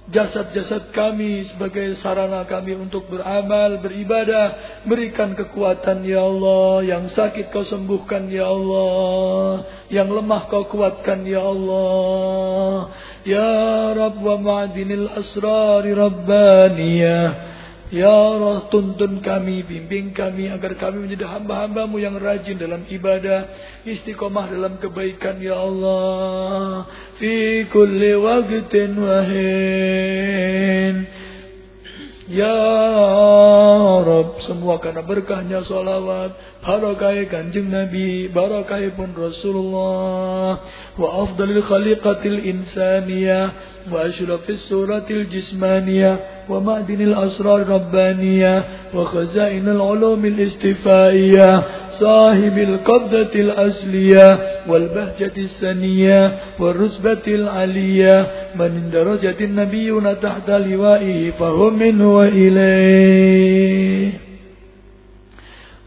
jasad-jasad kami sebagai sarana kami untuk beramal, beribadah. Berikan kekuatan ya Allah. Yang sakit kau sembuhkan ya Allah. Yang lemah kau kuatkan ya Allah. Ya Rabb wa ma'adinil asrari rabbaniyah. Ya Allah tuntun kami, bimbing kami agar kami menjadi hamba-hambamu yang rajin dalam ibadah, istiqomah dalam kebaikan ya Allah. Fi kulli waqtin wahin. Ya Rob, semua karena berkahnya salawat, barokai kanjeng Nabi, barokai pun Rasulullah, wa afdalil khaliqatil insania, wa asyrafis suratil jismania, wa ma'dinil asrar rabbaniyah, wa khazainil ulumil istifa'iyah, صاحب القبضة الأصلية والبهجة السنية والرسبة العلية. من درجة النبيون تحت لوائه فهم منه وإليه.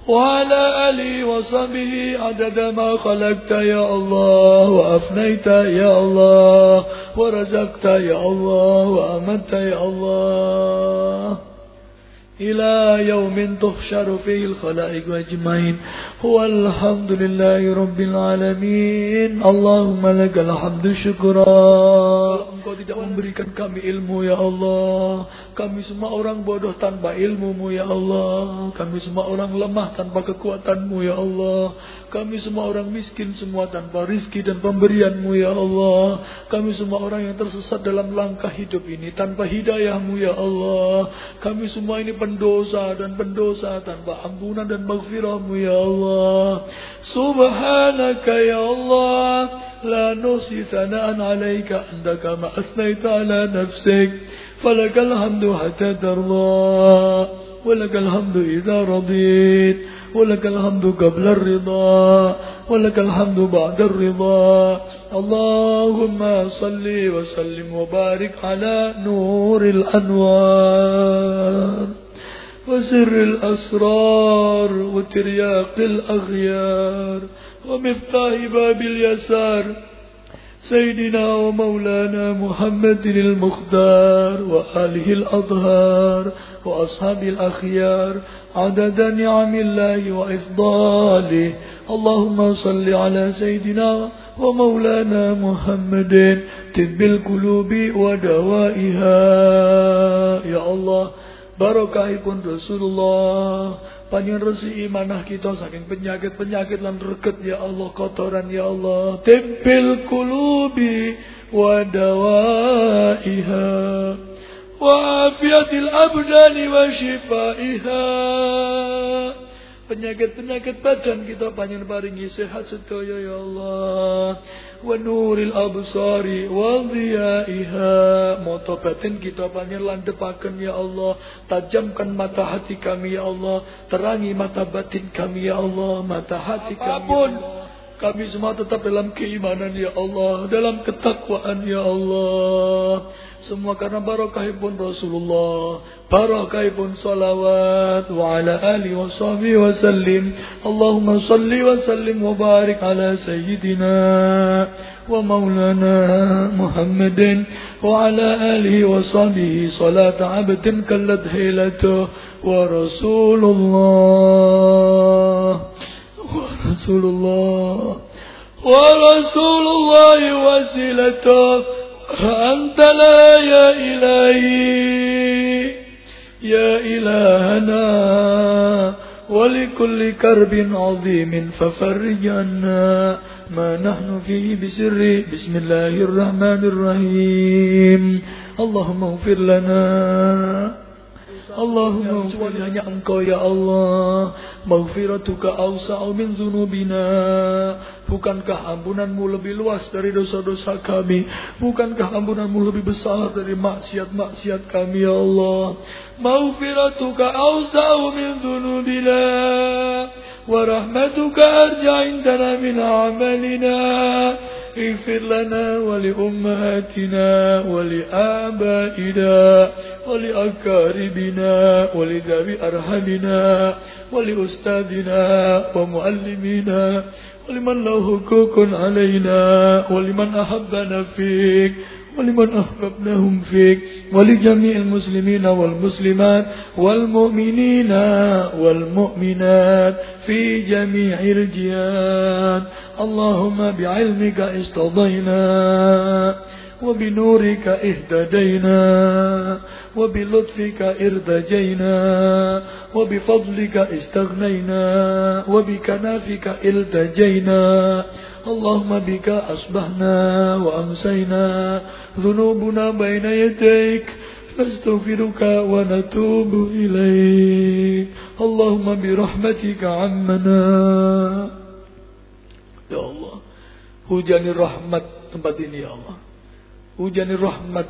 وعلى آله وصحبه عدد ما خلقت يا الله وأفنيت يا الله ورزقت يا الله وأمنت يا الله. إلى يوم تحشر فيه الخلائق أجمعين هو الحمد لله رب العالمين اللهم لك الحمد شكرا Engkau tidak memberikan kami ilmu ya Allah Kami semua orang bodoh tanpa ilmumu ya Allah Kami semua orang lemah tanpa kekuatanmu ya Allah Kami semua orang miskin semua tanpa rizki dan pemberianmu ya Allah Kami semua orang yang tersesat dalam langkah hidup ini tanpa hidayahmu ya Allah Kami semua ini pendosa dan pendosa tanpa ampunan dan maghfirahmu ya Allah. Subhanaka ya Allah. La nusi sana'an alaika anda kama asnaita ala nafsik. Falakal hamdu hatta darla. ولك الحمد إذا رضيت ولك الحمد قبل الرضا ولك الحمد بعد الرضا. اللهم صل وسلم وبارك على نور الأنوار وسر الأسرار وترياق الأغيار ومفتاح باب اليسار. سيدنا ومولانا محمد المختار وآله الأطهار وأصحاب الأخيار عدد نعم الله وإفضاله. اللهم صل على سيدنا ومولانا محمد طب القلوب ودوائها. يا الله Barakahipun Rasulullah Panjang resi imanah kita saking penyakit-penyakit lan reket ya Allah kotoran ya Allah. Tempel kulubi wa dawaiha. Wa afiatil abdani wa shifaiha. Penyakit-penyakit badan kita panjang paringi sehat sedaya ya Allah wa nuril absari wa dhiyaiha moto batin kita panjang landepaken ya Allah. Tajamkan mata hati kami ya Allah. Terangi mata batin kami ya Allah. Mata hati kami ya Allah. Kami semua tetap dalam keimanan ya Allah, dalam ketakwaan ya Allah. Semua karena barakahipun Rasulullah, barakahipun salawat wa ala ali wa sahbihi wa sallim. Allahumma salli wa sallim wa barik ala sayyidina wa maulana Muhammadin wa ala alihi wa sahbihi salata abdin kallat hilatuh wa Rasulullah wa Rasulullah wa Rasulullah wasilatah أنت لا يا إلهي يا إلهنا ولكل كرب عظيم ففرج عنا ما نحن فيه بسر. بسم الله الرحمن الرحيم. اللهم اغفر لنا Allahumma kecuali hanya engkau ya Allah. Maghfiratuka awsa'u min zunubina Bukankah ampunanmu lebih luas dari dosa-dosa kami? Bukankah ampunanmu lebih besar dari maksiat-maksiat kami ya Allah Awsa'u min zunubina Wa rahmatuka arja indana min amalina اغفر لنا ولأمهاتنا ولآبائنا ولأقاربنا ولذوي أرحمنا ولأستاذنا ومعلمينا ولمن له حقوق علينا ولمن أحبنا فيك. ولمن أحببناهم فيك ولجميع المسلمين والمسلمات والمؤمنين والمؤمنات في جميع الجهات اللهم بعلمك استضينا وبنورك اهتدينا وبلطفك ارتجينا وبفضلك استغنينا وبكنافك التجينا. اللهم بك أصبحنا وأمسينا ذنوبنا بين يديك نستغفرك ونتوب إليك اللهم برحمتك عمنا Ya Allah Hujani rahmat tempat ini ya Allah Hujani rahmat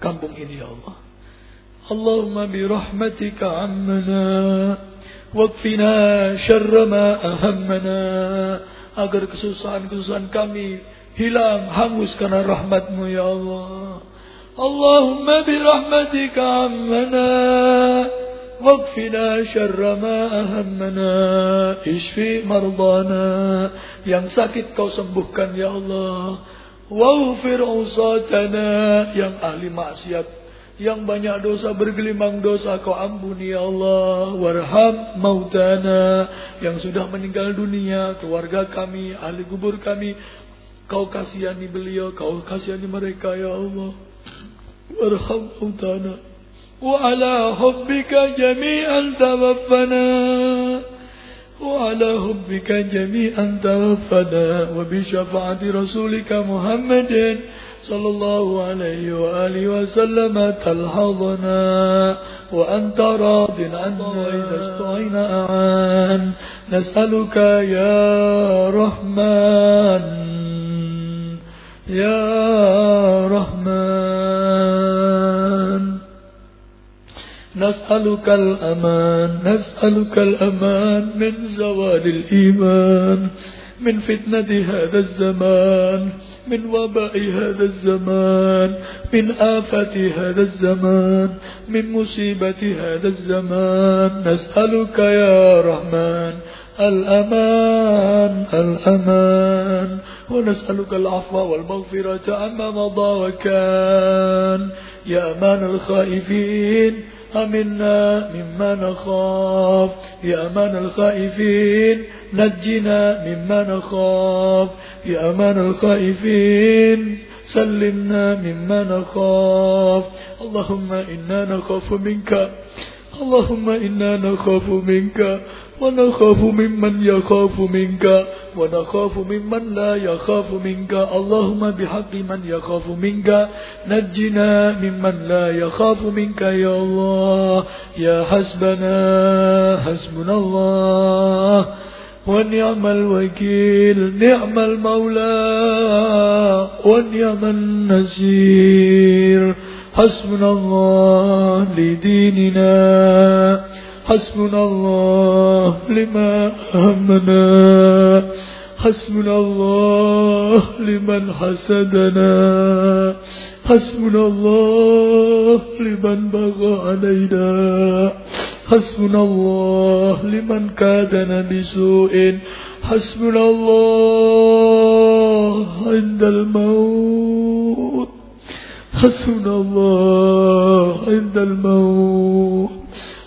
kampung ini ya Allah Allahumma bi rahmatika ammana Wakfina syarra ma ahammana Agar kesusahan-kesusahan kami hilang hangus karena rahmatmu ya Allah Allahumma bi rahmatika ammana واكفنا شر ما أهمنا اشفي مرضانا yang sakit kau sembuhkan ya Allah waghfir usatana yang ahli maksiat yang banyak dosa bergelimang dosa kau ampuni ya Allah warham mautana yang sudah meninggal dunia keluarga kami ahli kubur kami kau kasihani beliau kau kasihani mereka ya Allah warham mautana وعلى حبك جميعا توفنا وعلى حبك جميعا توفنا وبشفاعة رسولك محمد صلى الله عليه وآله وسلم تلحظنا وأنت راض عنا إذا استعينا أعان. نسألك يا رحمن يا رحمن. نسألك الأمان نسألك الأمان من زوال الإيمان من فتنة هذا الزمان. من وباء هذا الزمان من آفة هذا الزمان من مصيبة هذا الزمان. نسألك يا رحمن الأمان الأمان. ونسألك العفو والمغفرة عما مضى وكان. يا أمان الخائفين أمنا مما نخاف. يا أمان الخائفين نجنا مما نخاف. يا أمان الخائفين سلمنا مما نخاف. اللهم إنا نخاف منك. اللهم إنا نخاف منك ونخاف ممن يخاف منك ونخاف ممن لا يخاف منك. اللهم بحق من يخاف منك. نجنا ممن لا يخاف منك يا الله. يا حسبنا حسبنا الله. ونعم الوكيل نعم المولى ونعم النصير. حسبنا الله لديننا حسبنا الله لما أهمنا حسبنا الله لمن حسدنا حسبنا الله لمن بغى علينا حسبنا الله لمن كادنا بسوء حسبنا الله عند الموت. حسبنا الله عند الموت.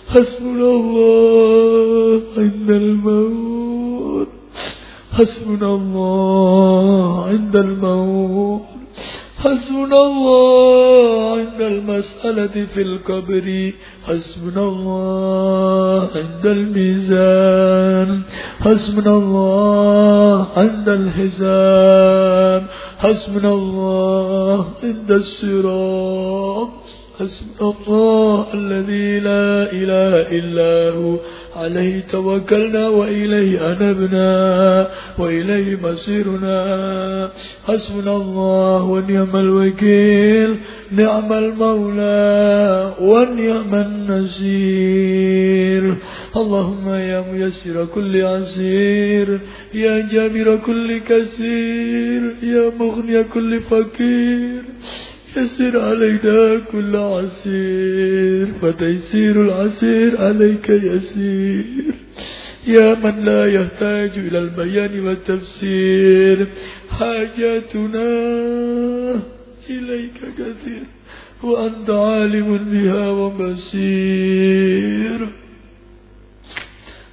حسبنا الله عند الموت. حسبنا الله عند الموت. حسبنا الله عند المسألة في القبر. حسبنا الله عند الميزان. حسبنا الله عند الحساب حسبنا الله عند الصراط. حسبنا الله الذي لا إله إلا هو. عليه توكلنا وإليه أنبنا وإليه مصيرنا. حسبنا الله ونعم الوكيل نعم المولى ونعم النصير. اللهم يا ميسر كل عسير يا جابر كل كثير يا مغني كل فقير. يسر علينا كل عسير فتيسير العسير عليك يسير. يا من لا يحتاج إلى البيان والتفسير حاجاتنا إليك كثير. وأنت عالم بها وبصير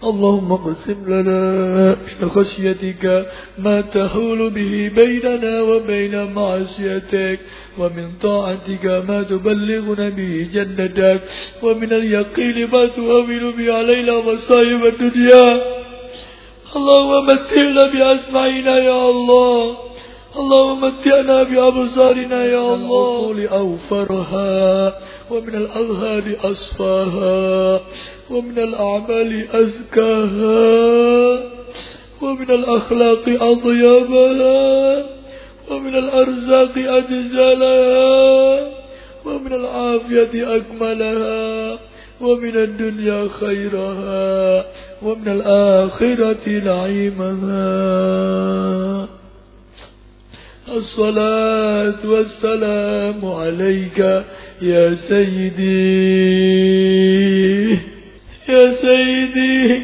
اللهم اقسم لنا من خشيتك ما تحول به بيننا وبين معصيتك. ومن طاعتك ما تبلغنا به جنتك ومن اليقين ما تهون به علينا مصائب الدنيا. اللهم متعنا بأسمعنا يا الله. اللهم متعنا بأبصارنا يا الله. لأوفرها ومن الأظهار أصفاها ومن الأعمال أزكاها ومن الأخلاق أطيبها. ومن الأرزاق أجزلها ومن العافية أكملها ومن الدنيا خيرها ومن الآخرة نعيمها. الصلاة والسلام عليك يا سيدي يا سيدي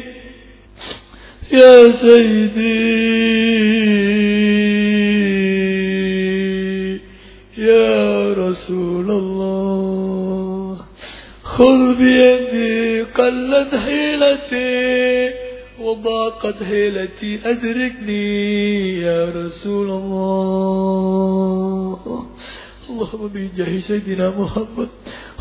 يا سيدي. خذ بيدي قلت حيلتي وضاقت حيلتي أدركني يا رسول الله. اللهم بجاه سيدنا محمد.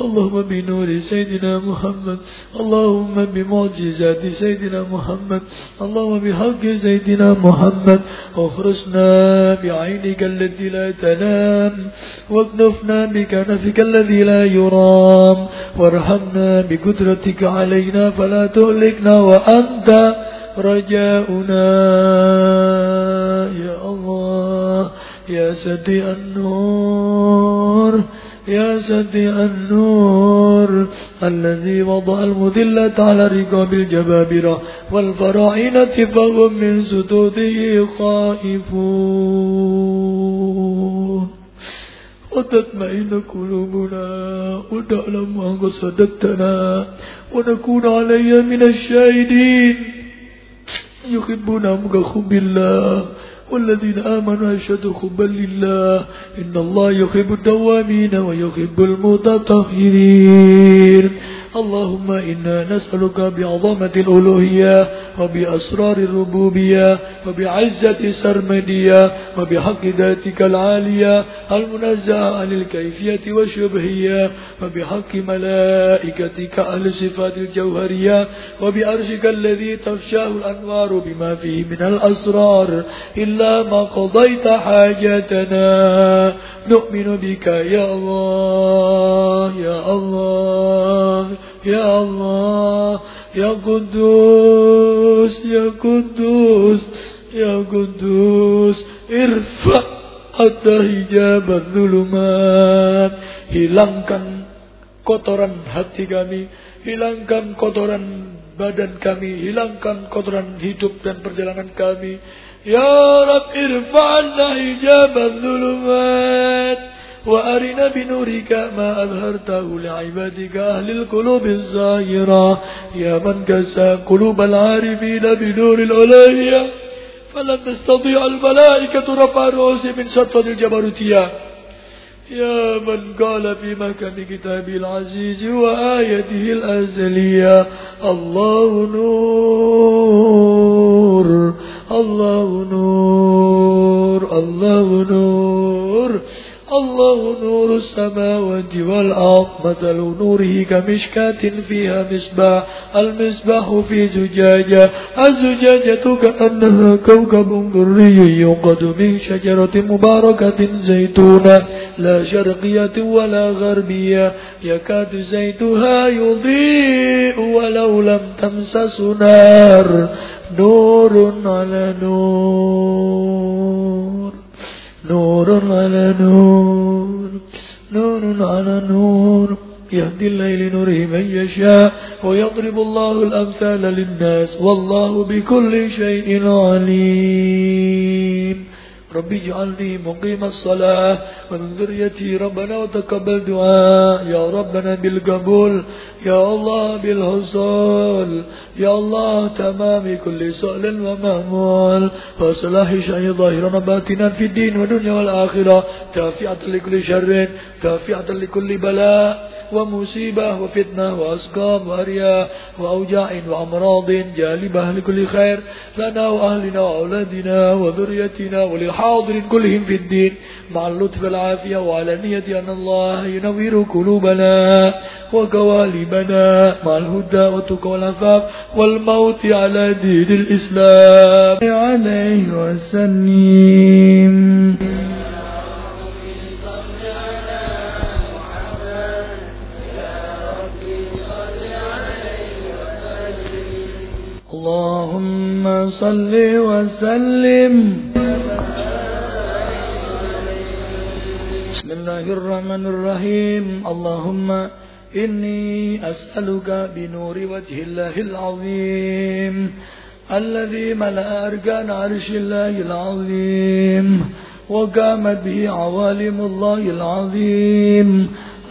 اللهم بنور سيدنا محمد اللهم بمعجزات سيدنا محمد اللهم بحق سيدنا محمد. اخرجنا بعينك التي لا تنام واكنفنا بكنفك الذي لا يرام. وارحمنا بقدرتك علينا فلا تهلكنا وأنت رجاؤنا. يا الله يا سدي النور. يا سطيع النور الذي وضع المذلة على رقاب الجبابرة والفراعنة فهم من سدوده خائفون. وتطمئن قلوبنا ونعلم أن صدقتنا ونكون علي من الشاهدين. يحبنا مكخب الله والذين آمنوا أشد حبا لله. إن الله يحب الدوامين ويحب المتطهرين. اللهم إنا نسألك بعظمة الألوهية وبأسرار الربوبية وبعزة السرمدية وبحق ذاتك العالية المنزه عن الكيفية والشبهية وبحق ملائكتك أهل الصفات الجوهرية وبأرشك الذي تفشاه الأنوار بما فيه من الأسرار. إلا ما قضيت حاجتنا نؤمن بك يا الله يا الله. يا الله يا قدوس يا قدوس يا قدوس ارفع hatta hijab zulumat hilangkan kotoran hati kami hilangkan kotoran badan kami hilangkan kotoran hidup dan perjalanan kami ya rab irfa'na hijab zulumat وأرنا بنورك ما أظهرته لعبادك أهل القلوب الزاهرة يا من كسى قلوب العارفين بنور الألوهية فلن تستطيع الملائكة رفع الرؤوس من سطوة الجبروتية. يا من قال في مكان كتابه العزيز وآيته الأزلية الله نور الله نور الله نور. الله نور السماوات والأرض مثل نوره كمشكاة فيها مصباح المصباح في زجاجة الزجاجة كأنها كوكب دري يوقد من شجرة مباركة زيتونة لا شرقية ولا غربية يكاد زيتها يضيء ولو لم تمسس نار نور على نور. نور على نور نور على نور. يهدي الليل نوره من يشاء ويضرب الله الأمثال للناس. والله بكل شيء عليم. ربي اجعلني مقيم الصلاة. ومن ذريتي ربنا وتقبل دعاء. يا ربنا بالقبول يا الله بالحصول. يا الله تمام كل سؤال ومأمول. وصلاح شيء ظاهرا باطنا في الدين والدنيا والآخرة. تافعة لكل شر تافعة لكل بلاء ومصيبة وفتنة وأسقام وأرياء وأوجاع وأمراض جالبة لكل خير لنا وأهلنا وأولادنا وذريتنا ولحاضر كلهم في الدين. مع اللطف والعافية وعلى نية أن الله ينوير قلوبنا وكوالبنا مع الهدى والتقى والعفاف والموت على دين الإسلام. عليه وسلم. اللهم صل وسلم. بسم الله الرحمن الرحيم. اللهم إني أسألك بنور وجه الله العظيم الذي ملأ أركان عرش الله العظيم وقامت به عوالم الله العظيم.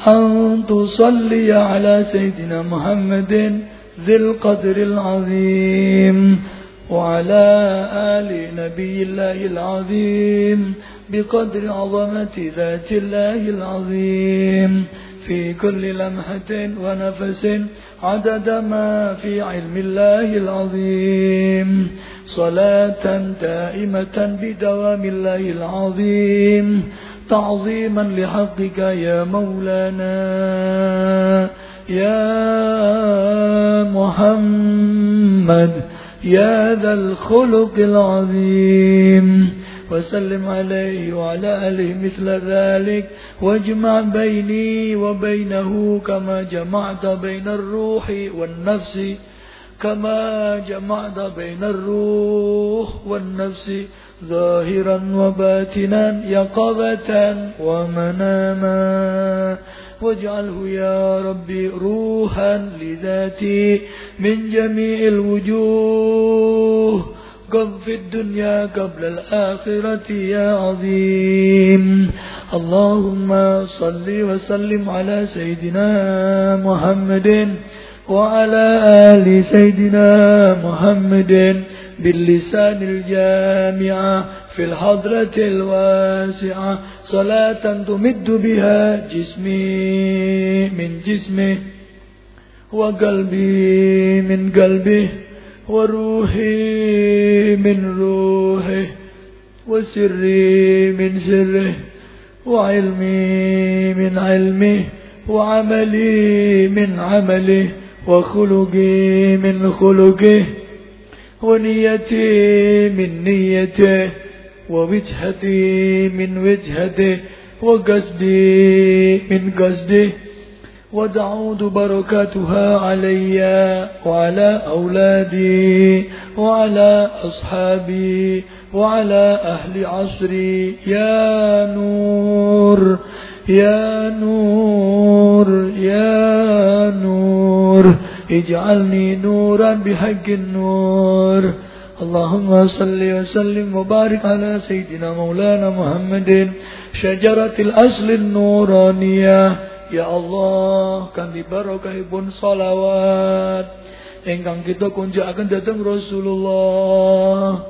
أن تصلي على سيدنا محمد ذي القدر العظيم وعلى آل نبي الله العظيم بقدر عظمة ذات الله العظيم. في كل لمحة ونفس عدد ما في علم الله العظيم. صلاة دائمة بدوام الله العظيم. تعظيما لحقك يا مولانا. يا محمد يا ذا الخلق العظيم. وسلم عليه وعلى آله مثل ذلك. واجمع بيني وبينه كما جمعت بين الروح والنفس كما جمعت بين الروح والنفس. ظاهرا وباتنا يقظة ومناما. واجعله يا ربي روحا لذاتي من جميع الوجوه. قم في الدنيا قبل الآخرة يا عظيم. اللهم صل وسلم على سيدنا محمد وعلى آل سيدنا محمد باللسان الجامع في الحضرة الواسعة. صلاة تمد بها جسمي من جسمه وقلبي من قلبه وروحي من روحه وسري من سره وعلمي من علمه وعملي من عمله وخلقي من خلقه ونيتي من نيته ووجهتي من وجهته وقصدي من قصده وتعود بركاتها علي وعلى أولادي وعلى أصحابي وعلى أهل عصري. يا نور يا نور يا نور اجعلني نورا بحق النور. اللهم صل وسلم وبارك على سيدنا مولانا محمد. شجرة الأصل النورانية. Ya Allah, kanthi barokahipun salawat ingkang kita kunjakaken dhateng Rasulullah.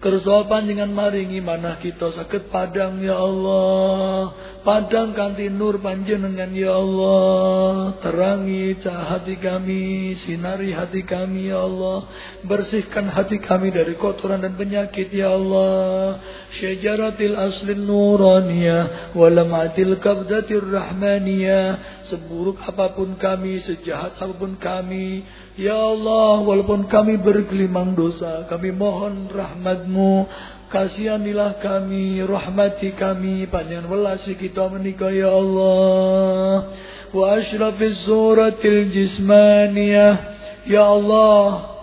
Kersa panjenengan maringi manah kita sakit padang ya Allah. Padang kanti nur panjenengan ya Allah. Terangi hati kami, sinari hati kami ya Allah. Bersihkan hati kami dari kotoran dan penyakit ya Allah. Syajaratil aslin nuraniyah walamatil kabdatir rahmaniyah. Seburuk apa pun kami, sejahat apa pun kami, Ya Allah, walaupun kami bergelimang dosa, kami mohon rahmatmu. Kasihanilah kami, rahmati kami, panjang welasi kita menikah ya Allah. Wa ashrafis suratil jismaniyah. Ya Allah,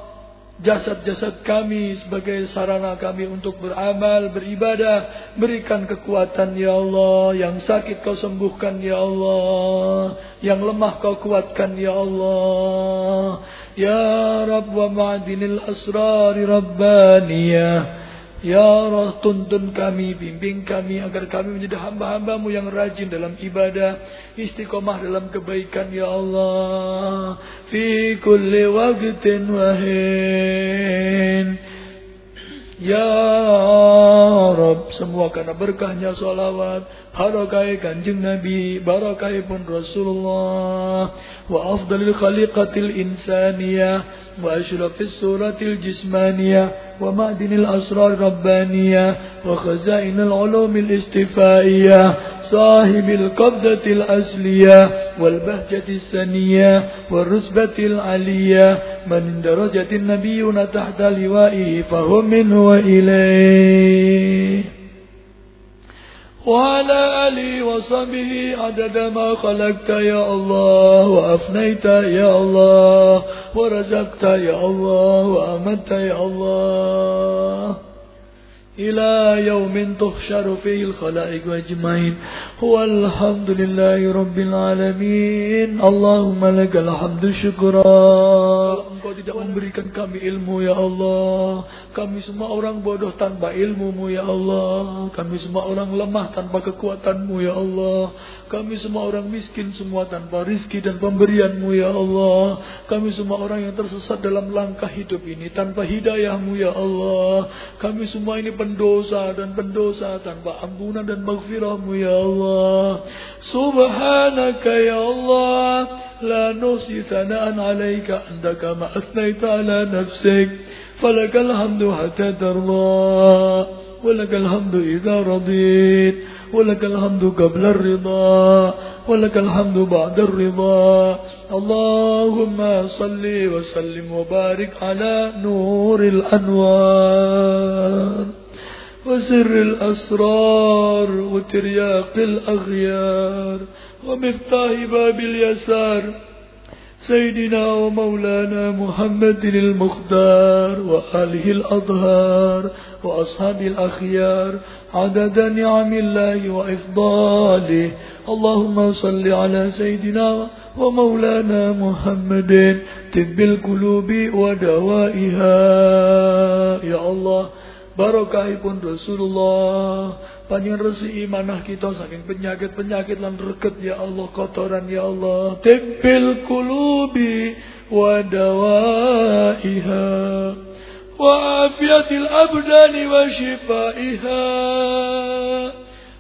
jasad-jasad kami sebagai sarana kami untuk beramal, beribadah. Berikan kekuatan ya Allah. Yang sakit kau sembuhkan ya Allah. Yang lemah kau kuatkan ya Allah. Ya Rabb wa ma'dinil asrari rabbaniyah. Ya Allah tuntun kami, bimbing kami agar kami menjadi hamba-hambamu yang rajin dalam ibadah, istiqomah dalam kebaikan ya Allah. Fi kulli waqtin wahin. Ya Rabb, semua karena berkahnya salawat, barakai kanjeng Nabi, barakai pun Rasulullah, khaliqatil insaniyah, wa ashrafis suratil jismaniyah, ومعدن الأسرار الربانية وخزائن العلوم الاستفائية صاحب القبضة الأصلية والبهجة السنية والرسبة العلية من درجة النبيون تحت لوائه فهم منه وإليه. وعلى آله وصحبه عدد ما خلقت يا الله وأفنيت يا الله ورزقت يا الله وأمت يا الله. إلى يوم تحشر فيه الخلائق أجمعين هو الحمد لله رب العالمين اللهم لك الحمد شكرا Engkau tidak memberikan kami ilmu ya Allah Kami semua orang bodoh tanpa ilmumu ya Allah Kami semua orang lemah tanpa kekuatanmu ya Allah Kami semua orang miskin semua tanpa rizki dan pemberianmu ya Allah Kami semua orang yang tersesat dalam langkah hidup ini tanpa hidayahmu ya Allah Kami semua ini pendosa dan pendosa tanpa ampunan dan maghfirahmu ya Allah Subhanaka ya Allah La nusi sana'an alaika anda kama أثنيت على نفسك فلك الحمد حتى ترضى ولك الحمد إذا رضيت ولك الحمد قبل الرضا ولك الحمد بعد الرضا. اللهم صل وسلم وبارك على نور الأنوار وسر الأسرار وترياق الأغيار ومفتاح باب اليسار. سيدنا ومولانا محمد المختار وآله الأطهار وأصحاب الأخيار عدد نعم الله وإفضاله. اللهم صل على سيدنا ومولانا محمد طب القلوب ودوائها. يا الله barokahipun Rasulullah panjenengan resi imanah kita saking penyakit-penyakit lan reket ya Allah kotoran ya Allah. Tempel kulubi wa dawaiha. Wa afiatil abdani wa shifaiha.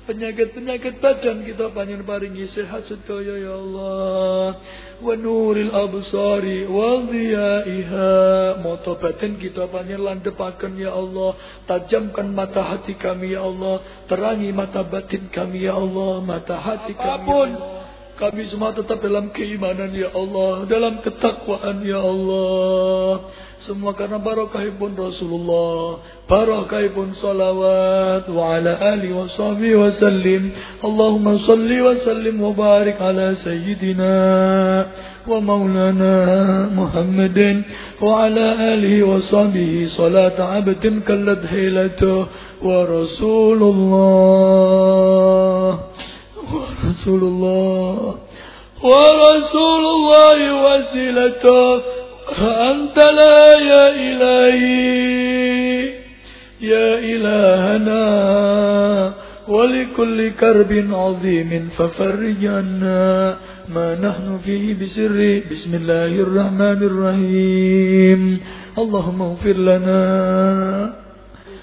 Penyakit-penyakit badan kita panjenengan paringi sehat sedaya ya Allah absari wa dhiyaiha mata batin kita panjenengan landepaken ya Allah. Tajamkan mata hati kami ya Allah. Terangi mata batin kami ya Allah. Mata hati kami ya Allah. Kami semua tetap dalam keimanan ya Allah, dalam ketakwaan ya Allah. Semua karena barakah pun Rasulullah Barakah pun salawat Wa ala ali wa sahbihi wa sallim Allahumma salli wa sallim Wa barik ala sayyidina wa maulana muhammadin ومولانا محمد وعلى آله وصحبه صلاة عبد كلت هيلته ورسول الله ورسول الله ورسول الله وسيلته أنت لا يا إلهي يا إلهنا ولكل كرب عظيم ففرج عنا ما نحن فيه بسر. بسم الله الرحمن الرحيم. اللهم اغفر لنا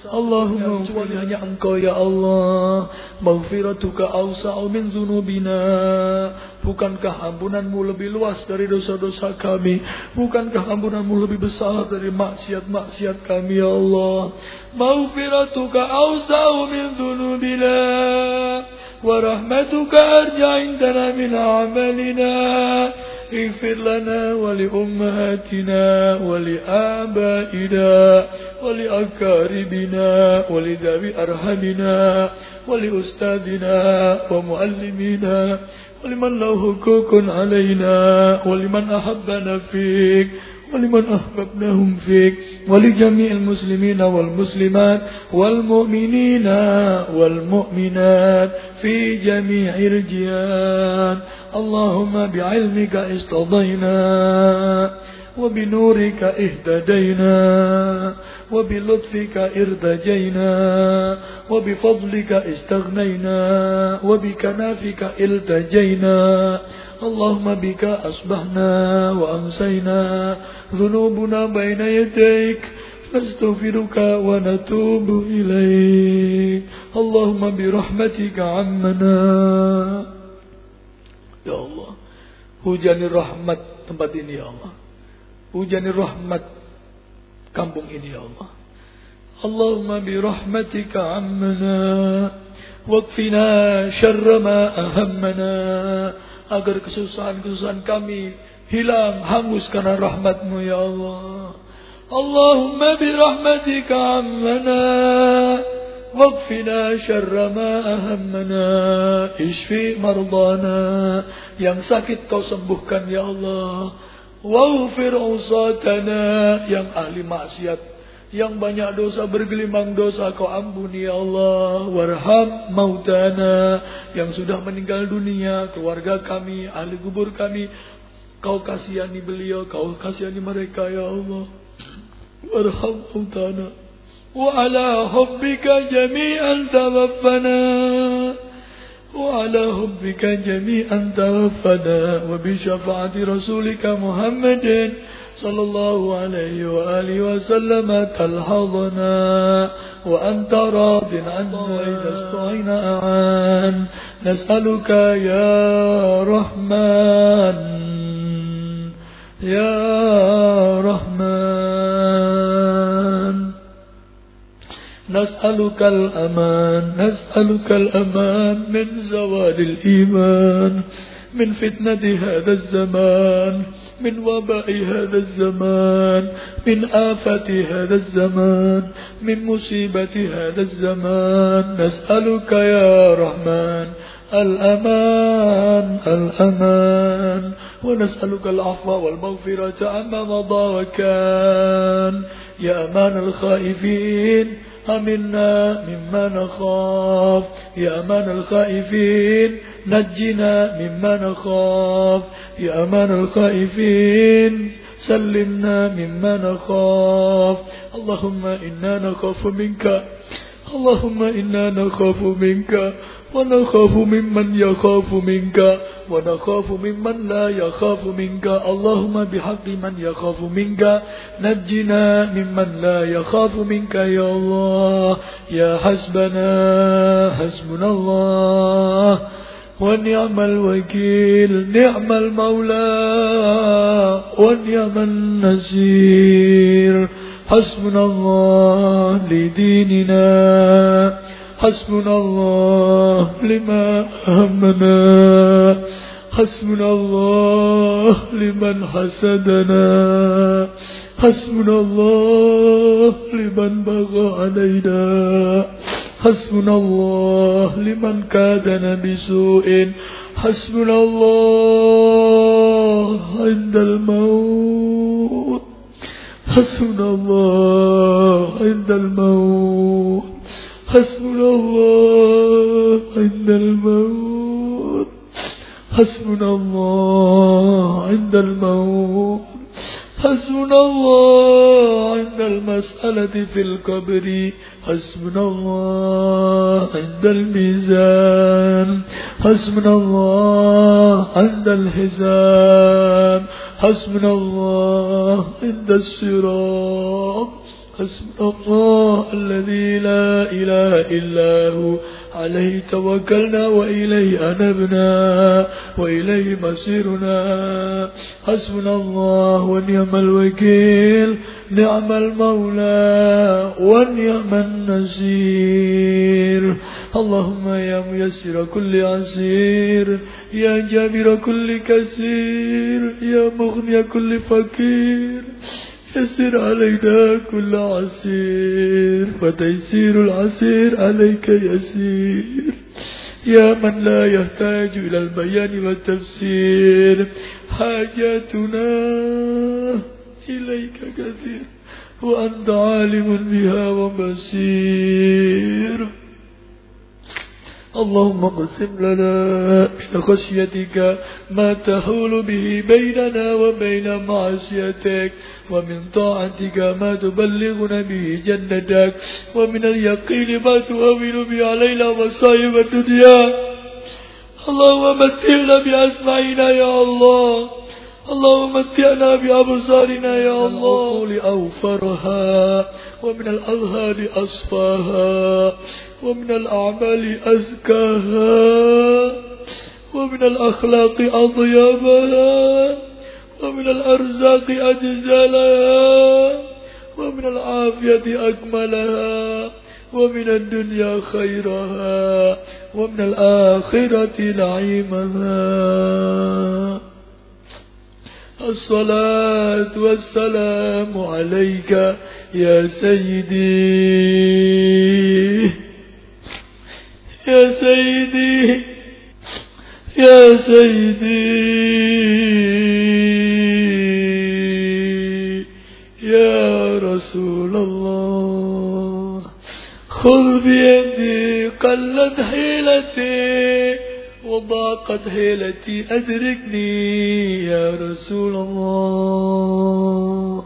Allahumma kecuali hanya engkau ya Allah. Maghfiratuka awsa'u min zunubina Bukankah ampunanmu lebih luas dari dosa-dosa kami? Bukankah ampunanmu lebih besar dari maksiat-maksiat kami ya Allah? Maghfiratuka awsa'u min zunubina Rahmatuka arja indana min amalina اغفر لنا ولأمهاتنا ولآبائنا ولأقاربنا ولذوي أرحمنا ولأستاذنا ومعلمينا ولمن له حقوق علينا ولمن أحبنا فيك. ولمن أحببناهم فيك ولجميع المسلمين والمسلمات والمؤمنين والمؤمنات في جميع الجهات اللهم بعلمك استضينا وبنورك اهتدينا وبلطفك ارتجينا وبفضلك استغنينا وبكنافك التجينا. اللهم بك أصبحنا وأمسينا ذنوبنا بين يديك نستغفرك ونتوب إليك اللهم برحمتك عمنا Ya Allah Hujani rahmat tempat ini ya Allah Hujani rahmat kampung ini ya Allah Allahumma bi rahmatika ammana Wakfina syarra ma ahammana Agar kesusahan-kesusahan kami hilang hangus karena rahmatmu ya Allah Allahumma bi rahmatika ammana واكفنا شر ما أهمنا اشفي مرضانا yang sakit kau sembuhkan ya Allah waghfir usatana yang ahli maksiat yang banyak dosa bergelimang dosa kau ampuni ya Allah warham mautana yang sudah meninggal dunia keluarga kami ahli kubur kami kau kasihani beliau kau kasihani mereka ya Allah warham mautana وعلى حبك جميعا توفنا وعلى حبك جميعا توفنا وبشفاعة رسولك محمد صلى الله عليه وآله وسلم تلحظنا وأنت راض عنا إذا استعينا أعان. نسألك يا رحمن يا رحمن. نسألك الأمان نسألك الأمان من زوال الإيمان من فتنة هذا الزمان. من وباء هذا الزمان من آفة هذا الزمان من مصيبة هذا الزمان. نسألك يا رحمن الأمان الأمان. ونسألك العفو والمغفرة عما مضى وكان يا أمان الخائفين أمنا مما نخاف. يا أمان الخائفين نجنا مما نخاف يا أمان الخائفين. سلمنا مما نخاف. اللهم إنا نخاف منك. اللهم إنا نخاف منك. ونخاف ممن يخاف منك. ونخاف ممن لا يخاف منك. اللهم بحق من يخاف منك. نجنا ممن لا يخاف منك يا الله. يا حسبنا حسبنا الله. ونعم الوكيل نعم المولى ونعم النصير حسبنا الله لديننا حسبنا الله لما أهمنا حسبنا الله لمن حسدنا حسبنا الله لمن بغى علينا. حسبنا الله لمن كادنا بسوء. حسبنا الله عند الموت. حسبنا الله عند الموت. حسبنا الله عند الموت. حسبنا الله عند الموت. حسبنا الله عند المسألة في القبر. حسبنا الله عند الميزان. حسبنا الله عند الحساب حسبنا الله عند الصراط. حسبنا الله الذي لا إله إلا هو. عليه توكلنا وإليه أنبنا وإليه مصيرنا حسبنا الله ونعم الوكيل. نعم المولى ونعم النصير. اللهم يا ميسر كل عسير. يا جابر كل كثير يا مغني كل فقير. يسر علينا كل عسير فتيسير العسير عليك يسير. يا من لا يحتاج إلى البيان والتفسير حاجاتنا إليك كثير وأنت عالم بها وبصير اللهم اقسم لنا من خشيتك ما تحول به بيننا وبين معصيتك ومن طاعتك ما تبلغنا به جنتك ومن اليقين ما تهون به علينا مصائب الدنيا. اللهم متعنا بأسمعنا يا الله. اللهم متعنا بأبصارنا يا الله. لأوفرها ومن الأذهان أصفاها ومن الأعمال أزكاها ومن الأخلاق أطيبها ومن الأرزاق أجزلها ومن العافية أكملها ومن الدنيا خيرها ومن الآخرة نعيمها. الصلاة والسلام عليك يا سيدي. يا سيدي يا سيدي يا رسول الله خذ بيدي قلت حيلتي وضاقت حيلتي أدركني يا رسول الله.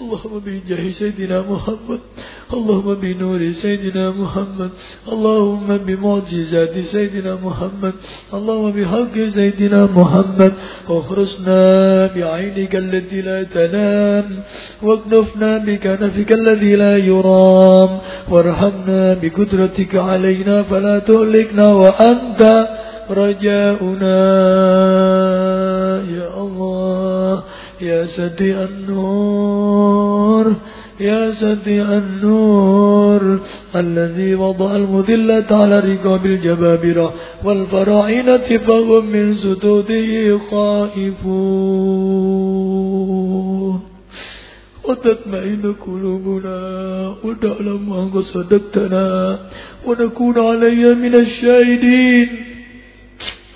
اللهم بجاه سيدنا محمد اللهم بنور سيدنا محمد. اللهم بمعجزات سيدنا محمد. اللهم بحق سيدنا محمد. واخرسنا بعينك التي لا تنام. واكنفنا بكنفك الذي لا يرام. وارحمنا بقدرتك علينا فلا تهلكنا وأنت رجاؤنا. يا الله يا سدي النور. يا سدي النور الذي وضع المذلة على رقاب الجبابرة والفراعنة فهم من سدوده خائفون. وتطمئن قلوبنا ونعلم أن صدقتنا ونكون علي من الشاهدين.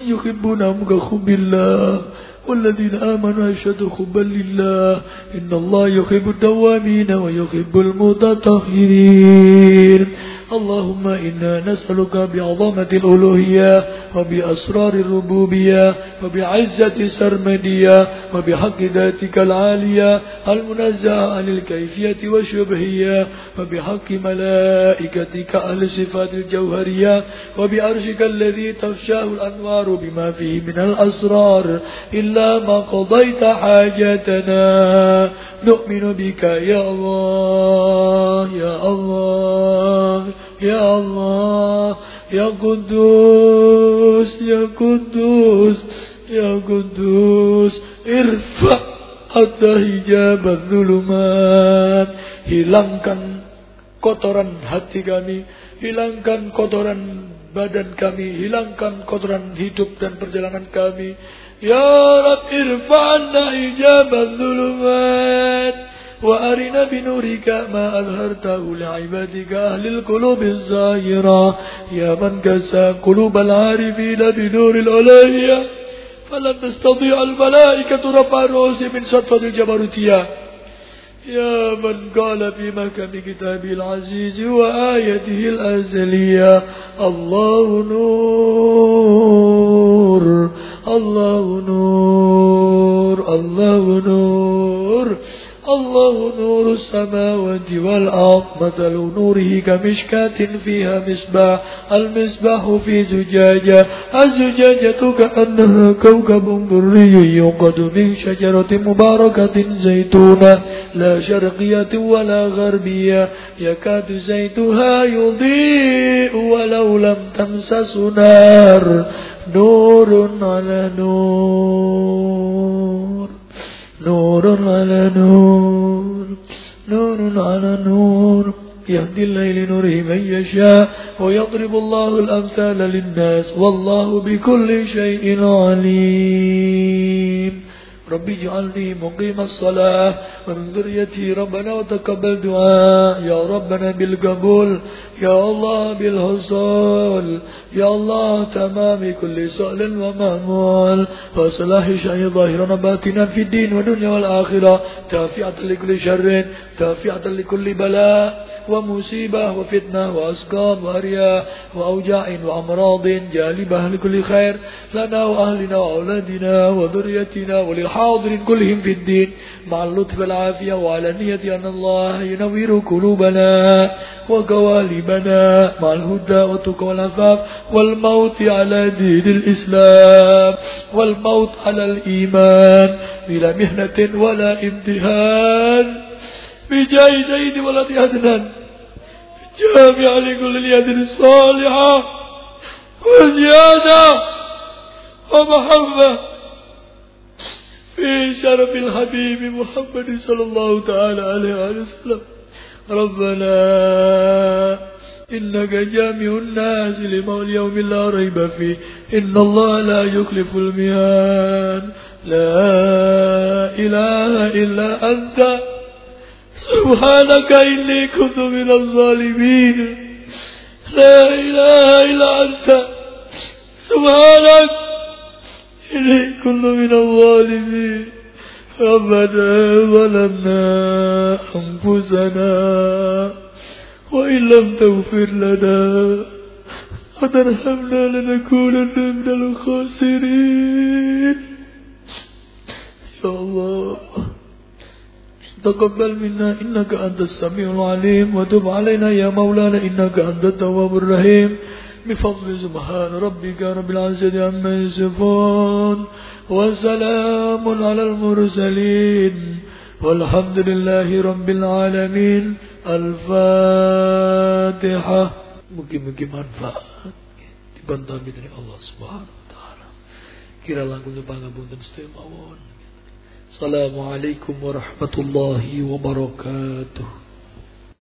يحبنا مكخب الله والذين آمنوا أشد حبا لله إن الله يحب الدوامين ويحب المتطهرين. اللهم إنا نسألك بعظمة الألوهية وبأسرار الربوبية وبعزة السرمدية وبحق ذاتك العالية المنزه عن الكيفية والشبهية وبحق ملائكتك أهل الصفات الجوهرية وبأرشك الذي تفشاه الأنوار بما فيه من الأسرار. إلا ما قضيت حاجتنا نؤمن بك يا الله يا الله. يا الله يا قدوس يا قدوس يا قدوس ارفع حتى hijab الظلمات hilangkan kotoran hati kami hilangkan kotoran badan kami hilangkan kotoran hidup dan perjalanan kami ya rab irfa'na hijab الظلمات وأرنا بنورك ما أظهرته لعبادك أهل القلوب الزاهرة يا من كسى قلوب العارفين بنور الألهية فلن تستطيع الملائكة رفع الرؤوس من سطفة الجبروتية يا من قال في محكم كتابه العزيز وآيته الأزلية الله نور الله نور الله نور. الله نور السماوات والأرض مثل نوره كمشكاة فيها مصباح المصباح في زجاجة الزجاجة كأنها كوكب دري يوقد من شجرة مباركة زيتونة لا شرقية ولا غربية يكاد زيتها يضيء ولو لم تمسس نار نور على نور. نور على نور نور على نور يهدي الليل نوره من يشاء ويضرب الله الأمثال للناس والله بكل شيء عليم ربي اجعلني مقيم الصلاة. ومن ذريتي ربنا وتقبل دعاء. يا ربنا بالقبول. يا الله بالحصول. يا الله تمام كل سؤال ومأمول. وصلاح شيء ظاهرا باطنا في الدين والدنيا والآخرة. تافعة لكل شر. تافعة لكل بلاء ومصيبة وفتنة وأسقام وأرياء وأوجاع وأمراض جالبة لكل خير. لنا وأهلنا وأولادنا وذريتنا وللحاضر كلهم في الدين. مع اللطف والعافية وعلى نية أن الله ينوير قلوبنا وقوالبنا مع الهدى والتقى والعفاف والموت على دين الإسلام والموت على الإيمان بلا مهنة ولا امتحان بجاه زيد ولد عدنان جامع لكل اليد الصالحة. وزيادة ومحبة. في شرف الحبيب محمد صلى الله تعالى عليه وسلم. ربنا إنك جامع الناس لما اليوم لا ريب فيه. إن الله لا يخلف الميان لا إله إلا أنت. سبحانك إني كنت من الظالمين. لا إله إلا أنت. سبحانك. إني كنت من الظالمين. ربنا ظلمنا أنفسنا وإن لم تغفر لنا وترحمنا لنكونن من الخاسرين. يا الله. تقبل منا إنك أنت السميع العليم. وتب علينا يا مولانا إنك أنت التواب الرحيم. بفضل سبحان ربك رب العزة عما يصفون وسلام على المرسلين والحمد لله رب العالمين الفاتحة mungkin-mungkin manfaat dibantami dari Allah Subhanahu wa taala. Kira langkung pangapunten sedaya mawon. Assalamualaikum warahmatullahi wabarakatuh.